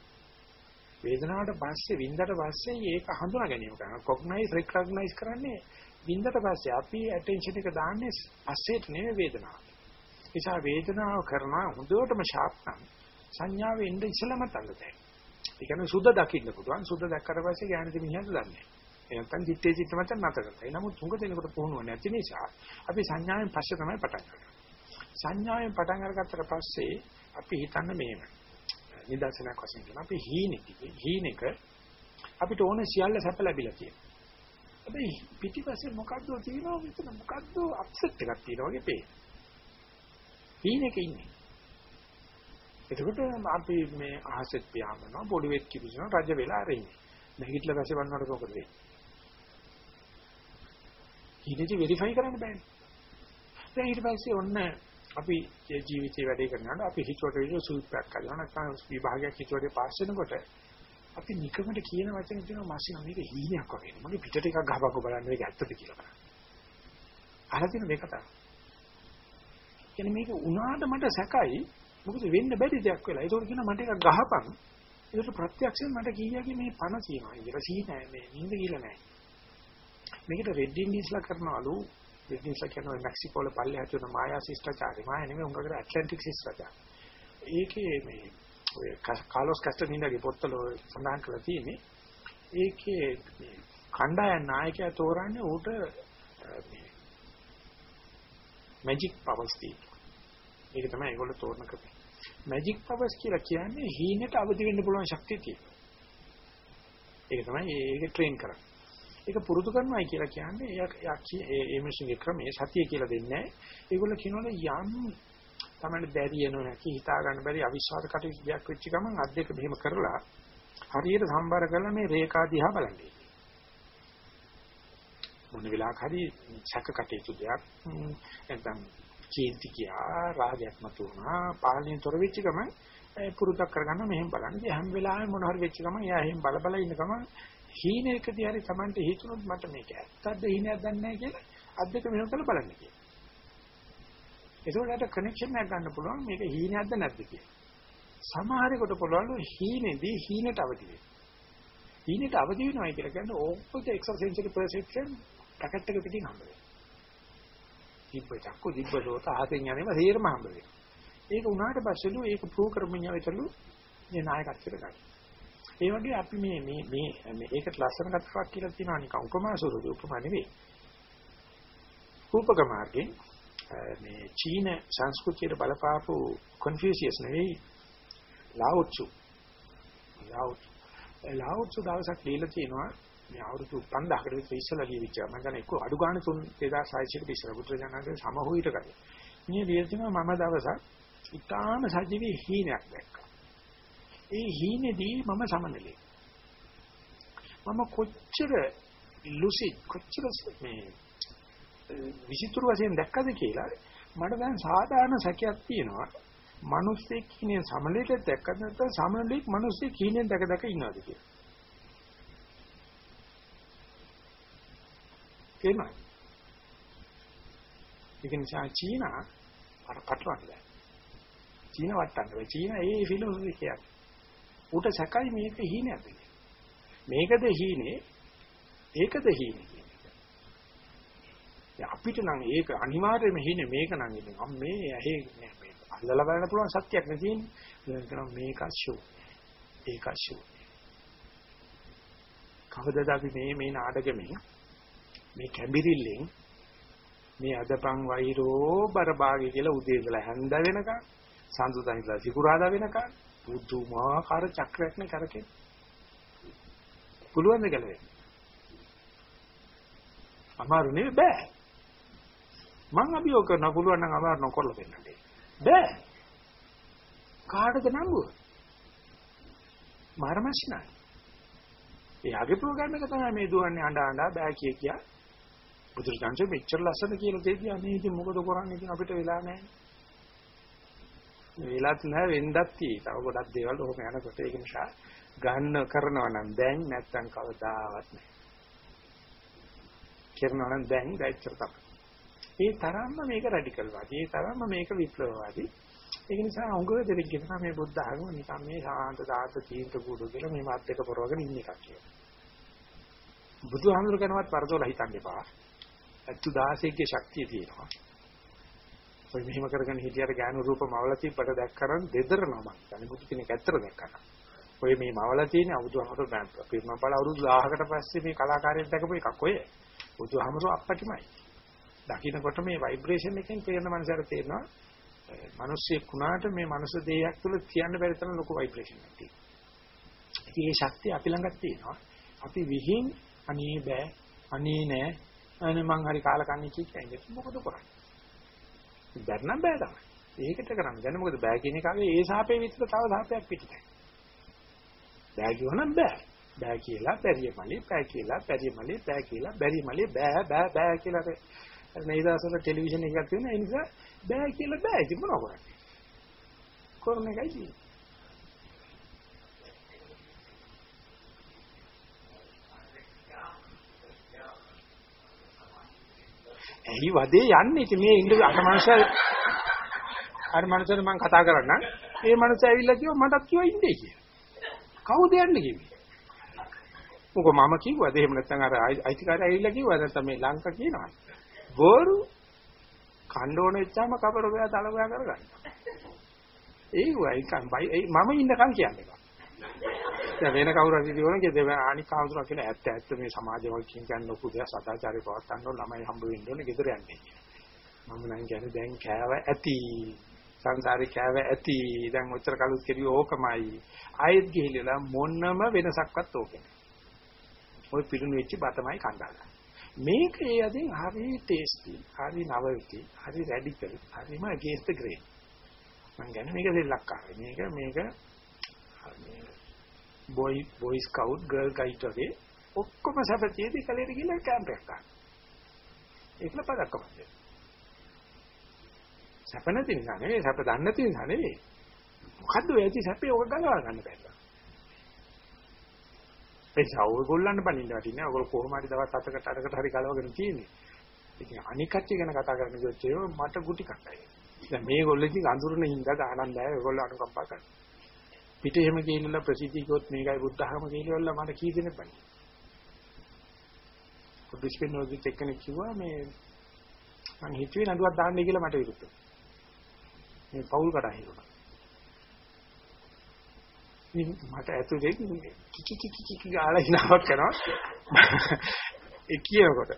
වේදනාවට පස්සේ වින්දට පස්සේ ඒක හඳුනා ගැනීම කරනවා. කොග්නයිස් රිකග්නයිස් කරන්නේ වින්දට පස්සේ අපි ඇටෙන්ෂන් එක දාන්නේ පස්සේට නෙවෙයි වේදනාවට. නිසා වේදනාව කරනවා හොඳටම ෂාප් නම් සංඥාවෙ ඉන්න ඉස්සලම තල්ලතයි. ඒ කියන්නේ සුද්ධ දකින්න පුළුවන්. සුද්ධ දැක්කට පස්සේ ඥානෙදි මිනිහට දන්නේ. ඒ නැත්තම් දිත්තේ චිත්ත මත නැතර කරලා. නමුත් තුඟ දෙනකොට පුහුණුව නැති නිසා අපි සංඥාවෙන් පස්සේ තමයි පටන් ගන්නේ. සංඥාවෙන් පටන් අරගත්තට පස්සේ අපි හිතන්නේ මෙහෙම. නිදර්ශනයක් වශයෙන් කියන අපි හීනෙකදී හීනෙක අපිට ඕන සියල්ල සැප ලැබිලා තියෙනවා. හැබැයි පිටිපස්සේ මොකද්ද තියෙනවා මෙතන මොකද්ද අප්සෙට් එකක් තියෙනවා වගේ පේනවා. හීනෙක ඉන්නේ. එතකොට අපි මේ අහසෙත් පියාඹනවා පොළොවේත් කිවිසනවා රජ වෙලා රෙන්නේ. නැගිටලා පස්සේ වන්නවට මොකද වෙන්නේ? ඊටදී වෙරිෆයි කරන්න බෑනේ. දැන් ඊට පස්සේ ඔන්න අපි ජීවිතේ වැඩේ කරනකොට අපි හිතුවට විදිහ සූප්පයක් කරනවා නැත්නම් විභාගයක් හිතුවට පාස් වෙනකොට අපි නිකමට කියන වචන තියෙනවා මාසින මේක හීනයක් වගේ. මගේ පිටට එකක් ගහපක්ව බලන්න මේක ඇත්තද කියලා බලන්න. අහලා තියෙන මේක තමයි. කියන්නේ මේක උනාට මට සැකයි මොකද වෙන්න බැරි දෙයක් වෙලා. ඒකෝර කියන මට එක ගහපන්. ඒකට ප්‍රත්‍යක්ෂයෙන් මට කීයගේ මේ පණ තියෙනවා. ඒක සී නෑ මේ නිින්ද කියලා නෑ. මේකට රෙඩ් ඉන්ඩීස්ලා කරනවලු රෙඩ් ඉන්ඩීස්ලා කරනවා මෙක්සිකෝ වල පල්ලේ හැදුන මායා ශිෂ්ටාචාරය. මායා නෙමෙයි උංගකට ඇට්ලැන්ටික් ශිෂ්ටාචාරය. ඒකේ මේ ඔය කාලොස් කැස්ටනිනාගේ පොත්වල සඳහන් කරලා තියෙන්නේ ඒකේ කණ්ඩායම් නායකයා තෝරන්නේ ඌට මේ මැජික් පවර්ස් තියෙනවා. ඒක තමයි ඒගොල්ලෝ තෝරන ක්‍රමය. මැජික් පවර්ස් කියලා කියන්නේ හීනෙට අවදි වෙන්න පුළුවන් ශක්තිය තියෙනවා. ඒක තමයි ඒක ට්‍රේන් කරන්නේ. ඒක පුරුදු කරනවායි කියලා කියන්නේ ඒ ඒ මිනිස්සුගේ ක්‍රමයේ සතිය කියලා දෙන්නේ නැහැ. ඒගොල්ලෝ කියනවනේ යම් තමයි බැරියන නැති හිතා ගන්න බැරි අවිශ්වාස කටයුතු දෙයක් වෙච්ච ගමන් අත් දෙක මෙහෙම කරලා හරියට සම්බර කරලා මේ රේඛා දිහා බලන්නේ. මොන වෙලාවක හරි සැක කටයුතු දෙයක් නැත්නම් කීර්ති කියා රාගයක් මතුවනා පාලනයෙන් තොර වෙච්ච ගමන් පුරුද්දක් කරගන්න මෙහෙම බලන්නේ හැම වෙලාවෙම මොන හරි වෙච්ච ගමන් එයා එහෙම බල බල ඉන්න ගමන් හීනෙකදී හරි Tamante හිතුනොත් මට මේක ඇත්තද හීනයක් දන්නේ නැහැ කියලා අද්දක මෙහෙම කරලා බලන්න කියලා. ඒකෝට කනෙක්ෂන් එකක් ගන්න පුළුවන් මේක හීනයක්ද නැද්ද කියලා. සමහරෙකුට පුළුවන් හීනේදී හීනට අවදි වෙන්න. හීනට අවදි වෙනවා කියලා කියන්නේ ඕපොත එක්ස්ට්‍රාසෙන්සරි පර්සෙප්ෂන් පැකට් එක පිටින් හම්බ වෙනවා. දිබ්බ චක්කු දිබ්බ දෝත ආතෙන් යන්නේම තේරම හම්බ වෙනවා. ඒක උනාට පස්සෙලු ඒක ප්‍රූව් කරමින් යවිතලු මේ නායකත්වයට ගන්න. ඒ වගේ අපි මේ මේ මේ මේකට ලස්සන කතාවක් කියලා තියෙනවා නිකන් උපමා ස්වරූපේ උපමා නෙවෙයි. රූපක මාර්ගේ මේ චීන සංස්කෘතියට බලපාපු කන්ෆියුසියස් නෙවෙයි ලාවුත්සු ලාවුත්සු ලාවුත්සු දවසක් ලියලා තියෙනවා මේ අවුරුදු 5000කට විතර ඉස්සලා ලියවිච්ච මම ගන්න එක්ක අඩු ගන්න තුන් 2600 කට ඉස්සලා බුදුරජාණන්ගේ සමහොයිට කරේ. මේ ලියලා මම දවසක් ඉතාම සජීවී හීනයක් දැක්කා. ඒ හීනේදී මම සමනලේ. මම කොච්චර ලුසිඩ් කොච්චර මේ විචිතුරු වශයෙන් දැක්කද කියලා මට දැන් සාධාරණ සැකයක් තියෙනවා. මිනිස්සෙක් කියන්නේ සමලෙට දැක්කද නැත්නම් සමලෙක් මිනිස්සෙක් කියන්නේ දැක දැක ඉන්නවද කියලා. තේරුණා? ඒක නිසා චීනා අර පටලවන්න බෑ. චීන වටන්න බෑ. චීන ඒ ෆිලොසොෆි කියන්නේ. ඌට සැකයි මේක හීනයක්ද කියලා. මේකද හීනේ ඒකද හීනේ අපිට නම් ඒක අනිවාර්යයෙන්ම හිනේ මේක නම් ඉතින් අම්මේ ඇහි මේ අල්ලලා බලන්න පුළුවන් සත්‍යයක් නේ තියෙන්නේ. කියනවා මේක ෂෝ. ඒක ෂෝ. කවදද අපි මේ මේ නාටකෙමින් මේ කැඹිරිල්ලෙන් මේ අදපන් වෛරෝ බරභාගය කියලා උදේ ඉඳලා හැන්ද වෙනකන් සඳුදා ඉඳලා සිකුරාදා වෙනකන් පුදුමාකාර චක්‍රයක් නේ කරකේ. පුළුවන් ද ගැලවෙන්න? අමාරු නෙවෙයි බෑ. මං අභියෝග කරන්න පුළුවන් නම් අමාරු නොකරලා දෙන්නට. බෑ. කාටද නම්බුව? මාරමස්නා. එයාගේ ප්‍රෝග්‍රෑම් එක තමයි මේ දුවන්නේ අඬ අඬ බෑ කිය කියා. බුදුරජාණන් මෙච්චර ලස්සන කියලා දෙවියන් අනේ ඉතින් මොකද කරන්නේ ඉතින් අපිට වෙලා නැහැ. වෙලත් නැහැ වෙන්නත් තියෙයි. තව ගොඩක් දේවල් ඔහොම යනකොට ඒක නිසා ගන්න කරනවා නම් දැන් නැත්තම් කවදාවත් නැහැ. කරනවා නම් දැන් දැච්චර තමයි. ඒ තරම්ම මේක රැඩිකල් වාදී. ඒ තරම්ම මේක විප්ලවවාදී. ඒක නිසා උංගව දෙනෙක් කියනවා මේ බුද්ධ ආගම නිකන් මේ සාන්ත දාත තීන්ත කුඩු කියලා මේ මාත් එක පොරවගෙන ඉන්න එකක් කියලා. බුදුහාමුදුර කෙනවත් පරදෝලා හිතන්න එපා. ඇත්තු 16ගේ ශක්තිය තියෙනවා. ඔය මෙහෙම කරගෙන හිටියට ගාන රූපම අවල තිබ්බට දැක්කරන් දෙදරනවා මං. අනිකුත් කෙනෙක් ඇත්තට දැක්කා. ඔය මේ මවල තියෙන අවුදුහමර බෑන්ක්. පිරිමම් බල අවුරුදු 1000කට පස්සේ මේ කලාකාරයෙක් දැකපු එකක් ඔය. බුදුහමර අප්පටිමයි. දකින්නකොට මේ ভাইබ්‍රේෂන් එකෙන් පේන මනසට තේරෙනවා මිනිස්සෙක් වුණාට මේ මනස දෙයක් තුළ කියන්න බැරි තරම් ලොකු ভাইබ්‍රේෂන් එකක් තියෙනවා. ඉතින් මේ ශක්තිය අපි ළඟත් තියෙනවා. අපි විහිං අනේ බෑ අනේ නෑ අනේ මං හරි කාලකන්ණි කියන්නේ මොකද කරන්නේ? බැරනම් බෑ තමයි. ඒකට කරන්නේ. දැන් මොකද බෑ කියන එකාගේ ඒ සාපේ විතර තව සාපයක් පිටිතයි. බෑ කියවනම් බෑ. බෑ කියලා බැරිය මලේ බෑ කියලා බැරිය මලේ බෑ කියලා බැරිය මලේ බෑ බෑ බෑ කියලා මේ දවස්වල ටෙලිවිෂන් එකක් තියෙනවා ඒ නිසා බෑ කියලා බෑ ඉතින් මොනව කරන්නේ කරන එකයි තියෙන්නේ ඇයි වදේ යන්නේ? ඉතින් මේ ඉන්න අර මනුස්සය අර මනුස්සයන් මම කතා කරන්න? ඒ මනුස්සය ඇවිල්ලා කිව්වා මටත් කිව්වා ඉන්නේ කියලා. කවුද යන්නේ? කිව්වේ. මොකෝ මම කිව්වද එහෙම නැත්නම් අර අයිතිකාරය ඇවිල්ලා කිව්වද නැත්නම් මේ ලංකා කියනවා. බෝරු කණ්ඩ ඕන වෙච්චාම කබර ගෑ තල ගෑ කරගන්න. ඒක වයිකම් බයි මම ඉන්නකම් කියන්නේ. දැන් වෙන කවුරු හරි කියවන කිය දෙව අනික් කවුරුලා කියලා ඇත්ත ඇත්ත මේ සමාජවල කියන්නේ ලොකු දෙයක් සදාචාරය පවත්වන්න ඕන ළමයි හම්බ වෙන්න ඕනේ ගෙදර යන්නේ. මම නම් කියන්නේ දැන් කෑව ඇති. සංසාරේ කෑව ඇති. දැන් ඔච්චර කලුත් කෙරුවේ ඕකමයි. ආයෙත් ගිහිල්ලා මොනම වෙනසක්වත් ඕකේ. ওই පිරුණු වෙච්ච බතමයි කන්දාලා. මේක ඒ අදින් හරි ටේස්ටි, හරි නවවිති, හරි රැඩිකල්, හරිම against the grain. මම කියන්නේ මේක දෙල්ලක්කාරයි. මේක මේක boy boy scout girl guide වගේ ඔක්කොම සැපතියදී කලෙට ගිහලා කැම්ප් එකක් ගන්න. ඒකල පදක්කම දෙන්න. සැප නැති නිසා නෙවෙයි සැප දන්නේ නැති නිසා නෙවෙයි. මොකද්ද ඔය ඇති සැපේ ඔක ගලවා ගන්න බැහැ. එනිසා ඔයගොල්ලන්ට බනින්න වටින්නේ. ඔයගොල්ලෝ කොහොම හරි දවස් 7කට 8කට හරි ගලවගෙන තියෙන්නේ. ඉතින් අනික් කච්චි ගැන කතා කරන කිව්වොත් ඒ මට ගුටි කටයි. දැන් මේගොල්ලෝ ඉතින් අඳුරන හින්දා ආනන්දයි ඔයගොල්ලෝ අනුකම්පා කරනවා. පිට එහෙම කියනලා ප්‍රසිද්ධිය කිව්වොත් මේකයි බුද්ධහම කියලා මට කී දෙනෙක් බනි. කුඩිස්පෙන්නෝදිත් එක්කෙනෙක් කිව්වා මේ මං හිතුවේ නඩුවක් දාන්නයි කියලා මට විරුද්ධව. මේ පෞල් කඩා හිරුණා. මට ඇතුලේ කිකි කිකි කිකි ගාලා හිනාවක් කරනවා. ඒ කියනකොට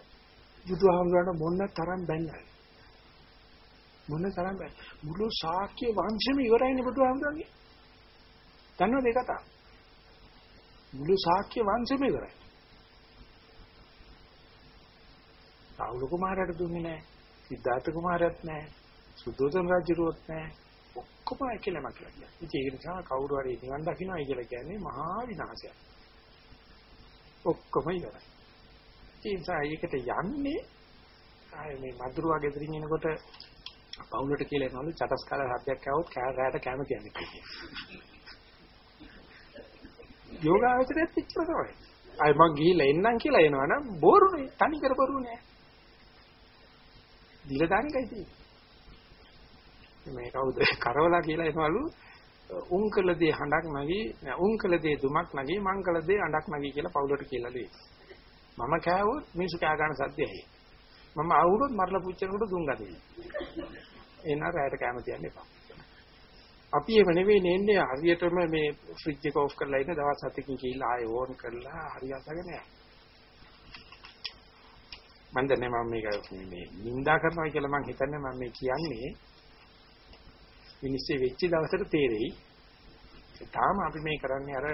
බුදුහාමුදුරන්ට මොන තරම් බැන්නද? මොන තරම් බැන්න. මුළු ශාක්‍ය වංශෙම ඉවරයිනේ බුදුහාමුදුරන්ගේ. දන්නවද ඒ කතාව? මුළු ශාක්‍ය වංශෙම ඉවරයි. සාවුල කුමාරට දුන්නේ නැහැ. සිද්ධාර්ථ කුමාරයත් නැහැ. සුද්ධෝදන රජුරුවත් නැහැ. ඔක්කොම එකලම කියලා. ඉතින් ඒක නිසා කවුරු හරි නිවන් දකින්නයි කියලා කියන්නේ මහා විනාශයක්. ඔක්කොම ඉවරයි. ඒ නිසා ඒකට යන්නේ ආයේ මේ මදුරු වගේ දෙමින් එනකොට පවුලට කියලා එනවලු චටස්කාර හදයක් આવොත් කෑ රැයට කැම කියන්නේ. යෝගාවචරයත් ඉච්චර තමයි. ආයේ මං ගිහිල්ලා එන්නම් කියලා එනවනම් බෝරුනේ තනි කර බොරුනේ. දිල දානිකයි තියෙන්නේ. මේ කවුද කරවලා කියලා එනවලු උන් කළ දේ හඬක් නැගී උන් කළ දේ දුමක් නැගී මං කළ දේ අඬක් නැගී කියලා පවුලට කියලා දෙයි. මම කෑවොත් මිනිස්සු කෑ ගන්න සද්දය ඇහි. මම ආවුනොත් මරලා පුච්චනකොට දුම් ගතියි. එන රැයට කැම තියන්න එපා. අපි එහෙම නෙවෙයි නෙන්නේ හරියටම මේ ෆ්‍රිජ් එක ඕෆ් කරලා ඉන්න දවස් හතකින් කියලා ආයෙ ඕන් කරලා හරියටගෙන යනවා. මම දන්නේ මම මේක මේ නින්දා කරනවා කියලා මම හිතන්නේ මම මේ කියන්නේ විනිශ්චය වෙච්ච දවසට තේරෙයි. තාම අපි මේ කරන්නේ අර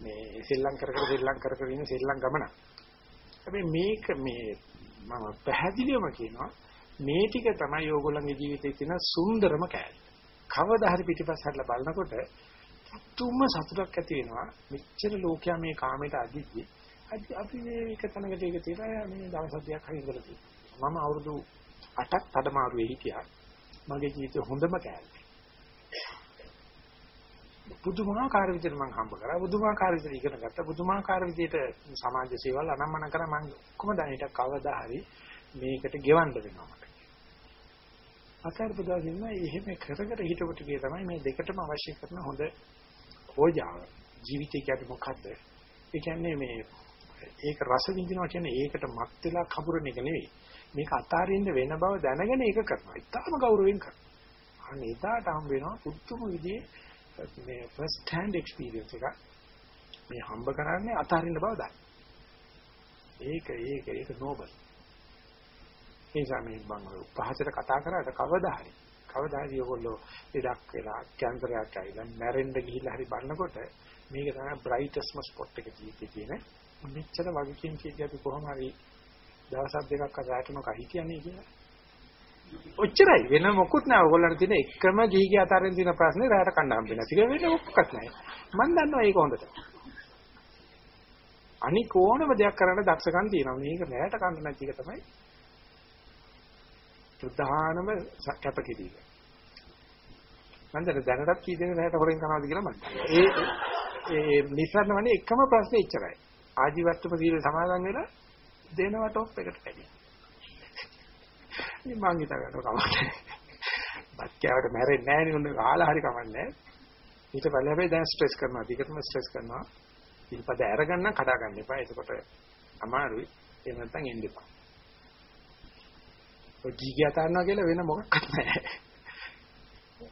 මේ සෙල්ලම් කර කර සෙල්ලම් කර කර ඉන්න සෙල්ලම් ගමන. හැබැයි මේක මේ මම පැහැදිලිවම කියනවා මේ ටික තමයි ඕගොල්ලන්ගේ ජීවිතේ තියෙන සුන්දරම කෑල්ල. කවදා හරි පිටිපස්සට බලනකොට තුම්ම සතුටක් ඇති වෙනවා. මෙච්චර ලෝකයා මේ කාමයට අදිද්දි අපි මේ එක තැනකට ඒක තියලා මේ දවස් දෙකක් හරි ඉඳලා තියෙනවා. මම අවුරුදු 8ක් තඩමාරුවේ හිටියා. මගේ ජීවිතේ හොඳම කෑල්ල. පුදුමාකාර විදිහට මම හම්බ කරා පුදුමාකාර විදිහට ඉගෙන ගත්තා පුදුමාකාර විදිහට සමාජ සේවල් අනම්මන කරා මම කොහොමද හිට කවදා හරි මේකට ගෙවන්න වෙනවා මට අතර පුදාගෙන එහෙම කර කර හිටපු ටිකේ තමයි මේ දෙකටම අවශ්‍ය කරන හොඳ ඕජාව. ජීවිතය කියන්නේ මොකද්ද? ඒ කියන්නේ මේ ඒක රස විඳිනවා කියන්නේ ඒකට මත් වෙලා කපුරන එක නෙවෙයි. මේක අතාරින්න වෙන බව දැනගෙන ඒක කරනවා. ඉතාලම ගෞරවයෙන් කරනවා. අන්න එදාට හම් වෙනවා පුදුම විදිහේ මේ first hand experience එක මේ හම්බ කරන්නේ අතහරින්න බව දන්න. ඒක ඒක ඒක noble. ඒ නිසා මේ මම පහසට කතා කරාට කවදා හරි කවදා හරි ඔයගොල්ලෝ ලෙඩක් වෙලා කැන්සර් එකක් ඇවිල්ලා මැරෙන්න ගිහිල්ලා හරි බලනකොට මේක තමයි brightest spot එක ජීවිතේ තියෙන. මෙච්චර වගකීම් කීදී අපි කොහොම හරි දවස් දෙකක් අතට නොක හිටියන්නේ කියලා. ඔච්චරයි වෙන මොකුත් නෑ ඔයගොල්ලන්ට තියෙන එකම ගිහිගේ අතරින් තියෙන ප්‍රශ්නේ රැයට කන්න හම්බෙන්නේ නැති. ඒක වෙන ඔක්කොත් නෑ. මම දන්නවා ඒක හොඳට. අනික ඕනම දෙයක් කරන්න දක්ෂකම් තියෙනවා. මේක රැයට කන්න නැති එක තමයි ප්‍රධානම කැපකිරීම. මම දැන් දැනටත් කී දෙනෙක් රැයට හොරෙන් කනවාද කියලා මම ඒ ඒ නිසරණවනේ එකම ප්‍රශ්නේ ඉච්චරයි. ආජීවත්වම සීල සමාදන් වෙලා දෙනවා টොප් එකට වැඩි. ඉතින් මං හිතා ගන්නවා කමන්නේ. බක්කියාවට මැරෙන්නේ නැහැ නේ උන්නේ කාලා හරි කමන්නේ. ඊට පස්සේ හැබැයි දැන් ස්ට්‍රෙස් කරනවා. ටිකටම ස්ට්‍රෙස් කරනවා. ඉල්පද අරගන්න කඩා ගන්න එපා. එතකොට අමාරුයි. ඒ නැත්තම් එන්න එපා. ඔය ජීගිය තාන්නවා කියලා වෙන මොකක්වත් නැහැ.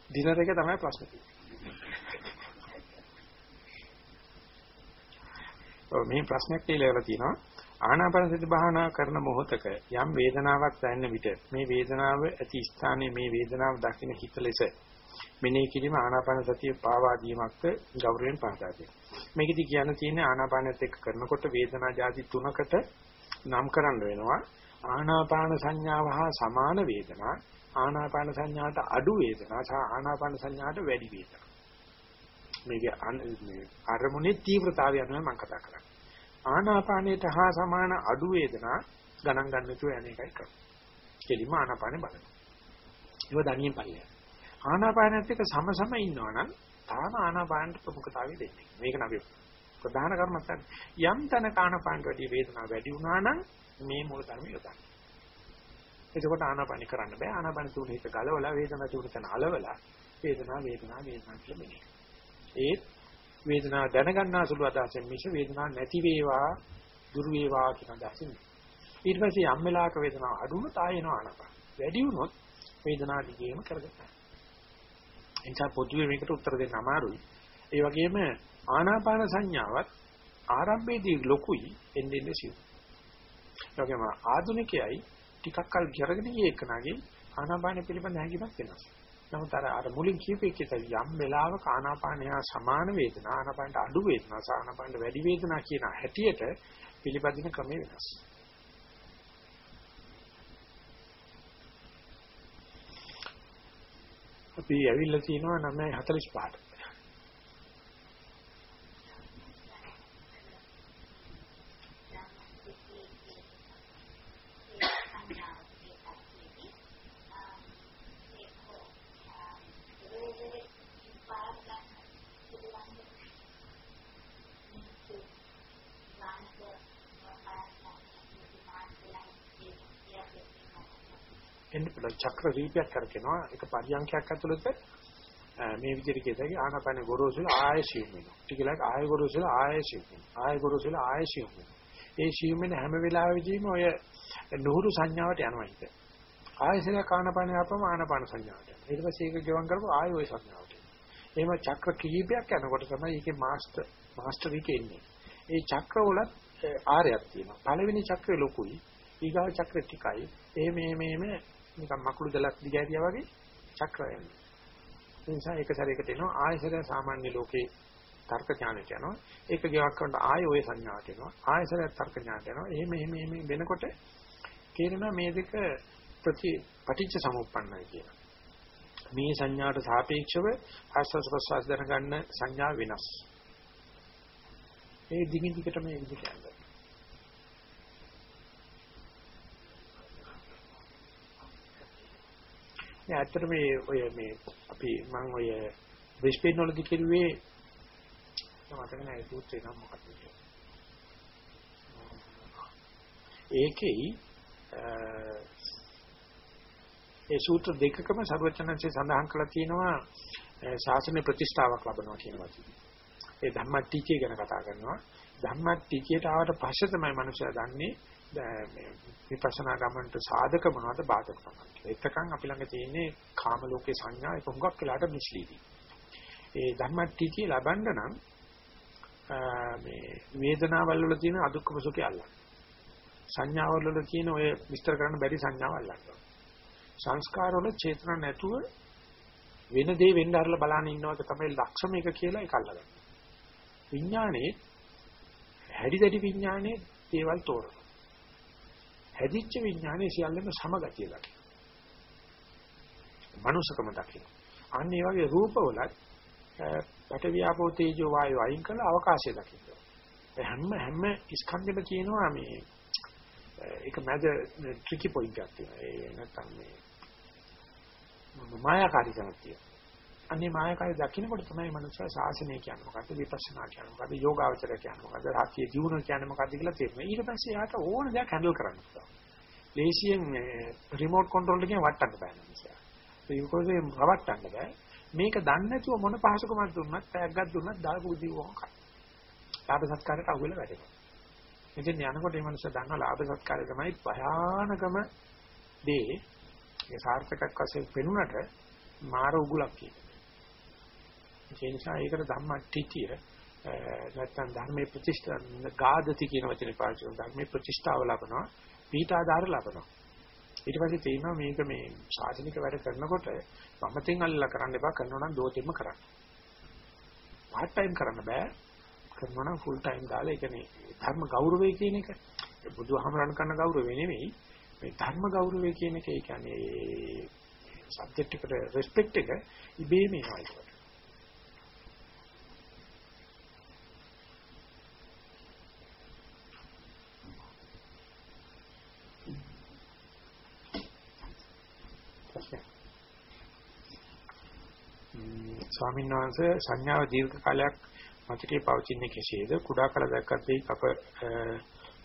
ඩිනර් එක තමයි ප්‍රශ්නේ. ඔව් මේ ප්‍රශ්නයක් කියලා තියෙනවා. ආනාපානසති භාවනා කරන මොහොතක යම් වේදනාවක් දැනෙන විට මේ වේදනාව ඇති ස්ථානයේ මේ වේදනාව දකින්න හිත ලෙස මෙනෙහි කිරීම ආනාපාන සතිය පාවා දීමක්ද ගෞරවයෙන් පහදා දෙයි. මේකෙදි කියන්න තියෙන්නේ ආනාපානෙත් එක්ක කරනකොට වේදනා જાති තුනකට නම් කරන්න වෙනවා. ආනාපාන සංඥාව හා සමාන වේදනා, ආනාපාන සංඥාට අඩු වේදනා සහ ආනාපාන සංඥාට වැඩි වේදනා. මේක මේ අරමුණේ තීව්‍රතාවය යනවා මම කතා කරන්නේ. ආනාපානයට හා සමාන අඩු වේදනා ගණන් ගන්න නැතුව යන එකයි කරන්නේ. කෙලිම ආනාපානෙ බලන්න. ඒක දණියෙන් පල්ලය. ආනාපානයත් එක්ක සමසම ඉන්නවනම් තාම ආනාපානට ප්‍රමුඛතාවය දෙන්නේ. මේක නබි ප්‍රධාන කර්මස්ථාන යම් තැන ආනාපානට වැඩි වේදනාව වැඩි වුණා නම් මේ මූල ධර්ම යොදන්න. එතකොට ආනාපානි කරන්න බෑ. ආනාපාන තුන හිත ගලවලා වේදනාව තුන තන අලවලා වේදනාව වේදනාව වේදනාව කියලා මෙනේ. ඒත් වේදනාව දැනගන්නා සුළු අදහසෙන් මිස වේදනාවක් නැති වේවා දුරු වේවා කියන අදහසින්. ඊට පස්සේ යම් වෙලාවක වේදනාව අඩු වුණොත් ආයෙනවා ආනාපාන. වැඩි වුණොත් වේදනාව දිගේම කරගන්න. එනිසා පොදුවේ මේකට උත්තර දෙන්න අමාරුයි. ඒ වගේම ආනාපාන සංඥාවත් ආරම්භයේදී ලොකුයි එන්නේ එන්නේ සිව්. ඒ වගේම ආධුනිකයයි ටිකක් කල් කරගෙන ගිය එකනගේ ආනාපාන පිළිබඳ හැඟීමක් වෙනස්. නමුත් අර අර මුලින් කියපේකේ යම් වෙලාවක ආනාපානය සමාන වේදනා ආනාපානට අඩු වේදනා ආනාපානට වැඩි වේදනා කියන හැටියට පිළිපදින ක්‍රමය වෙනස්. අපි ඇවිල්ලා තිනවා 9:45ට. චක්‍ර දීපයක් කරකිනවා එක පරියන්ඛයක් ඇතුළත මේ විදිහට කියතයි ආනාපාන ගොරෝසුල ආය සිව් වෙනවා. ටිකලක් ආය ගොරෝසුල ආය සිව් වෙනවා. ආය ගොරෝසුල ආය සිව් වෙනවා. ඒ සිව් වෙන හැම වෙලාවෙදීම ඔය නුහුරු සංඥාවට යනවා හිත. ආයසල කානපාන යපම ආනාපාන සංඥාවට. ඊට පස්සේ ඒක ගෙවම් කරපුව ආය ඔය සංඥාවට. එහෙම චක්‍ර කිහිපයක් යනකොට තමයි ඒකේ මාස්ටර් මාස්ටර් එකේ ඉන්නේ. ඒ චක්‍ර වල ආරයක් තියෙනවා. පළවෙනි චක්‍රය ලොකුයි. ඊගාව චක්‍ර ටිකයි. එහෙම එහෙම එහෙම නිකන් මකුළු දලක් දිගහැරියා වගේ චක්‍ර යනවා. ඒ නිසා එක සැරයකට එනවා ආයසර සාමාන්‍ය ලෝකේ තර්ක ඥානයට යනවා. ඒක ගෙවක් කරනකොට ආය ඔය සංඥාවට එනවා. ආයසර තර්ක ඥානයට යනවා. එහෙම එහෙම එහෙම වෙනකොට තේරෙනවා මේ දෙක ප්‍රති පටිච්ච සමුප්පන්නයි කියලා. මේ සංඥාට සාපේක්ෂව ආස්වාද ප්‍රසවාස දැනගන්න සංඥා වෙනස්. ඒ දිගින් දිගට මේ විදිහට යනවා. නෑ ඇත්තට මේ ඔය මේ අපි මම ඔය බ්‍රිස්බේන් වලදී කිව්වේ මතක නෑ සූත්‍රේ නම මොකක්ද ඒකෙයි ඒ සූත්‍ර දෙකකම සර්වචනන්සේ සඳහන් කරලා තියෙනවා ශාසන ප්‍රතිෂ්ඨාවක් ලබනවා කියන වචනේ. ඒ ධම්මටිචේ ගැන කතා කරනවා. ධම්මටිචේට ආවට පස්සේ තමයි මනුස්සයා දන්නේ විපස්සනා ගමනට සාධක මොනවද බාධක මොනවද එතකන් අපි ළඟ තියෙන්නේ කාම ලෝකේ සංඥා ඒක හුඟක් වෙලාට මිස්ලීඩි. ඒ ධම්මටිචි ලබන්න නම් මේ වේදනාවල් වල තියෙන අදුක්කම සුඛය අල්ලන්න. සංඥාවල් වල තියෙන ඔය විස්තර කරන්න බැරි සංඥාව අල්ලන්න. සංස්කාර වල චේතන නැතුව වෙන දේ වෙන්න අරලා බලන්න ඉන්නවද තමයි ලක්ෂණ එක කියලා ඒක අල්ලගන්න. විඥානේ හැඩි දැඩි විඥානේ දේවල් තෝරන. හැදිච්ච විඥානයේ සියල්ලම සමගතිය දකින්න. මනුසකම දකින්න. අන්න ඒ වගේ රූපවලත් පටවියාපෝ තේජෝ වායෝ අයින් කරලා අවකාශය දකින්න. හැම හැම ස්කන්ධෙම තියෙනවා මේ ඒක මැද ට්‍රිකි පොයින්ට් එකක් තියෙනවා. ඒ නැත්තම් මේ මායාකාරී කමක් තියෙනවා. අනේ මායාකාරී දකින්නකොට තමයි මනුස්සය සාසනය කියන්නේ මොකද්ද? විපස්සනා කියන්නේ මොකද්ද? යෝගාවචර කියන්නේ මොකද්ද? රාත්‍රිය ජීවන කියන්නේ මොකද්ද කියලා තේරෙනවා. ඊට පස්සේ යාට ඕන දෙයක් හැන්ඩල් කරන්න පුළුවන්. ලේසියෙන් රිමෝට් කන්ට්‍රෝල් එකෙන් වටන්න බෑ නිසා ඒකෝසේ රවට්ටන්න බෑ. මේක දන්නේ නැතුව මොන පහසුකමක් දුන්නත් ටැග්ගක් දුන්නත් දාපු උදී වොන් කන ලාභ සත්කාරයට අහුවෙලා වැටෙනවා ඉතින් යනකොට මේ මනුස්සය දන්නවා ලාභ සත්කාරය තමයි භයානකම දේ. ඒ සාර්ථකක් වශයෙන් පෙනුනට මාර උගුලක් කියන්නේ ඒ නිසා ඒකට ධම්මටිතිය නැත්නම් ධර්මයේ ප්‍රතිෂ්ඨා ගාදති කියන වචනේ පාවිච්චි කරන ධර්මයේ ප්‍රතිෂ්ඨාව ලබනවා පීඨ ආධාර ලබනවා. ඊට පස්සේ තේිනවා මේක මේ ශාසනික වැඩ කරනකොට වමතෙන් අල්ලලා කරන්න එපා කරනවා නම් දෝතෙම කරන්න. පාර්ට් ටයිම් කරන්න බෑ. කරනවා නම් ෆුල් ටයිම් දාලා ඒ කියන්නේ ධර්ම ගෞරවය කියන එක. බුදුහාමරණ කරන ගෞරවය නෙමෙයි. මේ ධර්ම ගෞරවය කියන එක ඒ කියන්නේ සබ්ජෙක්ට් එකට රෙස්පෙක්ට් එක ඉබේම එනවා ඒකට. ස්වාමීන් වහන්සේ සංඥාව දීර්ඝ කාලයක් මතකයේ පවතින්නේ කෙසේද? කුඩා කල දැක්කත් ඒ කප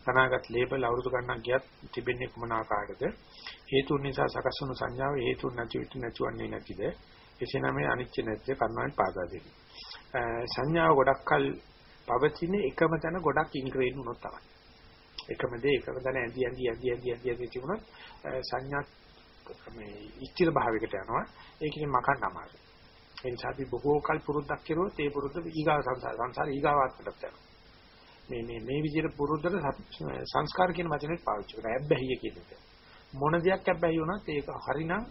තනාගත් ලේබල් අවුරුදු ගණනක් ගියත් තිබෙන්නේ කුමන ආකාරයකද? හේතුන් නිසා සකස් වුණු සංඥාව හේතුන් නැති විට නැතුවන්නේ නැතිද? එසේනම් මේ අනිච්ච නැද්ද කර්මයන් පාදා දෙවි. සංඥාව ගොඩක් කල පවතින එකම තැන ගොඩක් ඉන්ග්‍රේන් වුණොත් තමයි. එකම දේ එකම තැන ඇඳි ඇඳි ඇඳි ඇඳි ඇඳි ඇඳි තිබුණොත් සංඥා මේ ඉස්තිර භාවයකට යනවා. ඒකෙන් මකන්න අමාරුයි. ඒ නිසා අපි බොහෝ කල් පුරුද්දක් කෙරුවොත් ඒ පුරුද්ද ඊගාව සංසාර සංසාර ඊගාවාත්මකට යනවා. මේ මේ මේ විදිහට පුරුද්දට සංස්කාර කියන වචනේ පාවිච්චි කරා. ඇබ්බැහිය කියන එක. මොන දෙයක් ඇබ්බැහි වුණත් ඒක හරිනම්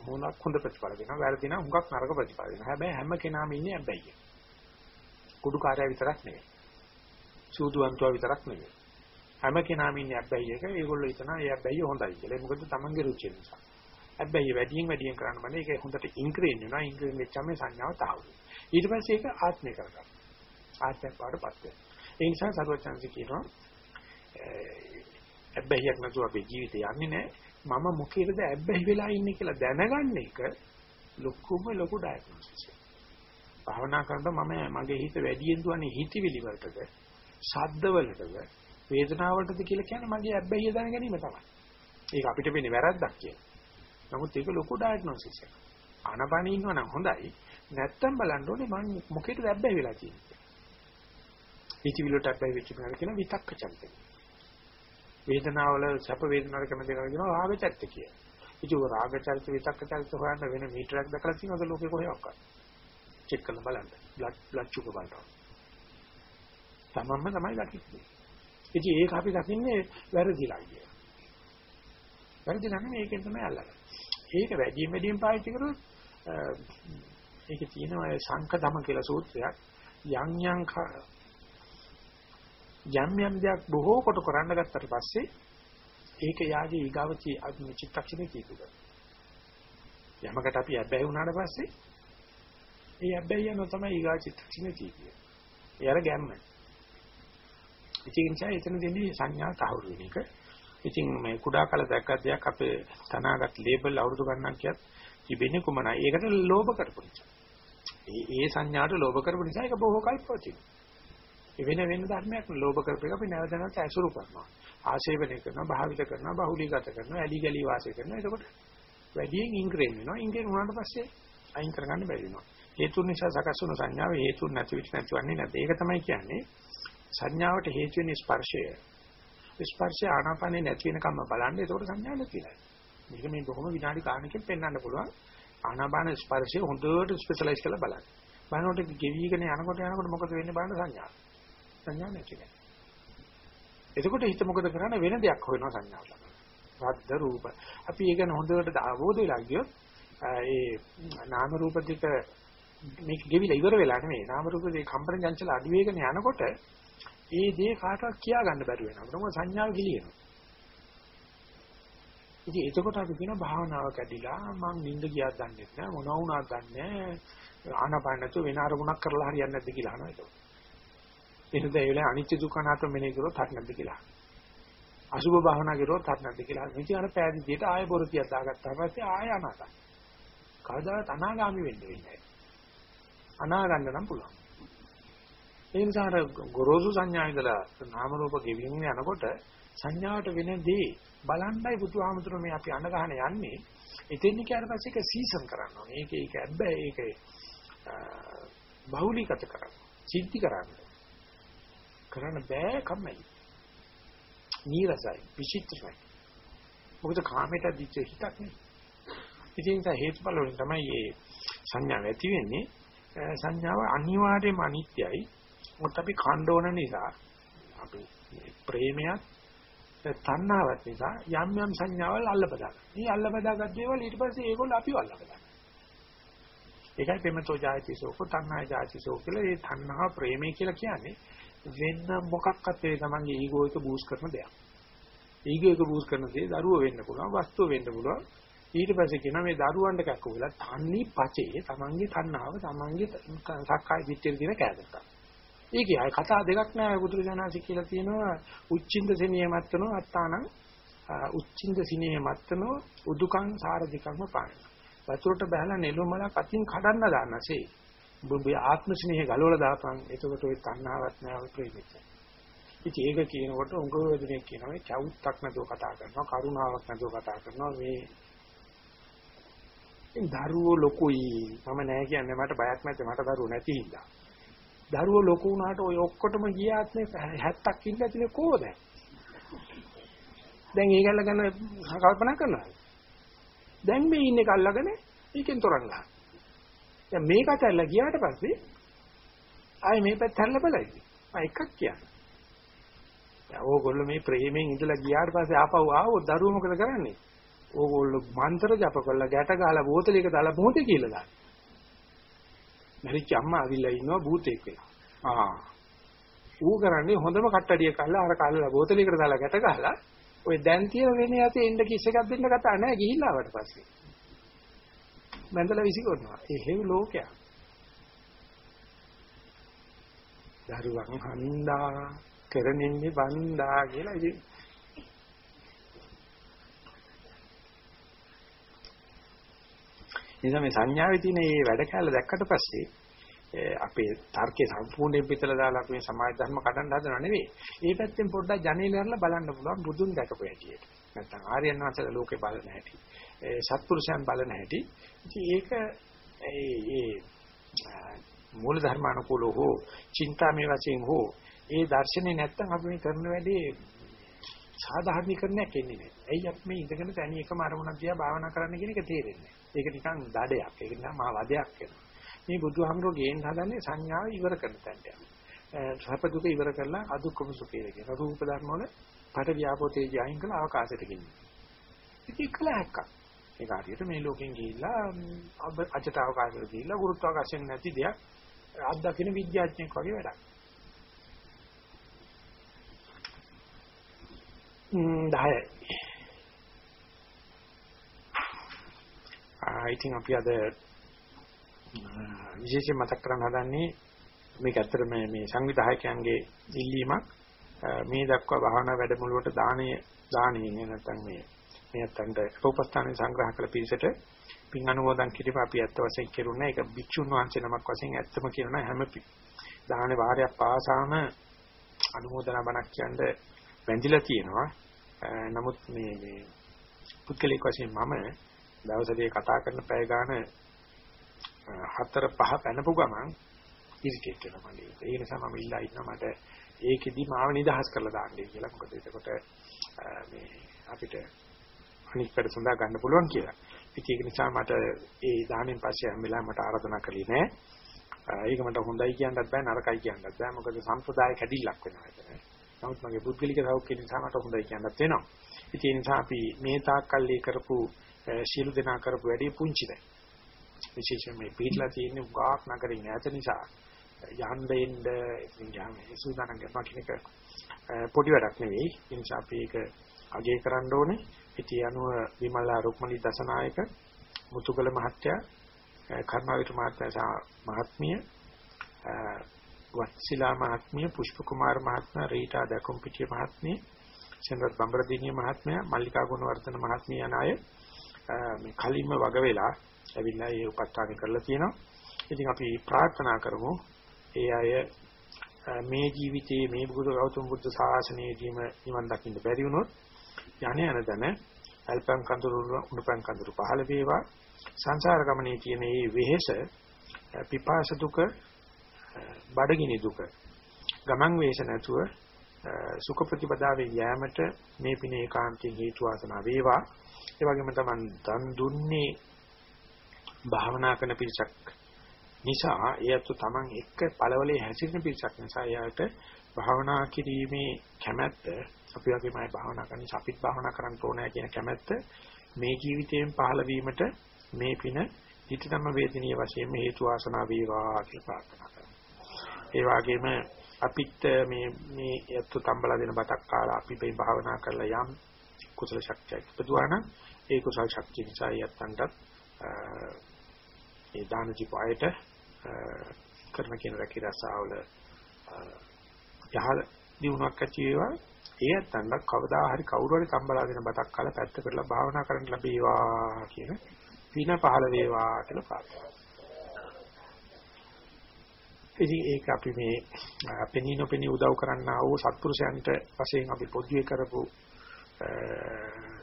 මොනක් හොඳ ප්‍රතිඵල දෙනවා. වැරදි නම් හුඟක් නරක ප්‍රතිඵල දෙනවා. හැබැයි හැම කෙනාම ඉන්නේ ඇබ්බැහිය. කුඩු කාර්යය විතරක් නෙවෙයි. සූදුවන්තුව විතරක් නෙවෙයි. හැම කෙනාම ඉන්නේ ඇබ්බැහියක. ඒගොල්ලෝ හිතනවා ඒ ඇබ්බැහිය හොඳයි කියලා. මොකද තමන්ගේ රුචිය නිසා. හැබැයි වැඩියෙන් වැඩියෙන් කරන්න බෑ. ඒක හොඳට ඉන්ක්‍රීන් වෙනවා. ඉන්ක්‍රීන් වෙච්චාම සංඥාව තාවු. ඊට පස්සේ ඒක ආත්මය කරගන්න. ආත්මයක් පාඩපත් වෙනවා. ඒ නිසා සරුවචාන්සි කියනවා හැබැයික් නැතුව අපේ ජීවිතය යන්නේ නැහැ. මම මොකේද ඇබ්බැහි වෙලා ඉන්නේ කියලා දැනගන්න එක ලොකුම ලොකු ඩයග්නොසිස් එක. භාවනා කරනකොට මම මගේ හිත වැඩියෙන් දුවන්නේ හිතවිලි වලටද, ශබ්ද වලටද, වේදනාව වලටද කියලා කියන්නේ මගේ ඇබ්බැහිය දැන ගැනීම තමයි. ඒක අපිට වෙන්නේ වැරද්දක් කියලා. නමුත් ඒක ලොකු ඩයග්නොසිස් එකක්. ආනපානෙ ඉන්නවා නම් හොඳයි. නැත්තම් බලන්න ඕනේ මම මොකේද ඇබ්බැහි වෙලා තියෙන්නේ. හිතවිලට ඇබ්බැහි වෙච්ච කෙනා කියන විතක්ක චරිතය. වේදනාවල සැප වේදනාවල කැමති කෙනා කියනවා රාග චරිත කියලා. ඉතින් රාග චරිත විතක්ක චරිත හොයන්න වෙන මීටරයක් දැකලා තියෙනවද ලෝකේ කොහෙවත්? චෙක් කරලා බලන්න. බ්ලඩ් බ්ලඩ් ෂුගර් බලන්න. තමන්ම තමයි දකින්නේ. ඉතින් ඒක අපි දකින්නේ වැරදිලා කියලා. වැරදිලා නෙමෙයි ඒකෙන් තමයි අල්ලගන්නේ. ඒක වැඩිම වැඩිම පාවිච්චි කරොත් ඒකේ තියෙනවා සංකදම කියලා සූත්‍රයක් යම් යම් යම් යම් දෙයක් බොහෝ කොට කරන්න ගත්තට පස්සේ ඒක යාගේ ඊගාවචි චිත්තක්ෂණේ කීතුක යමකට අපි අබ්බැහි වුණාට පස්සේ ඒ අබ්බැහි යන තමයි ඊගා චිත්තක්ෂණේ කීතිය. ඒ අර ගැම්ම. ඉතින් ඒ නිසා එතන දෙන්නේ සංඥා තහවුරු වෙන එක. ඉතින් මේ කුඩා කල දැක්ක දෙයක් අපේ තනාගත් ලේබල් අවුරුදු ගණනක් කියත් තිබෙන්නේ කුමනයි. ඒකට ලෝභ කරපු නිසා. ඒ ඒ සංඥාට ලෝභ කරපු නිසා ඒක බොහෝ කල් පවතිනවා. ඒ වෙන වෙන ධර්මයක් ලෝභ කරපු එක අපි නැවත නැවත ඇසුරු කරනවා. ආශේවනය කරනවා, භාවිත කරනවා, බහුලීගත කරනවා, ඇලි ගලි වාසය කරනවා. එතකොට වැඩියෙන් ඉන්ග්‍රේන් වෙනවා. ඉන්ග්‍රේන් වුණාට පස්සේ අයින් කරගන්න බැරි වෙනවා. හේතුන් නිසා සකස් වුණු සංඥාව හේතුන් නැති විට නැතිවන්නේ නැද්ද? ඒක තමයි කියන්නේ සංඥාවට හේතු වෙන ස්පර්ශය. ස්පර්ශය ආනාපානේ නැති වෙනකම්ම බලන්න එතකොට සංඥා නැතිලා. මේක මේ බොහොම විනාඩි ගානකින් පෙන්වන්න පුළුවන්. ආනාපාන ස්පර්ශය හොඳට ස්පෙෂලායිස් කරලා බලන්න. බලනකොට ගෙවිගෙන යනකොට යනකොට මොකද වෙන්නේ බලන්න සංඥා. සංඥා නැති වෙනවා. එතකොට හිත මොකද කරන්නේ වෙන දෙයක් හොයනවා සංඥාව. රද්ද රූප. අපි ඒක හොඳට අවබෝධ වෙලා ගියොත් ඒ නාම රූප දෙක මේක ගෙවිලා ඉවර වෙලා නෙමෙයි. නාම රූප දෙක කම්පන චංචල අඩු වෙගෙන යනකොට ඒ දේ කාටවත් කියා ගන්න බැරි වෙනවා. මොකද සංඥාව ගිලිනවා. ඉතින් එතකොට අපි කියන භාවනාව කැඩිලා මං නිින්ද ගියාද දන්නේ නැහැ මොනවා වුණාද දන්නේ නැහැ ආනපාන නැතුව වෙන අරමුණක් කරලා හරියන්නේ නැද්ද කියලා අහනවා ඒක. එහෙනම් ඒ වෙලාවේ අනිත්‍ය දුක්ඛ අනාත්ම මෙනෙහි කරොත් හරි නැද්ද කියලා. අසුභ භාවනා කරොත් හරි නැද්ද කියලා. ඉතින් අර පෑදීට ආය බොරතියක් දාගත්තා පස්සේ ආය අනාගත. කවදාවත් අනාගාමි වෙන්න වෙන්නේ නැහැ. අනාගන්න නම් පුළුවන්. ඒ නිසා අර ගොරෝසු සංඥා ඉඳලා නාම රූප ගෙවින් යනකොට සංඥාවට වෙන දේ බලන්නයි බුදුහාමුදුර මේ අපි අඬ ගහන යන්නේ. එතෙන් ඊට පස්සේ ඒක සීසන් කරන්න ඕනේ. ඒක ඒක හැබැයි ඒක බහුලීගත කරන්න. සිද්ධි කරන්න. කරන්න බෑ කම්මැලි. නීරසයි, විචිත්‍රයි. මොකද කාමයට දිච්ච හිතක් නේ. ඉතින් ඒ හේතුඵල වලින් තමයි මේ සංඥාව ඇති වෙන්නේ. සංඥාව අනිවාර්යයෙන්ම අනිත්‍යයි. මොකද අපි ඛණ්ඩෝන නිසා අපි ප්‍රේමයක් තණ්හාවත් නිසා යම් යම් සංඥාවල් අල්ලපදා. මේ අල්ලපදාගත් දේවල් ඊට පස්සේ ඒගොල්ලෝ අපිව අල්ලපදා. ඒකයි ප්‍රේමතෝ ජායති සෝකෝ තණ්හා ජායති සෝක කියලා මේ තණ්හා ප්‍රේමය කියලා කියන්නේ වෙන මොකක්වත් වේ තමන්ගේ ඊගෝ එක බූස්ට් කරන දෙයක්. ඊගෝ එක බූස්ට් කරන දේ දරුව වෙන්න පුළුවන්, වස්තුව වෙන්න පුළුවන්. ඊට පස්සේ කියනවා මේ දරුවන්ට කැක්කු වෙලා තන්නේ පචේ තමන්ගේ තණ්හාව තමන්ගේ සක්කාය දිට්ඨිය දින කෑදක්ක. ඒකයි අය කතා දෙකක් නෑ බුදුරජාණන්සි කියලා තියෙනවා උච්චින්ද සෙනියමත්තනෝ අත්තානං උච්චින්ද සිනියමත්තනෝ උදුකං සාරධිකංම පාන. වතුරට බහලා නෙළුමල කතින් කඩන්න දාන්නසේ. ඔබේ ආත්ම ස්නේහය ගලවලා දාපන්. එතකොට ඔය තණ්හාවක් නෑ ඔය ප්‍රේමිත. ඉතින් ඒක කියනකොට උංගෝ දෙනෙක් කියනවා මේ චෞත්තක් නැතුව කතා කරනවා කරුණාවක් නැතුව කතා කරනවා මේ ඉතින් දරුවෝ ලොකුයි මම නෑ කියන්නේ මට බයක් නැති මට දරුවෝ නැති හින්දා දරුවෝ ලොකු වුණාට ඔය ඔක්කොටම ගියාත්නේ 70ක් ඉන්න ඇතිනේ කොහොමද? දැන් ඒගල්ල ගැන කල්පනා කරනවා. දැන් මේ ඉන්නේ කල්ලාගෙන ඒකෙන් තරංග ගන්න. දැන් මේකට ඇල්ල ගියාට පස්සේ ආයේ මේ පැත්ත හැල්ල බලයි. මම එකක් කියන්නේ. දැන් ඕගොල්ලෝ මේ ප්‍රේමයෙන් ඉඳලා ගියාට පස්සේ ආපහු ආවොත් දරුවෝ මොකද කරන්නේ? ඕගොල්ලෝ මන්ත්‍ර ජප කරලා ගැට ගහලා බෝතලයක දාලා මොහොතේ කියලා දාන්න මරිච්ච අම්මා අවිල්ලා ඉන්නවා භූතෙක් වෙලා. ආ. ඌ කරන්නේ හොඳම කට්ටඩිය කල්ලා අර කල්ලා බෝතලයකට දාලා ගැට ගහලා ඔය දැන් තියෙන වෙන්නේ යතේ එන්න කිස් එකක් දෙන්න කතා නැහැ ගිහිල්ලා ආවට පස්සේ. මන්දලා විසිකරනවා. ඒ හේව් ලෝකයක්. දරුවන් හන්දා කරනින්නේ බන්දා කියලා ඉතින් නිසා මේ සංඥාවේ තියෙන මේ වැඩ කැල දැක්කට පස්සේ අපේ තර්කේ සම්පූර්ණයෙන් පිටලා දාලා අපි මේ සමාජ ධර්ම කඩන්න හදනව නෙවෙයි. ඒ පැත්තෙන් පොඩ්ඩක් ජනේලෙ අරලා බලන්න පුළුවන් බුදුන් දැකපු හැටියට. නැත්නම් ආර්යයන් වහන්සේලා ලෝකේ බලන හැටි. ඒ සත්පුරුෂයන් බලන හැටි. ඉතින් ඒක ඒ මූල ධර්මානුකූලව හෝ චින්තාමේ වශයෙන් හෝ ඒ දර්ශනේ නැත්තම් අපි මේ කරන වැඩේ සාධාරණීකරණයක් එන්නේ නැහැ. ඇයි අපි මේ ඉඳගෙන තනි එකම අරමුණක් දිහා භාවනා කරන්න කියන එක තේරෙන්නේ නැහැ. ඒක නිකන් දඩයක්. ඒක නිකන් මහා වදයක් වෙනවා. මේ බුදුහාමුදුරුවෝ ගේන්න හදන්නේ සංඥාව ඉවර කරන තැනට. සප දුක ඉවර කරලා අදුක්කම සුඛය කියන රූප ධර්ම වල පට ව්‍යාපෝ තේජය අයින් කරලා අවකාශයට ගෙනියන. ඉතින් කලහක්ක. ඒක හරියට මේ ලෝකෙන් ගිහිල්ලා අජට අවකාශයට ගිහිල්ලා ගුරුත්වාකර්ෂණ නැති දෙයක් අත්දකින්න විද්‍යාඥයෙක් වගේ වැඩක්. ම්ම් 10යි. ඉතින් අපි අද විශේෂයෙන් මතක් කරන්න හදන්නේ මේක ඇත්තට මේ මේ සංවිධායකයන්ගේ ඉල්ලීමක්. මේ දක්වා භාවනා වැඩමුළුවට දානීය දානීය නැත්නම් මේ මේ අතන්ට රූපස්ථානයේ සංග්‍රහ කළ පිළිසෙට පින් අනුමෝදන් කිරීම අපි ඇත්ත වශයෙන් කෙරුණා. ඒක භික්ෂුන් වහන්සේ නමක් වශයෙන් ඇත්තම කියනවා හැම දාහනේ වාරයක් පාසාම අනුමෝදනා බණක් කියන්නේ වැඳිලා තියෙනවා. නමුත් මේ මේ පුද්ගලික වශයෙන් මම දවසදී කතා කරන පැය ගාන හතර පහ පැනපු ගමන් ඉරිටේට් වෙනවා මගේ. ඒ නිසා මම ඉල්ලා ඉන්නවා මට ඒකෙදි මාව නිදහස් කරලා දාන්නයි කියලා. මොකද එතකොට මේ අපිට අනිත් පැඩ සඳහා ගන්න පුළුවන් කියලා. ඉතින් ඒක නිසා මට ඒ දාණයෙන් පස්සේ හැම වෙලාවෙම මට ආරාධනා කළේ නෑ. ඒක මට හොඳයි කියන්නත් බෑ නරකයි කියන්නත් බෑ. මොකද සම්ප්‍රදාය කැඩිල්ලක් වෙනවා එතන. නමුත් මගේ පුද්ගලික සෞඛ්‍ය නිසා මට හොඳයි කියන්නත් වෙනවා. ඉතින් ඒ නිසා අපි මේ තාක්කල්ලි කරපු සියලු දෙනා කරපු වැඩේ පුංචි දැන්. විශේෂයෙන් මේ පිටලා තියෙන උගාක් නගරින් ඈත නිසා යන්න එන්න ඉතින් යාම සූදානම් කරනවා කියන එක පොඩි වැඩක් නෙවෙයි. ඒ නිසා අපි ඒක අගය කරන්න ඕනේ. ඉතින් අනුව විමලා රුක්මනී දසනායක මුතුගල මහත්තයා කර්ණාවිත මහත්තයා මහත්මිය වත්සිලා මහත්මිය පුෂ්ප කුමාර මහත්මයා රීටා දකුම්පිටිය මහත්මිය සෙන්වත් බම්බරදීනිය මහත්මයා මල්ලිකා ගුණවර්ධන මහත්මිය යන අය මේ කලින්ම වග වෙලා ඇවිල්ලා ඒ උපස්ථාන කරලා තියෙනවා. ඉතින් අපි ප්‍රාර්ථනා කරමු. ඒ අය මේ ජීවිතයේ මේ බුදු ගෞතම බුද්ධ ශාසනයේදීම නිවන් දකින්න බැරි වුණොත් යانے යන දන අල්පං කඳුරු උඩපං කඳුරු පහළ වේවා. සංසාර ගමනේ තියෙන මේ වෙහෙස පිපාස දුක බඩගිනි දුක ගමන් වේස නැතුව සුඛ ප්‍රතිපදාවේ යෑමට මේ පින ඒකාන්තයෙන් හේතු වාසනා වේවා. ඒ වගේම තමයි දන් දුන්නේ භාවනා කරන පිරිසක් නිසා එයත් තමන් එක්ක පළවලේ හැසිරෙන පිරිසක් නිසා එයාට භාවනා කිරීමේ කැමැත්ත අපි වගේමයි භාවනා කරන අපිත් භාවනා කරන්න ඕනෑ කියන කැමැත්ත මේ ජීවිතයෙන් පහළ වීමට මේ පින ඊටතම වේදනීය වශයෙන් හේතු වාසනා වේවා කියලා ප්‍රාර්ථනා කරනවා. ඒ වගේම අපිත් මේ මේ යත්තු තම්බලා දෙන බතක් කාලා අපි මේ භාවනා කරලා යම් කුසල ශක්තියක් ඉපදුවා නම් ඒ කුසල ශක්තිය නිසා යත්තන්ට ඒ දාන ජීපයට කරන කියන රැකී රසාවල යහල දිනුවක් ඇති වේවා. ඒ යත්තන්ට කවදා හරි කවුරු හරි තම්බලා දෙන බතක් කාලා පැත්ත කරලා භාවනා කරන්න ලැබේවා කියන පින පහළ වේවා කියලා ප්‍රාර්ථනා ඉතින් ඒක අපි මේ පෙනී නොපෙනී උදව් කරන්නා වූ සත්පුරුෂයන්ට වශයෙන් අපි පොදුවේ කරපු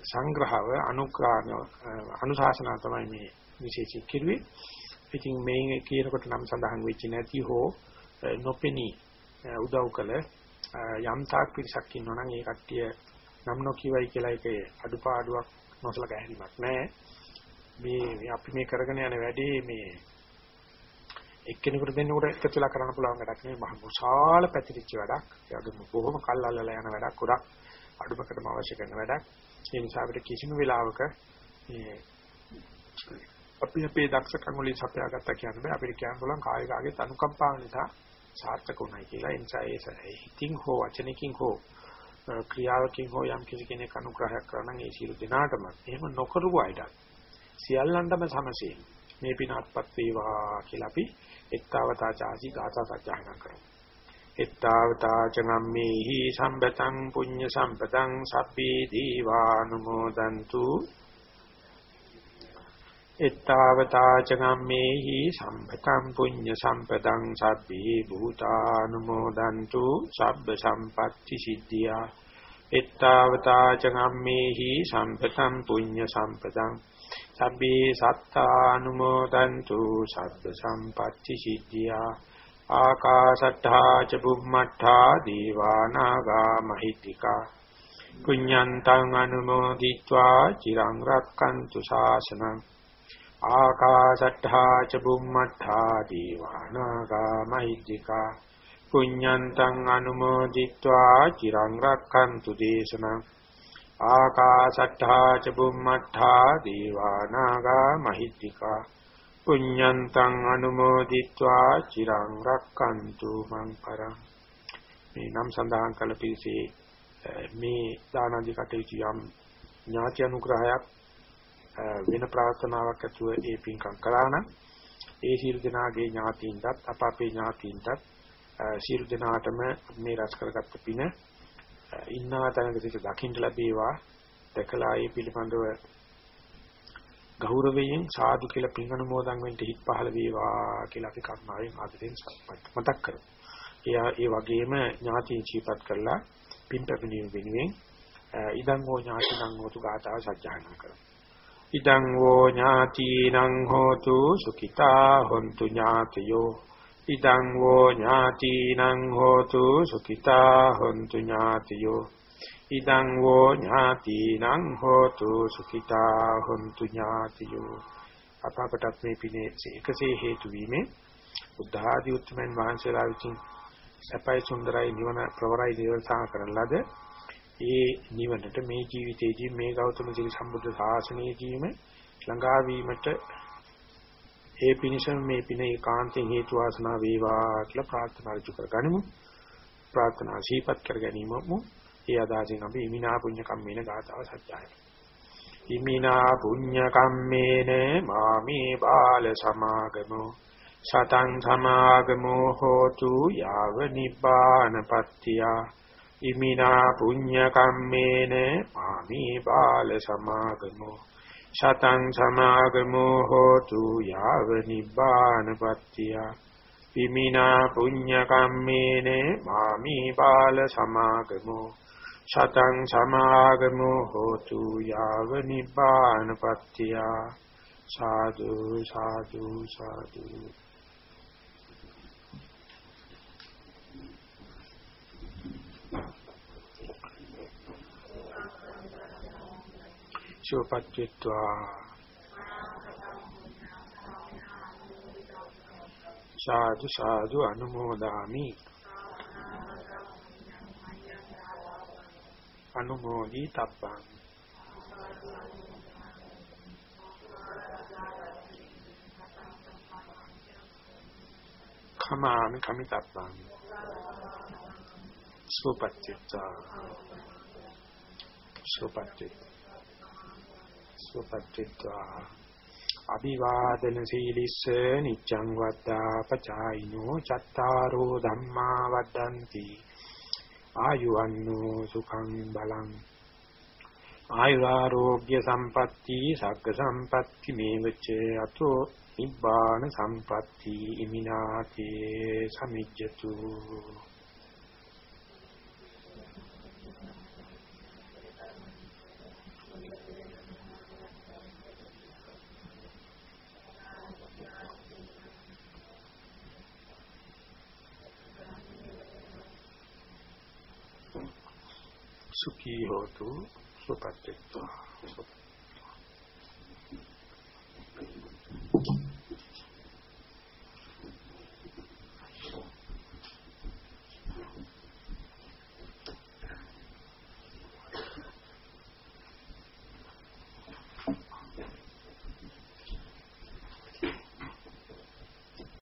සංග්‍රහව අනුග්‍රහණ අනුශාසනා තමයි මේ විශේෂ කිරුවේ. ඉතින් මේ කියනකොට නම් සඳහන් වෙච්ච නැති හෝ නොපෙනී උදව් කළ යම් තාක් පිරිසක් ඉන්නවා නම් ඒ කට්ටිය නම් නොකියවයි කියලා ඒකේ අඩුපාඩුවක් නොසලකා හැරීමක් නැහැ. මේ අපි මේ කරගෙන යන වැඩේ මේ එක්කෙනෙකුට දෙන්නෙකුට එකතු වෙලා කරන්න පුළුවන් වැඩක් නෙවෙයි මහ විශාල පැතිරිච්ච වැඩක්. ඒ වගේම බොහොම කල් අල්ලලා යන වැඩක් ගොඩක් අඩුමකටම අවශ්‍ය කරන වැඩක්. ඒ නිසා අපිට කිසිම වෙලාවක මේ අපි අපේ දක්ෂකම් වලින් සපයාගත්තා කියන්නේ බෑ. අපිට කියන්න පුළුවන් කායිකාගේ තනුකම්පාව නිසා සාර්ථක උනායි කියලා. ඒ නිසා ඒ හිතින් හෝ වචනකින් හෝ ක්‍රියාවකින් හෝ යම් කිසි කෙනෙක් අනුග්‍රහයක් කරන නම් ඒ සියලු දෙනාටම එහෙම නොකරු අයට සියල්ලන්ටම සමසේ මේ පින අත්පත් වේවා කියලා අපි එක්තාවතා ചാසි ගාථා සජ්ජායනා කරමු. එත්තාවතා චනම්මේහි සම්බතං පුඤ්ඤ සම්පතං සබ්බේ දීවානුමෝදන්තු. එත්තාවතා චනම්මේහි සම්බතං පුඤ්ඤ සම්පතං සබ්බේ භූතානුමෝදන්තු. සබ්බ සම්පatti සිද්ධියා. එත්තාවතා චනම්මේහි සම්පතං පුඤ්ඤ සම්පතං සබ්බේ සත්තානුමෝදන්තු. සබ්බ සම්පatti සිද්ධියා. ආකාශට්ඨා ච බුම්මට්ඨා දීවානාගා මහිත්‍තිකා පුඤ්ඤන්තං අනුමෝදිत्वा චිරං රක්칸තු ශාසනං ආකාශට්ඨා ච බුම්මට්ඨා දීවානාගා මහිත්‍තිකා පුඤ්ඤන්තං අනුමෝදිत्वा චිරං රක්칸තු දේශනං ආකාශට්ඨා ච බුම්මට්ඨා දීවානාගා මහිත්‍තිකා පුඤ්ඤන්තං අනුමෝදිත්වා චිරං රක්칸තු මං පරං. මේ නම් සඳහන් කළ පිළිසේ මේ දානදී කටයුතු යම් ඥාති අනුග්‍රහයක් වෙන ප්‍රාර්ථනාවක් ඇතුව ඒ පින්කම් කළා නම් ඒ සියලු දෙනාගේ ඥාතීන්ටත් අප අපේ ඥාතීන්ටත් සියලු දෙනාටම මේ රස කරගත්ත පින ඉන්නා තැනක සිට දකින්න ලැබේවා. දැකලා ඒ පිළිබඳව ගෞරවයෙන් සාදු කියලා පින් අනුමෝදන් වෙන්න හිත් පහළ වේවා කියලා අපි කර්මාවෙන් ආදරෙන් මතක් කරමු. එයා ඒ වගේම ඥාතීන් චීපත් කරලා පින් පැමිණීම වෙනුවෙන් ඉදං හෝ ඥාතිනං හෝතු ගාථා සජ්ජායනා කරමු. ඉදං හෝ ඥාතිනං හෝතු සුඛිතා හොන්තු ඥාතයෝ ඉදං හෝ ඥාතිනං හෝතු සුඛිතා හොන්තු ඥාතයෝ ඉදං වෝ ඥාතිනං හෝතු සුඛිතා හොන්තු ඥාතියෝ අපකටත් මේ පිනේ එකසේ හේතු වීමෙන් බුද්ධ ආදී උත්තරමන් වහන්සේලා විසින් සපයි සුන්දරයි නිවන ප්‍රවරයි දේවසා කරන ලද ඒ නිවනට මේ ජීවිතයේදී මේ ගෞතම සිරි සම්බුද්ධ ශාසනයේදීම ළඟා වීමට ඒ පිණිසම මේ පින ඒකාන්තයෙන් හේතු වාසනා වේවා කියලා ප්‍රාර්ථනා රුචු කරගනිමු. ප්‍රාර්ථනා ශීපත් කර ගැනීමමු. ඒ අදහසින් අපි ඉමිනා පුඤ්ඤ කම්මේන ගාතාව සත්‍යයි. ඉමිනා පුඤ්ඤ කම්මේන මාමේ බාල සමාගමෝ සතං සමාගමෝ හෝතු යාව නිබ්බානපත්තිය ඉමිනා පුඤ්ඤ කම්මේන මාමේ බාල සමාගමෝ සතං සමාගමෝ හෝතු යාව නිබ්බානපත්තිය ඉමිනා පුඤ්ඤ කම්මේන මාමේ බාල සමාගමෝ සතං සමාගමෝ හෝතු යාව නිබ්බානපත්තිය සාදු සාදු සාදු. සුවපත්ත්වා සාදු සාදු අනුමෝදාමි. අනුමෝදී තබ්බං කමාමි කමිතබ්බං සුපත්තිත්වා සුපත්තිත් සුපත්තිත්වා අභිවාදන සීලිස්ස නිච්ඡං වද්දා පචායිනෝ චත්තාරෝ ධම්මා වද්දන්ති ආයුවන්නෝ සුඛං බලං. ආයුරාෝග්‍ය සම්පatti සග්ග සම්පatti මේවච අතෝ නිබ්බාන සම්පatti ඉමිනාතේ සමිජ්ජතු. සුඛී හෝතු සුපත්ත්වා